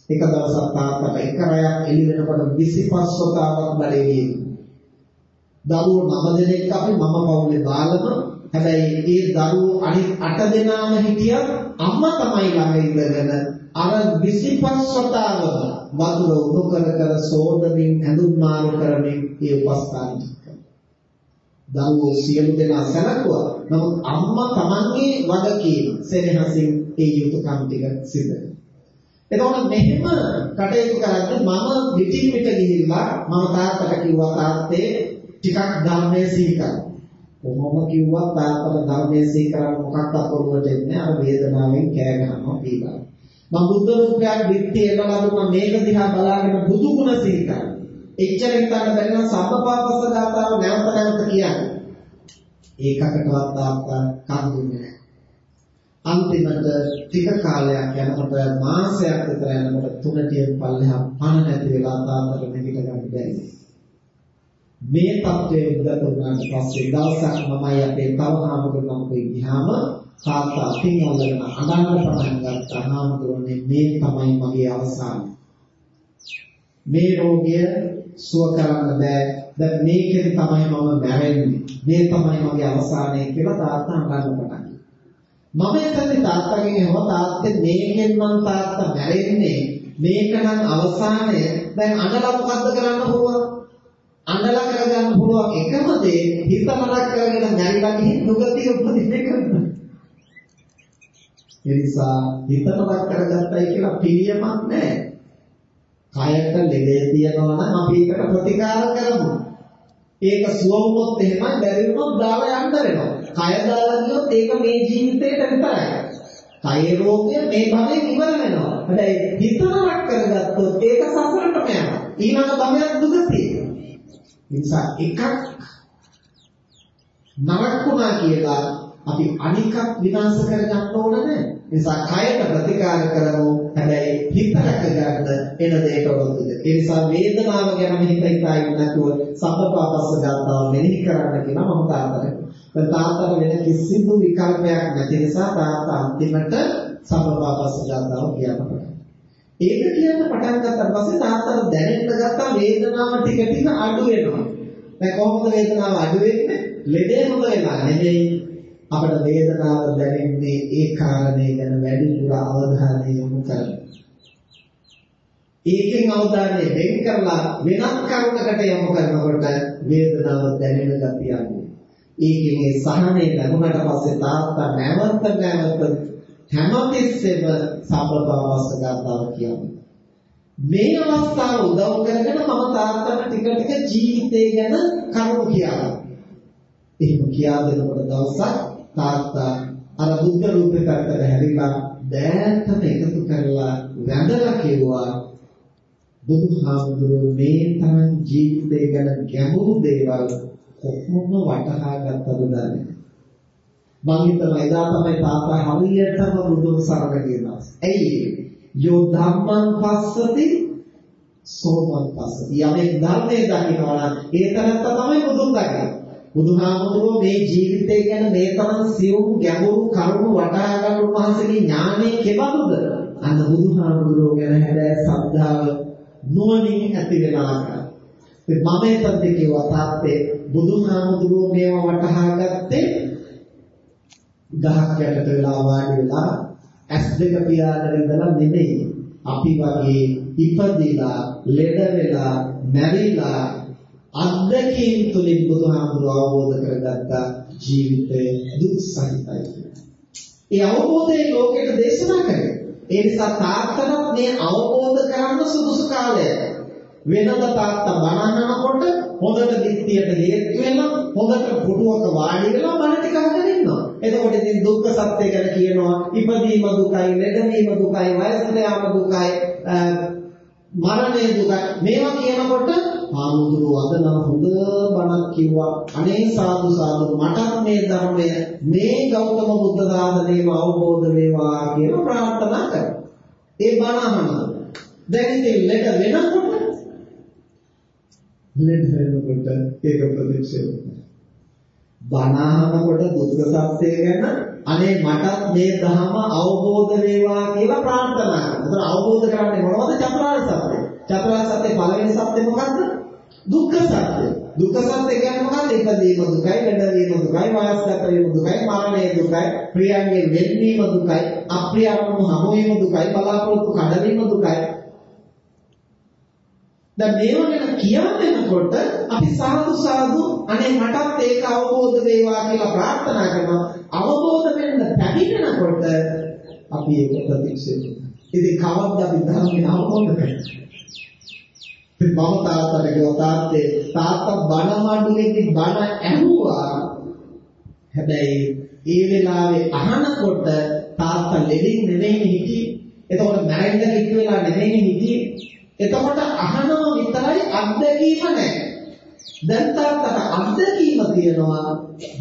එක දවසක් තාත්තට එක රයක් එළි වෙනකොට 25 වතාවක් බඩේ දරුවෝ නම දෙනෙක් අපි මම පවුලේ බාලම. හැබැයි ඒ දරුවෝ අනිත් 8 දෙනාම හිටියත් අම්මා තමයි ළඟ ඉඳගෙන අර 25 වතාවම වතුර උණු කර කර සෝදමින් ඇඳුම් මාරු කරමින් ඒ උපස්ථාන දරුවෝ සියලු දෙනා සැලකුවා. නමුත් අම්මා Tamanගේ වගකීම සෙනෙහසින් ඒ යුතුයකම් ටික සිදු එතකොට මෙහෙම කටයුතු කරද්දී මම පිටින් පිට ගිහිල්ලා මම තාත්තට කිව්වා තාත්තේ ටිකක් ධර්මයේ සීකර. කොහොම කිව්වත් තාත්තට ධර්මයේ සීකරන්න මොකක්වත් ඔළුවට එන්නේ අර වේදනාවෙන් කෑ ගහනවා පීඩා. මම බුද්ධ රූපයක් දිට්ඨිය එළලා දුන්නා මේක දිහා බලාගෙන බුදු ගුණ සිහිකර. එච්චර හිතන්න බැරි නම් සම්පපාපස්ස ගාතාව නැවත නැවත කියන්නේ. ඒකකටවත් තාත්තා කන් දුන්නේ නැහැ. අන්තිමට ටික කාලයක් යනකොට මාසයක් විතර යනකොට තුනටියෙන් පල්ලෙහා පණ නැති වෙලා තාත්තට නැගිට ගන්න බැරි. මේ තත්ත්වයේ උදත වුණාට පස්සේ දවසක් මමයි අපේ තව හාමුදුරුවෝ ගියාම තාත්තා අතින් අල්ලගෙන අඬන්න පටන් ගත්තා. හාමුදුරනේ මේ තමයි මගේ අවසානය. මේ රෝගය සුව කරන්න බෑ. දැන් මේකෙන් තමයි මම මැරෙන්නේ. මේ තමයි මගේ අවසානය කියලා තාත්තා අඬන්න පටන් මම හිතන්නේ තාත්තගෙන් එහෙම තාත්තේ මේකෙන් මං තාත්තා මැරෙන්නේ මේක නම් අවසානය. දැන් අඬලා මොකද්ද කරන්න පුළුවන්? අඬලා කරගන්න පුළුවන් එකම දේ හිතමනක් කරගෙන මැරිලා ගිහින් දුගතිය උපදින එකයි. ඒ නිසා හිතනවත් කරගත්තයි කියලා පිළියමක් නැහැ. කයට ලෙඩේ තියනවා නම් අපි ඒකට ප්‍රතිකාර කරමු. ඒක සුව වුණොත් එහෙමයි බැරි වුණොත් දාලා යන්න වෙනවා. කය දාලා ගියොත් ඒක මේ ජීවිතේට විතරයි. කය රෝගය මේ භවයෙන් ඉවර වෙනවා. හැබැයි හිතනවත් කරගත්තොත් ඒක සසරටම යනවා. ඊළඟ භවයක් දුගතිය. නිසා එකක් නරකුණා කියලා අපි අනිකක් විනාශ කරගන්න ඕන නැහැ. නිසා කයට ප්‍රතිකාර කරමු. හැබැයි හිත රැක ගන්න එන දේට වරුද්ද. ඒ නිසා වේදනාව ගැන හිත හිතා ඉන්න නැතුව සම්පපාපස්ස ගන්නවා මෙනෙහි කරන්න කියලා මම තාත්තට. දැන් තාත්තට වෙන කිසිදු විකල්පයක් නැති නිසා තාත්තා අන්තිමට සම්පපාපස්ස ගන්නවා කියනවා. ඒක කියන්න පටන් ගත්තාට පස්සේ තාත්තට දැනෙන්න ගත්තා වේදනාව ටික ටික අඩු වෙනවා. දැන් කොහොමද වේදනාව අඩු වෙන්නේ? ලෙඩේ හොඳ වෙලා නෙමෙයි අපට වේදනාව දැනෙන්නේ ඒ කාරණේ ගැන වැඩිපුර අවධානය යොමු කරලා. ඒකෙන් අවධානය වෙන් කරලා වෙනත් කරුණකට යොමු කරනකොට වේදනාව දැනෙන ගතිය අඩුයි. ඒකෙන් ඒ සහනය ලැබුණාට පස්සේ තාත්තා නැවත නැවත හැමතිස්සෙම සබබවස්ස ගන්නවා කියන්නේ. මේ අවස්ථාව උදව් කරගෙන මම තාත්තට ටික ටික ජීවිතය ගැන කරුණු කියනවා. එහෙම කියා දෙනකොට දවසක් තාත්තා අර බුද්ධ රූපේ පැත්තට හැරිලා දෑතට එකතු කරලා වැඳලා කිව්වා බුදුහාමුදුරුවෝ මේ තරම් ජීවිතය ගැන ගැඹුරු දේවල් කොහොම වටහා ගත්තද දන්නේ මම හිතනවා එදා තමයි තාත්තා හරියටම බුදුන් සරණ ගියා. ඇයි යෝ ධම්මං පස්සති සෝමං පස්සති. යමෙක් ධර්මයේ දකිනවා නම් ඒ තරත්ත තමයි බුදුන් දකින්නේ. බුදුහාමුදුරුවෝ මේ ජීවිතය ගැන මේ තරම් සියුම් ගැඹුරු කරුණු වටහා ගන්න උන්වහන්සේගේ ඥානය කෙබඳුද? අන්න බුදුහාමුදුරුවෝ ගැන හැබැයි ශ්‍රද්ධාව නුවණින් ඇති වෙන ආකාරය. ඒ මම එතනද කිව්වා තාත්තේ බුදුහාමුදුරුවෝ මේව වටහා ගත්තේ ගහක් යටට වෙලා වාඩි වෙලා ඇස් දෙක පියාගෙන ඉඳලා නෙමෙයි. අපි වගේ ඉපදිලා, ලෙඩ වෙලා, මැරිලා අත්දැකීම් තුළින් බුදුහාමුදුරුවෝ අවබෝධ කරගත්ත ජීවිතය දුක් සහිතයි. ඒ අවබෝධය ලෝකෙට දේශනා කරේ. ඒ නිසා තාත්තට මේ අවබෝධ කරගන්න සුදුසු කාලය. වෙනද තාත්තා බණ අහනකොට හොඳට දිට්ඨියට හේතු වෙනවා හොඳට පුටුවක වාඩි වෙලා බණ ටික අහගෙන ඉන්නවා. එතකොට ඉතින් දුක්ඛ සත්‍ය ගැන කියනවා ඉපදීම දුකයි, ලෙඩවීම දුකයි, වයසට යාම දුකයි, මරණය දුකයි. මේවා කියනකොට ආමුදුරු අද නම් හොඳ බණක් කිව්වා. අනේ සාදු සාදු මට මේ ධර්මය මේ ගෞතම බුද්ධ සාධනේම අවබෝධ වේවා කියලා ප්‍රාර්ථනා කරා. ඒ බණ අහනවා. දැන් ඉතින් ලෙඩ වෙනකොට ලෙඩ වෙනකොට ඒක ප්‍රතික්ෂේප බණ අහනකොට දුක්ඛ සත්‍ය ගැන අනේ මටත් මේ ධර්ම අවබෝධ වේවා කියලා ප්‍රාර්ථනා කරනවා. ඒතර අවබෝධ කරන්නේ මොනවද? චතුරාර්ය සත්‍ය. චතුරාර්ය සත්‍ය පළවෙනි සත්‍ය මොකද්ද? දුක්ඛ සත්‍ය. දුක්ඛ සත්‍ය කියන්නේ මොකක්ද? ඉපදීම දුකයි, ලැබීම දුකයි, වයස්ගත වීම දුකයි, මරණය දුකයි, ප්‍රියයන්ගෙන් වෙන්වීම දුකයි, අප්‍රියවම හමු වීම දුකයි, බලාපොරොත්තු කඩවීම දුකයි. දැන් මේව ගැන කියන්නකොට අපි සාදු සාදු අනේ මටත් ඒක අවබෝධ වේවා කියලා ප්‍රාර්ථනා කරනවා. අවබෝධ වෙන්න පැමිණෙනකොට අපි ඒක ප්‍රතික්ෂේප කරනවා. ඉතින් කවද්ද අපි ධර්මය අවබෝධ කරන්නේ? ඉතින් මම තාත්තට කිව්වා තාත්තේ තාත්තා බණ මඩුවේදී බණ ඇහුවා. හැබැයි ඒ වෙලාවේ අහනකොට තාත්තා ලෙඩින් නෙමෙයි හිටියේ. එතකොට මැරෙන්න කිව්ව වෙලා නෙමෙයි හිටියේ. එතකොට අහනවා විතරයි අත්දැකීම නැහැ. දැන් තාත්තට අත්දැකීම තියෙනවා.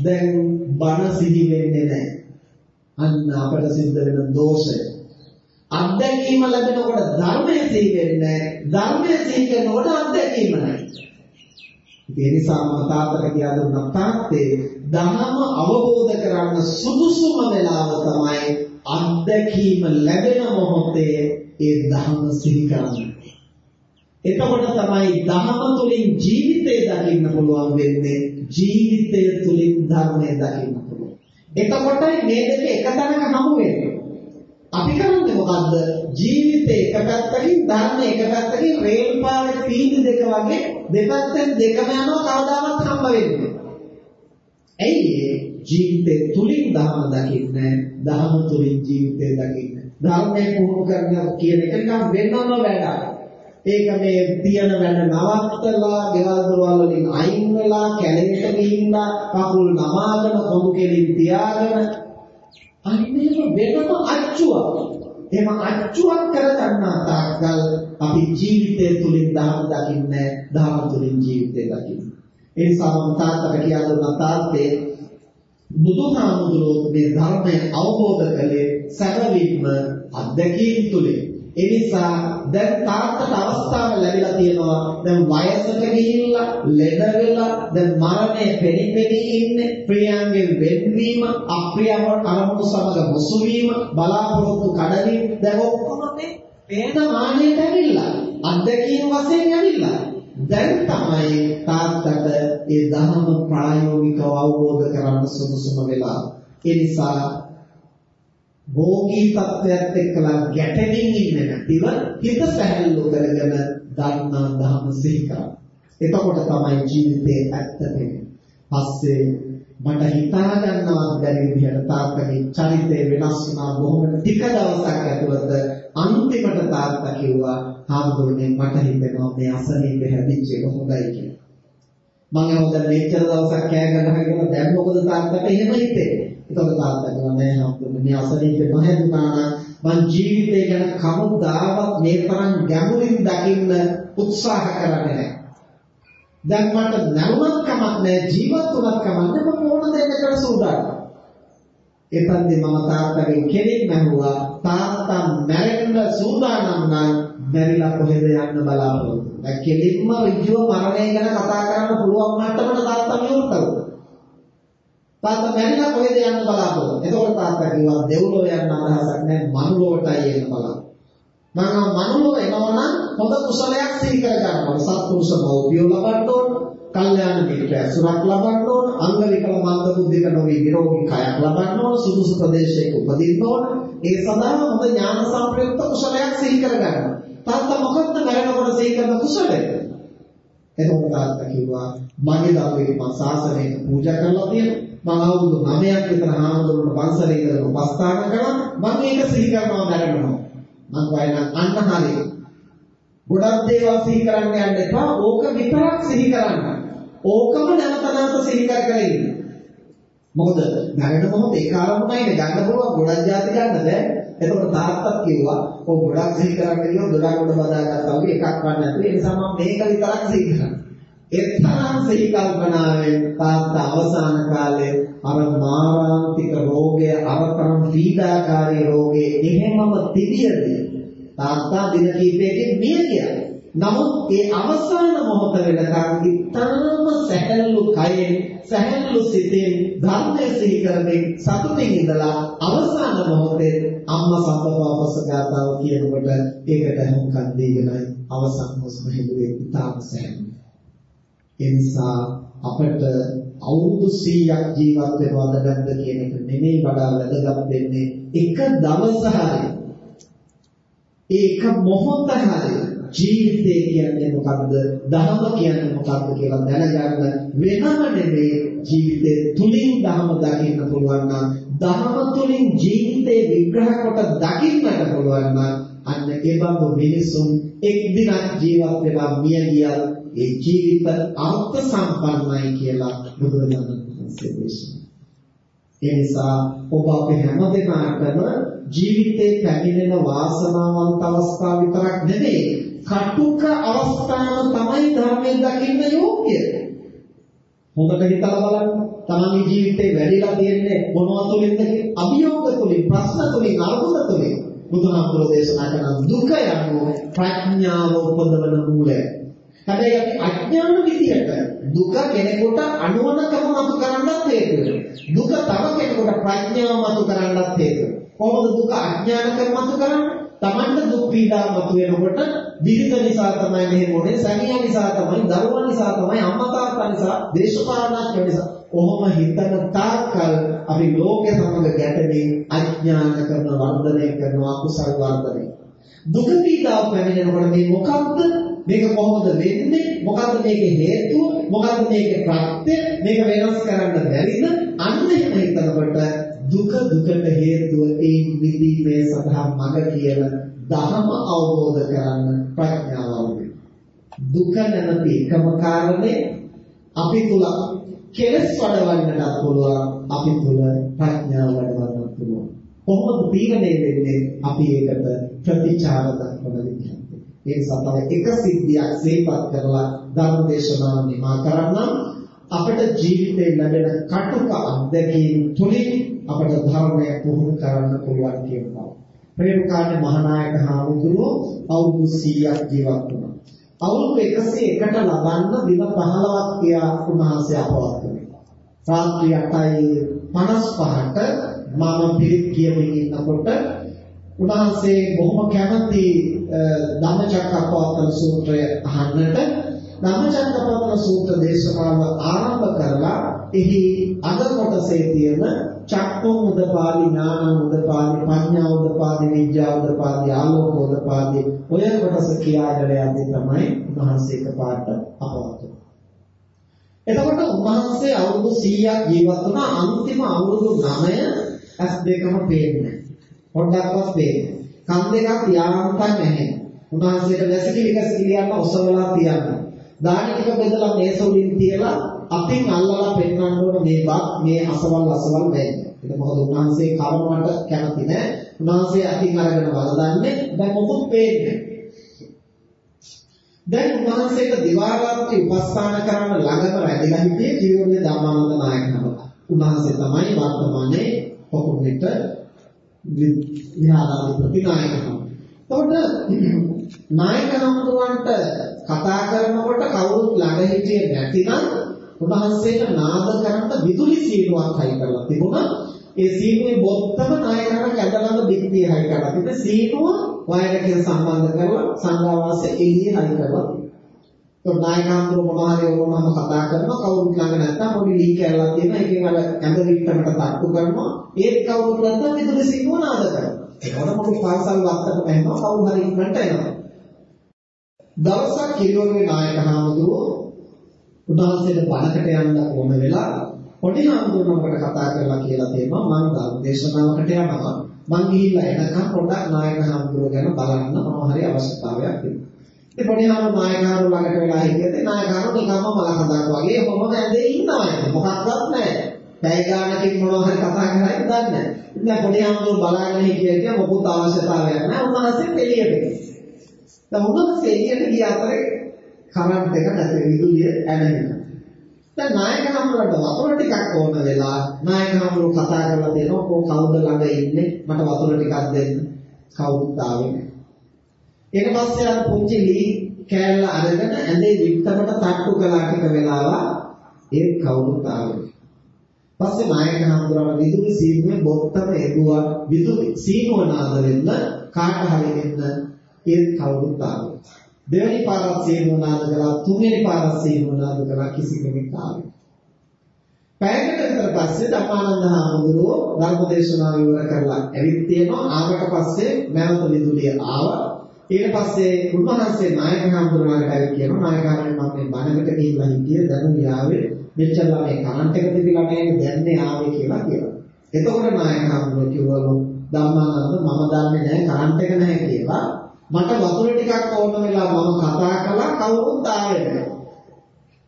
දැන් බණ සිහි වෙන්නේ නැහැ. අන්න අපට සිද්ධ වෙන දෝෂය. අත්දැකීම ලැබෙනකොට ධර්මයේ සිහි වෙන්නේ ධර්මයේ සිහි කරනකොට අත්දැකීම නැහැ. ඒ නිසා මම තාත්තට කියලා දුන්නා තාත්තේ ධර්ම අවබෝධ කරගන්න සුදුසුම වෙලාව තමයි අත්දැකීම ලැබෙන මොහොතේ ඒ ධර්ම සිහි කරන්නේ. එතකොට තමයි ධර්ම තුලින් ජීවිතය දකින්න පුළුවන් වෙන්නේ ජීවිතය තුලින් ධර්මය දකින්න පුළුවන්. එතකොටයි මේ දෙක එක තැනක හමු වෙන්නේ. අපි කරන්නේ මොකද්ද? ජීවිතේ එක පැත්තකින් ධර්ම එක පැත්තකින් රේල් පාරේ පීඩි දෙක වගේ දෙපැත්තෙන් දෙකම යනවා කවදාවත් හම්බ වෙන්නේ. ඇයි ජීවිතේ තුලින් ධර්ම දකින්නේ ධර්ම තුලින් ජීවිතේ දකින්නේ. ධර්මයෙන් පුහුණු කරන කියන එක නිකන් වෙනම වැඩක්. ඒක මේ තියන වැඩ නවත්තලා, ගෙවල් දොරවල් වලින් අයින් වෙලා, කැලේට ගිහින්ලා, කකුල් නමාගෙන, කොඳු කෙලින් තියාගෙන අන්නේම වෙනම අච්චුවක්. එහෙම අච්චුවක් කරගන්නා තාක්කල් අපි ජීවිතය තුලින් ධර්ම දකින්නේ ධර්ම තුලින් ජීවිතය දකින්නේ. ඒ නිසා මම තාත්තට කියලා දුන්නා තාත්තේ බුදුහාමුදුරුවෝ මේ ධර්මය අවබෝධ කළේ සැබවින්ම අත්දැකීම් තුලින්. ඒ නිසා දැන් තාත්තට අවස්ථාව ලැබිලා තියෙනවා. දැන් වයසට ගිහිල්ලා ලෙඩ වෙලා දැන් මරණය පෙනිපෙනී ඉන්නේ ප්‍රියයන්ගෙන් වෙන්වීම අප්‍රියව අරමුණු සමග මුසු වීම බලාපොරොත්තු කඩවීම. දැන් ඔක්කොම මේ පේන මානෙට ඇවිල්ලා අත්දැකීම් වශයෙන් ඇවිල්ලා. දැන් තමයි තාත්තට ඒ ධර්ම ප්‍රායෝගිකව අවබෝධ කරගන්න සුදුසුම වෙලා. ඒ නිසා භෝගී තත්ත්වයක් එක්කලා ගැටෙමින් ඉන්නේ නැතිව හිත සැහැල්ලු කරගෙන ධර්මා ධම්ම සිහි කරා. එතකොට තමයි ජීවිතේ ඇත්ත වෙන්නේ. පස්සේ මට හිතා ගන්නවත් බැරි විදිහට තාත්තගේ චරිතය වෙනස් වුණා බොහොම ටික දවසක් ඇතුළත අන්තිමට තාත්තා කිව්වා හාමුදුරනේ මට හිතෙනවා මේ අසනීප හැදිච්ච එක හොඳයි කියලා. මම හොඳ මෙච්චර දවසක් කෑ ගහගෙන කියලා දැන් මොකද තාත්තට එහෙම හිතෙන්නේ? එතකොට තාත්තා කියනවා නෑ හම්බුනේ මේ අසනීපේ නොහැදුනා නම් මං ජීවිතය ගැන කවදාවත් මේ තරම් ගැඹුරින් දකින්න උත්සාහ කරන්නේ නෑ. දැන් මට නැවුමක් කමක් නෑ ජීවත් වුණත් කමක් නෑ මම ඕන දෙයකට සූදානම්. එතනදී මම තාත්තගෙන් කෙනෙක් නැහුවා තාත්තා මැරෙන්න සූදානම් නම් මැරිලා කොහෙද යන්න බලාපොරොත්තු. දැන් කෙලින්ම ඍජුව මරණය ගැන කතා කරන්න පුළුවන් මට්ටමට තාත්තා විවෘත වුණා. තාත්තා මැරිලා කොහෙද යන්න බලාපොරොත්තු. එතකොට තාත්තා කිව්වා දෙව්ලොව යන්න අදහසක් නැහැ මනුලොවටයි එන්න බලන්න. මම මනුලොව එනවනම් හොඳ කුසලයක් සිහි කර ගන්නවා. සත්පුරුෂ භෞතිය ලබන්න ඕන. කල්යාණ මිත්‍ර ඇසුරක් ලබන්න ඕන. අංග විකල මන්ද බුද්ධික නොවි නිරෝගී කයක් ලබන්න ඕන. සුදුසු ප්‍රදේශයක උපදින්න ඕන. ඒ සඳහා හොඳ ඥාන සම්ප්‍රයුක්ත කුසලයක් සිහි කර ගන්නවා. තාත්තා මොකක්ද මරණකොට සිහි කරන කුසලය? එතකොට තාත්තා කිව්වා මගේ දරුවෙක් මම සාසනයට පූජා කරලා තියෙනවා. මම අවුරුදු 9ක් විතර හාමුදුරුවෝ පන්සලේ ඉඳලා උපස්ථාන කළා. මම ඒක සිහි කරනවා මරණනවා. මම වයින් අන්න හරියි. ගොඩක් දේවල් සිහි කරන්න යන්න එපා. ඕක විතරක් සිහි කරන්න. ඕකම නැවත නැවත සිහි කර කර ඉන්න. මොකද මරණ මොහොත ඒ කාරණායිනේ ගන්න පුළුවන් ගොඩක් જાති ගන්න බෑ. එතකොට තාත්තත් කිව්වා ඔය ගොඩක් සිහි කරන්න කියනවා දොඩක් උඩ බදාගත්තා වගේ එකක් වන්න නැතුව ඒ නිසා මම මේක විතරක් සිහි කරනවා. එතරම් සිහි කල්පනාවෙන් තාත්තා අවසාන කාලේ අර මාරාන්තික රෝගය අරතරම් පීඩාකාරී රෝගේ එහෙමම තිබියදී තාත්තා දින කිහිපයකින් මිය ගියා. නමුත් ඒ අවසාන මොහොත වෙනකන් ඉතාම සැහැල්ලු කයෙන් සැහැල්ලු සිතෙන් ධර්මයේ සිහි කරමින් සතුටින් ඉඳලා අවසාන මොහොතේ අම්මා සම්පවාපස ගාතාව කියනකොට ඒකට හුඟක් දීගෙනයි අවසන් හොස්ම හෙළුවේ ඉතාම සැහැල්ලු. ඒ නිසා අපිට අවුරුදු 100ක් ජීවත් වෙනවද නැද්ද කියන එක නෙමෙයි වඩා වැදගත් වෙන්නේ එක දවස හරි. ඒක මොහොත හරි ජීවිතය කියන්නේ මොකක්ද ධර්ම කියන්නේ මොකක්ද කියලා දැනගන්න වෙනම නෙමෙයි ජීවිතය තුලින් ධර්ම දකින්න පුළුවන් නම් ධර්ම තුලින් ජීවිතේ විග්‍රහ කොට දකින්නට පුළුවන් නම් අන්න ඒ බඳු මිනිසුන් එක් දිනක් ජීවත් වෙලා මිය ගියත් ඒ ජීවිත අර්ථ සම්පන්නයි කියලා බුදුරජාණන් වහන්සේ දේශනා. ඒ නිසා ඔබ අපේ හැම දිනකටම ජීවිතේ පැමිණෙන වාසනාවන්ත අවස්ථා විතරක් නෙමෙයි කටුක අවස්ථාව තමයි ධර්මයෙන් දකින්න යෝග්‍ය. හොඳට හිතලා බලන්න. තමන්ගේ ජීවිතේ වැඩිලා තියෙන්නේ මොනවා තුලින්ද? අභියෝග තුලින්, ප්‍රශ්න තුලින්, අරුබුද තුලින්. බුදුහාමුදුරෝ දේශනා කරන දුක යනු ප්‍රඥාව උපදවන මූලය. හැබැයි අපි අඥාන විදියට දුක කෙනෙකුට අනුවණකම මතු කරන්නත් හේතු දුක තව කෙනෙකුට ප්‍රඥාව මතු කරන්නත් හේතු කොහොමද දුක අඥානකම මතු කරන්නේ? Tamanda දුක් පීඩා මතු වෙනකොට විවිධ නිසා තමයි මෙහෙම වුනේ, සැමියා නිසා තමයි, දරුවා නිසා තමයි, අම්මා තාත්තා නිසා, දේශපාලනඥයෝ නිසා. කොහොම හිතන තාක්කල් අපි ලෝකේ සමග ගැටෙමින් අඥාන කරන වර්ධනය කරන අකුසල් වර්ධනය. දුක පීඩාව පැමිණෙනකොට මේ මොකක්ද? මේක කොහොමද වෙන්නේ? මොකද්ද මේකේ හේතුව? මොකද්ද මේකේ ප්‍රත්‍ය? මේක වෙනස් කරන්න බැරිද? අන්න එහෙම හිතනකොට දුක දුකට හේතුව ඒ විදීමේ සඳහා මඟ කියලා ධර්ම අවබෝධ කරන්න ප්‍රඥාව අවුල් දුක නැමැති එකම කාරණේ අපි තුල කෙලස් වඩවන්නට පුළුවන් අපි තුල ප්‍රඥාව වඩවන්නත් පුළුවන් කොහොමද තීරණය වෙන්නේ අපි ඒකට ප්‍රතිචාර දක්වන විදිහට ඒ නිසා තමයි එක සිද්ධියක් සේපත් කරලා ධර්ම දේශනාව නිමා කරන්න අපට ජීවිතේ ලැබෙන කටුක අත්දැකීම් තුලින් අපට ධර්මය පුහුණු කරන්න පුළුවන් කියනවා. ප්‍රේමකාණ්ඩ මහානායක හාමුදුරුවෝ අවුරුදු 100ක් ජීවත් වුණා. අවුරුදු 101ට ලබන්න දින 15ක් තියා උන්වහන්සේ අපවත් වුණා. රාත්‍රී 8:55ට මම පිරිත් කියමින් ඉන්නකොට උන්වහන්සේ බොහොම කැමති ධම්මචක්කප්පවත්තන සූත්‍රය අහන්නට ධම්මචක්කප්පවත්තන සූත්‍ර දේශනාව ආරම්භ කරලා එහි අද කොටසේ තියෙන චක්කෝ උදපාදි ඥාන උදපාදි ප්‍රඥා උදපාදි විද්‍යා උදපාදි ආලෝක උදපාදි ඔය කොටස කියාගෙන යද්දී තමයි උන්වහන්සේ එකපාරට අපවත් එතකොට උන්වහන්සේ අවුරුදු 100ක් ජීවත් වුණා. අන්තිම අවුරුදු 9 ඇස් දෙකම පේන්නේ පොඩ්ඩක්වත් පේන්නේ කන් දෙකක් යාන්තම් නැහැ උන්වහන්සේට වැසිකිලි කැසිකිලියන්න ඔසවලා තියන්න දානි ටික බෙදලා මේස උඩින් තියලා අපින් අල්ලලා පෙන්වන්න ඕන මේ බත් මේ අසවල් අසවල් වෙන්නේ. ඒක මොකද උන්වහන්සේ කර්මවට කැමති නෑ. උන්වහන්සේ අතින් අරගෙන වලදන්නේ දැන් මොකුත් පේන්නේ. දැන් උන්වහන්සේට දිවාරාත්‍රි උපස්ථාන කරන්න ළඟම රැඳිලා හිටියේ ජීවෝනේ ධම්මානන්ද නායක නම. උන්වහන්සේ තමයි වර්තමානයේ පොකුණෙට විහාරාධිපති නායකතුමා. එතකොට නායක හමුදුවන්ට කතා කරනකොට කවුරුත් ළඟ හිටියේ නැතිනම් උන්වහන්සේට නාද කරන්න විදුලි සීනුවක් හයි කරලා තිබුණා. ඒ සීනුවේ බොත්තම නායකයන්ට ඇදලා දික්තිය හයි කරලා තිබුණා. සීනුව වයරකින් සම්බන්ධ කරලා සංඝාවාසයේ එළිය හයි කරලා તો නායකම්තුරු මොනවා හරි වුණාම කතා කරනවා. කවුරුත් ළඟ නැත්තම් පොඩි ලී කැරලා තියෙනවා. ඒකෙන් අර ඇඳ විත්තකට තට්ටු කරනවා. ඒත් කවුරුත් නැත්තම් විදුලි සිංහව නාද කරනවා. ඒකට පොඩි පාසල් වත්තට පැනනවා කවුරු හරි ඉක්මනට එනවා. දවසක් කිරියෝගේ නායකහමතුරු උදාහරණයක් බණකට යන්න ඕන වෙලා පොඩි හාමුදුරුවන්කට කතා කරලා කියලා තියෙනවා. මම ධර්ම දේශනාවකට යනවා. මං ගිහිල්ලා එනකම් පොඩ්ඩක් නායක හාමුදුරුවෝ ගැන බලන්න. මොනවා හරි අවශ්‍යතාවයක් තියෙනවා ඉතින් පොඩිහාම නායකහරු ළඟට වෙලා හිටියද නායකහරු නිකම්ම මල හදක් වගේ කොහොමද ඇඳේ ඉන්නවා නේද මොකක්වත් නැහැ. පැය ගානකින් මොනවා හරි කතා කරලා දන්නේ නැහැ. ඉතින් පොඩිහාමුදුරු බලන්න හිටිය කිය මොකුත් අවශ්‍යතාවයක් නැහැ. උන්වහන්සේ එළියට ගියා. දැන් උන්වහන්සේ එළියට ගිය අතරේ කරන්ට් එක නැති විදුලිය ඇනෙනවා. දැන් නායකහරුන්ට වතුර ටිකක් ඕන වෙලා නායකහරු කතා කරලා දෙනවා කො කවුද ළඟ ඉන්නේ මට වතුර ටිකක් දෙන්න. කවුරුත් ආවේ නැහැ. ඊට පස්සේ අර පුංචි ලී කෑල්ල අරගෙන ඇඳේ විත්තකට තට්ටු කළා ටික වෙලාවක් ඒ කවුරුත් ආවේ. පස්සේ නායක හඳුරන විදුලි සීනුවේ බොත්තම එදුවා විදුලි සීනුව නාද වෙන්න කාට හරි වෙන්න ඒ කවුරුත් ආවේ. දෙවෙනි පාරක් සීනුව නාද කළා තුන්වෙනි පාරක් සීනුව නාද කළා කිසි කෙනෙක් ආවේ. පැයකට විතර පස්සේ ධම්මානන්ද හාමුදුරුවෝ ධර්ම දේශනාව ඉවර කරලා ඇවිත් තියෙනවා ආවට පස්සේ නැවත විදුලිය ආවා ඊට පස්සේ උන්වහන්සේ නායක හඳුනනකට ඇවි කියනවා නායකයන් මම මේ බණකට ගිහිල්ලා හිටියේ දැන් ගියාවේ මෙච්චරලා මේ කරන්ට් එක තිබිලා නැහැ දැන්නේ ආවේ කියලා කියනවා. එතකොට නායක හඳුනන කිව්වලු ධම්මානන්ද මම දන්නේ නැහැ කරන්ට් එක නැහැ කියලා. මට වතුර ටිකක් ඕන වෙලා මම කතා කළා කවුරුත් ආවේ නැහැ.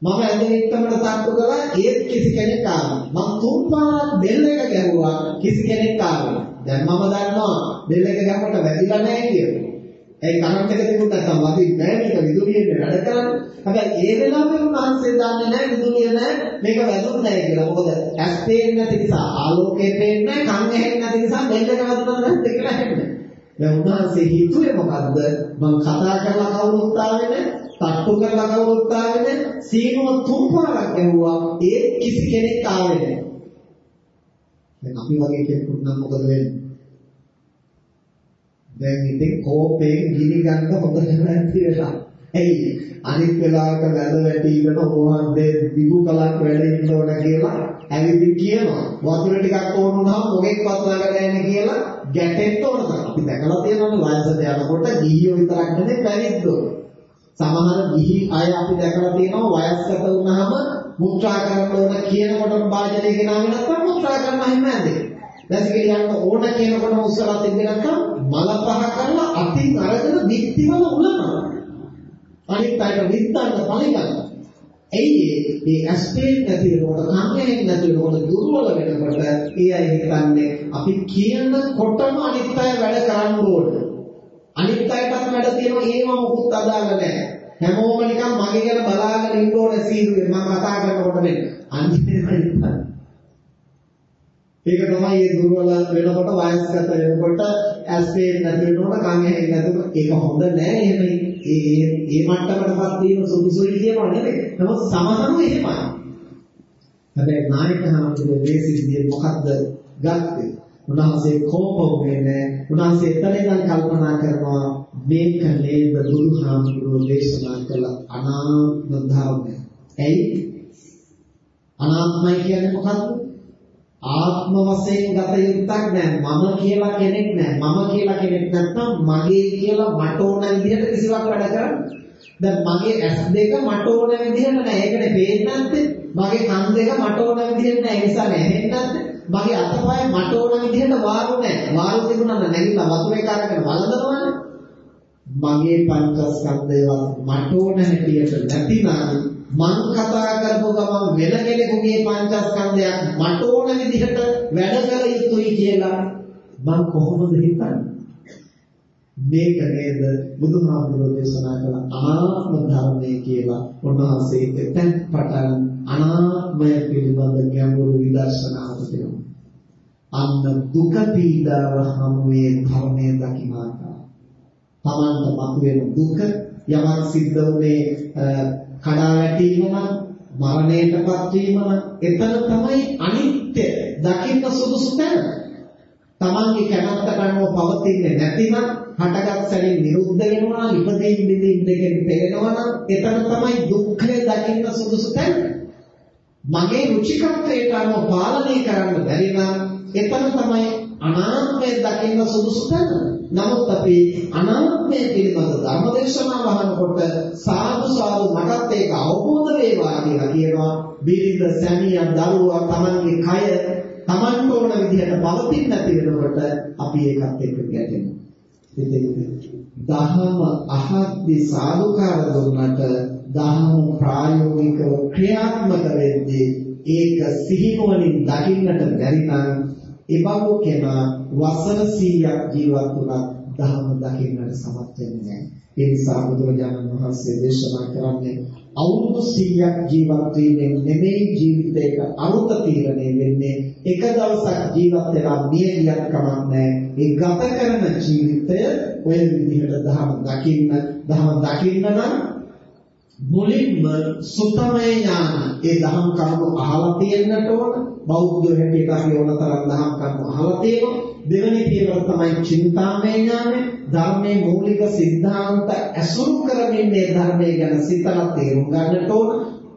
මම ඇඳෙන්නට තට්ටු කළා ඒත් කිසි කෙනෙක් ආවේ මම තුන් පාරක් බෙල් එක ගැහුවා කිසි කෙනෙක් ආවේ දැන් මම දන්නවා බෙල් එක ගැහුවට වැදිලා නැහැ කියලා ඒ කරන්ට් එක තිබුණ නැත්නම් වදින් නැහැ මේක විදුලියෙන් වැඩ කරන්නේ. හැබැයි ඒ වෙලාවේ උන්වහන්සේ දන්නේ නැහැ විදුලිය නැහැ මේක වැදුන්නේ නැහැ කියලා. මොකද ඇස් පේන්නේ නැති නිසා ආලෝකය පේන්නේ නැහැ, කන් ඇහෙන්නේ නැති නිසා බෙල්ලට වැදුනම නැද්ද කියලා හෙන්නේ. දැන් උන්වහන්සේ හිතුවේ මොකද්ද? මම කතා කරලා කවුරුත් ආවේ නැහැ, තට්ටු කරලා කවුරුත් ආවේ නැහැ, සීනුව තුන් පාරක් ගැහුවා. ඒ කිසි කෙනෙක් ආවේ නැහැ. දැන් අපි වගේ කෙනෙකුට නම් මොකද වෙන්නේ? දැන් ඉතින් කෝපයෙන් ගිනි ගන්න හොඳ නැති වෙලා. එයි අනිත් වෙලාවක වැද වැටිගෙන මොහොතේ දිගු කලක් වැඩ ඉන්න ඕන කියලා ඇවිදින් කියනවා. වතුර ටිකක් ඕන වුණාම මොකෙක්වත් ළඟ නැහැ කියලා ගැටෙන්න ඕන තමයි. අපි දැකලා තියෙනවානේ වයසට යනකොට ගිහියෝ විතරක් නෙමෙයි පැවිද්දෝ. සමහර ගිහි අය අපි දැකලා තියෙනවා වයස්ගත වුණාම මුත්‍රා කරන්න ඕන කියනකොටම වාජනය ගෙනාවේ නැත්නම් මුත්‍රා කරන්න හිම නැදේ. වැසිකිලි යන්න ඕන කියනකොට උස්සලා තිබ්බේ නැත්නම් මල පහ කරලා අතින් අරගෙන දික්තිවල උලනවා. අනිත් අයට විත්තන්න පරිගන්න. එයි මේ ඇස්පේට් නැති වෙනකොට කම්මැලි නැති වෙනකොට දුර්වල වෙනකොට ඒ අය හිතන්නේ අපි කියනකොටම අනිත් අය වැඩ කරන්න ඕනේ. අනිත් අයටත් වැඩ තියෙනවා ඒව මොකුත් අදාළ නැහැ. හැමෝම නිකන් මගේ ගැන බලාගෙන ඉන්න ඕනේ සීරුවේ මම කතා කරනකොට මේ අන්තිමට ඒක තමයි මේ දුර්වල වෙනකොට වයස්ගත වෙනකොට ඇස්පේන් නැති වෙනකොට කන් ඇහෙන්නේ නැතුව ඒක හොඳ නෑ එහෙම ඒ ඒ මට්ටමටපත් වීම සුදුසුයි කියනවා නෙමෙයි. නමුත් සමහරව එහෙමයි. හැබැයි නායක හමුදුවේ මේ සිද්ධිය මොකද්ද ගත්තේ? උන්වහන්සේ කෝපෝනේ නෑ. උන්වහන්සේ එතනින් කල්පනා කරනවා මේක නේද බුදුහාමුදුරුවෝ දේශනා කළ අනාත්ම ධර්මය. ඇයි? අනාත්මයි කියන්නේ මොකද්ද? ආත්ම වශයෙන් ගත යුත්තක් නැහැ. මම කියලා කෙනෙක් නැහැ. මම කියලා කෙනෙක් නැත්නම් මගේ කියලා මට ඕන විදිහට කිසිවක් වැඩ කරන්නේ. දැන් මගේ ඇස් දෙක මට ඕන විදිහට නැහැ. ඒකනේ පේන්නේ නැත්තේ. මගේ කන් දෙක මට ඕන විදිහට නැහැ. ඒ නිසා නැහෙන්නේ නැත්තේ. මගේ අතපය මට ඕන විදිහට වාරු නැහැ. වාරු තිබුණා නම් නැගිලා වතුරේ කාරගෙන වළඳනවනේ. මගේ පංචස්කන්ධයවත් මට ඕන හැටියට නැතිනම් මං කතා කරපු ගමන් වෙන කෙනෙකුගේ පංචස්කන්ධයක් මට ඕන විදිහට වැඩ කළ යුතුයි කියලා මං කොහොමද හිතන්නේ? මේක නේද බුදුහාමුදුරුවෝ දේශනා කළ අනාත්ම ධර්මය කියලා උන්වහන්සේ එතෙන් පටන් අනාත්මය පිළිබඳ ගැඹුරු විදර්ශනාවක් දෙනවා. අන්න දුක පීඩාව හැමේ ධර්මයේ දකින්න තමන්ට මතුවෙන දුක යමක් සිද්ධ වුනේ කඩා වැටීම නම් මරණයටපත් වීම නම් එතන තමයි අනිත්‍ය දකින්න සුදුසු තැන. තමන්ගේ කැමැත්ත කනුව පවතින්නේ නැතිනම් හටගත් සැරින් නිරුද්ධ වෙනවා ඉපදීම් බිඳීම් දෙකෙන් පෙළෙනවා නම් එතන තමයි දුක්ඛය දකින්න සුදුසු තැන. මගේ රුචිකත්වයට අනුව පාලනය කරන්න බැරි නම් එතන තමයි අනාත්මය දකින්න සුදුසු තැන. නමුත් අපි අනාත්මය පිළිබඳ ධර්මදේශනා වහනකොට සාදු සාදු මටත් ඒක අවබෝධ වේවා කියලා කියනවා. බිරිඳ සැමියා දරුවා Tamanගේ කය Tamanට ඕන විදිහට පවතින්න නැති වෙනකොට අපි ඒකත් එක්ක ගැටෙනවා. ඉතින් දහම අහද්දී සාදුකාර දුන්නට දහම ප්‍රායෝගිකව ක්‍රියාත්මක වෙද්දී ඒක සිහිනුවණින් දකින්නට බැරි නම් එබඳු කෙනා වසර 100ක් ජීවත් වුණත් ධර්ම දකින්නට සමත් වෙන්නේ නැහැ. ඒ නිසා බුදුරජාණන් වහන්සේ දේශනා කරන්නේ අවුරුදු 100ක් ජීවත් වීමෙන් නෙමෙයි ජීවිතයක අරුත තීරණය වෙන්නේ එක දවසක් ජීවත් වෙලා මිය ගියත් කමක් නැහැ. ඒ ගත කරන ජීවිතය ඔය විදිහට ධර්ම දකින්න ධර්ම දකින්න නම් මුලින්ම සුතමේ ඥාන ඒ දහම් කරුණු අහලා තියෙන්නට ඕන බෞද්ධ හැටියට අපි ඕන තරම් දහම් කරුණු අහලා තියෙනවා. දෙවෙනි පියවර තමයි චින්තාමය ඥානය. ධර්මයේ මූලික સિદ્ધාන්ත ඇසුරු කරමින් මේ ධර්මය ගැන සිතලා තේරුම් ගන්නට ඕන.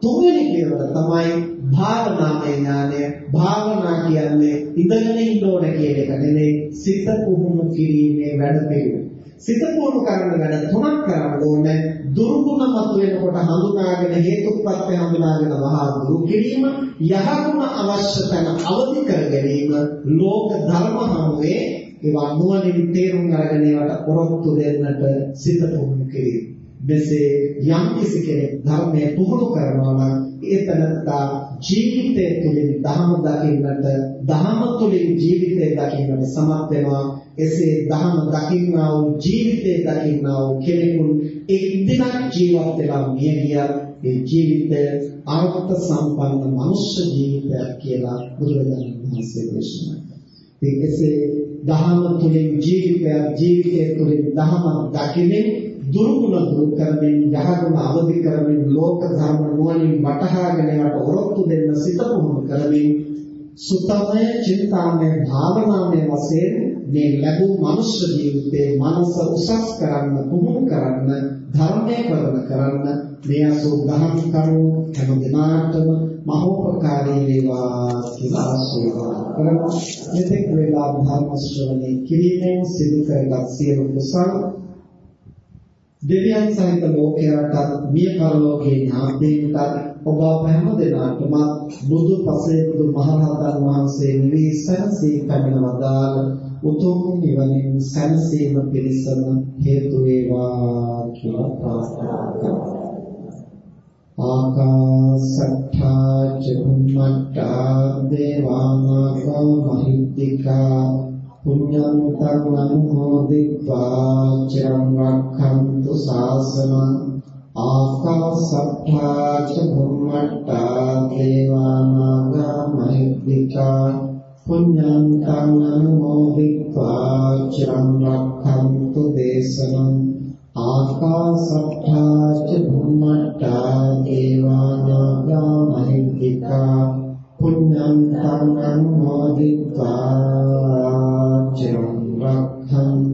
තුන්වෙනි පියවර තමයි භාවනාමය ඥානය. භාවනා කියන්නේ ඉඳගෙන ඉන්න ඕන කියන එක නෙමෙයි. සිත පුහුණු කිරීමේ වැඩ පිළිවෙල. සිත පුහුණු කරන වැඩ තුනක් කරන්න ඕනේ. දුර්ගුණ මතුවෙනකොට හඳුනාගෙන හේතුප්‍රත්‍ය හඳුනාගෙන වහා දුරු කිරීම යහගුණ අවශ්‍ය තැන අවදි කර ගැනීම ලෝක ධර්ම හමුවේ ඒවා නුවණින් තේරුම් අරගෙන ඒවට පොරොත්තු දෙන්නට සිත පුහුණු කිරීම මෙසේ යම් කිසි කෙනෙක් ධර්මය පුහුණු කරනවා නම් ඒ තනත්තා ජීවිතය තුළින් ධහම දකින්නට ධහම තුළින් ජීවිතය දකින්නට සමත් වෙනවා. එසේ ධහම දකින්නා වූ ජීවිතය දකින්නා වූ කෙනෙකුන් එක් දිනක් ජීවත් වෙලා මිය ගියා ඒ ජීවිතය අර්ථ සම්පන්න මනුෂ්‍ය ජීවිතයක් කියලා බුදුරජාණන් වහන්සේ දේශනා කළා. ඉතින් එසේ ධහම තුළින් ජීවිතය ජීවිතය තුළින් ධහම දකින්නේ දුරුගුණ දුරු කරමින් යහගුණ අවදි කරමින් ලෝක ධර්ම නුවණින් වටහාගෙන ඒවට ඔරොත්තු දෙන්න සිත පුහුණු කරමින් සුතමය චින්තාමය භාවනාමය වශයෙන් මේ ලැබූ මනුෂ්‍ය ජීවිතේ මනස උසස් කරන්න පුහුණු කරන්න ධර්මය කරන කරන්න මේ අසෝ දහම් කරුණු හැම දිනාටම මහෝපකාරී වේවා කියලා ආශිර්වාද කරමු. මෙතෙක් වේලා ධර්ම ශ්‍රවණය කිරීමෙන් සිදු කරගත් සියලු කුසල දෙවියන් සහිත ලෝකයට මිය පරලෝකේ ඥාතීන්ට ඔබ හැම දෙනාටම බුදු පසේ බුදු මහරහතන් වහන්සේ නිවී සැනසී පැමිණ වදාළ උතුම් නිවනින් සැනසීම පිණිසම හේතු වේවා කියලා ප්‍රාර්ථනා කරනවා. ආකාශත්තා චුම්මත්තා දේවානාගෝ මහිද්దికා පුඤ්ඤං තං අනුමෝදිत्वा චිරං රක්ඛන්තු ශාසනං ආකාශත්තා චුම්මත්තා දේවානාගෝ මහිද්దికා පුඤ්ඤං තං අනුමෝදිत्वा චිරං රක්ඛන්තු දේශනං ආකාසට්ඨා ච භුම්මට්ඨා දේවානාගා මහිද්దికා පුඤ්ඤං තං අනුමෝදිत्वा චිරං රක්ඛන්තු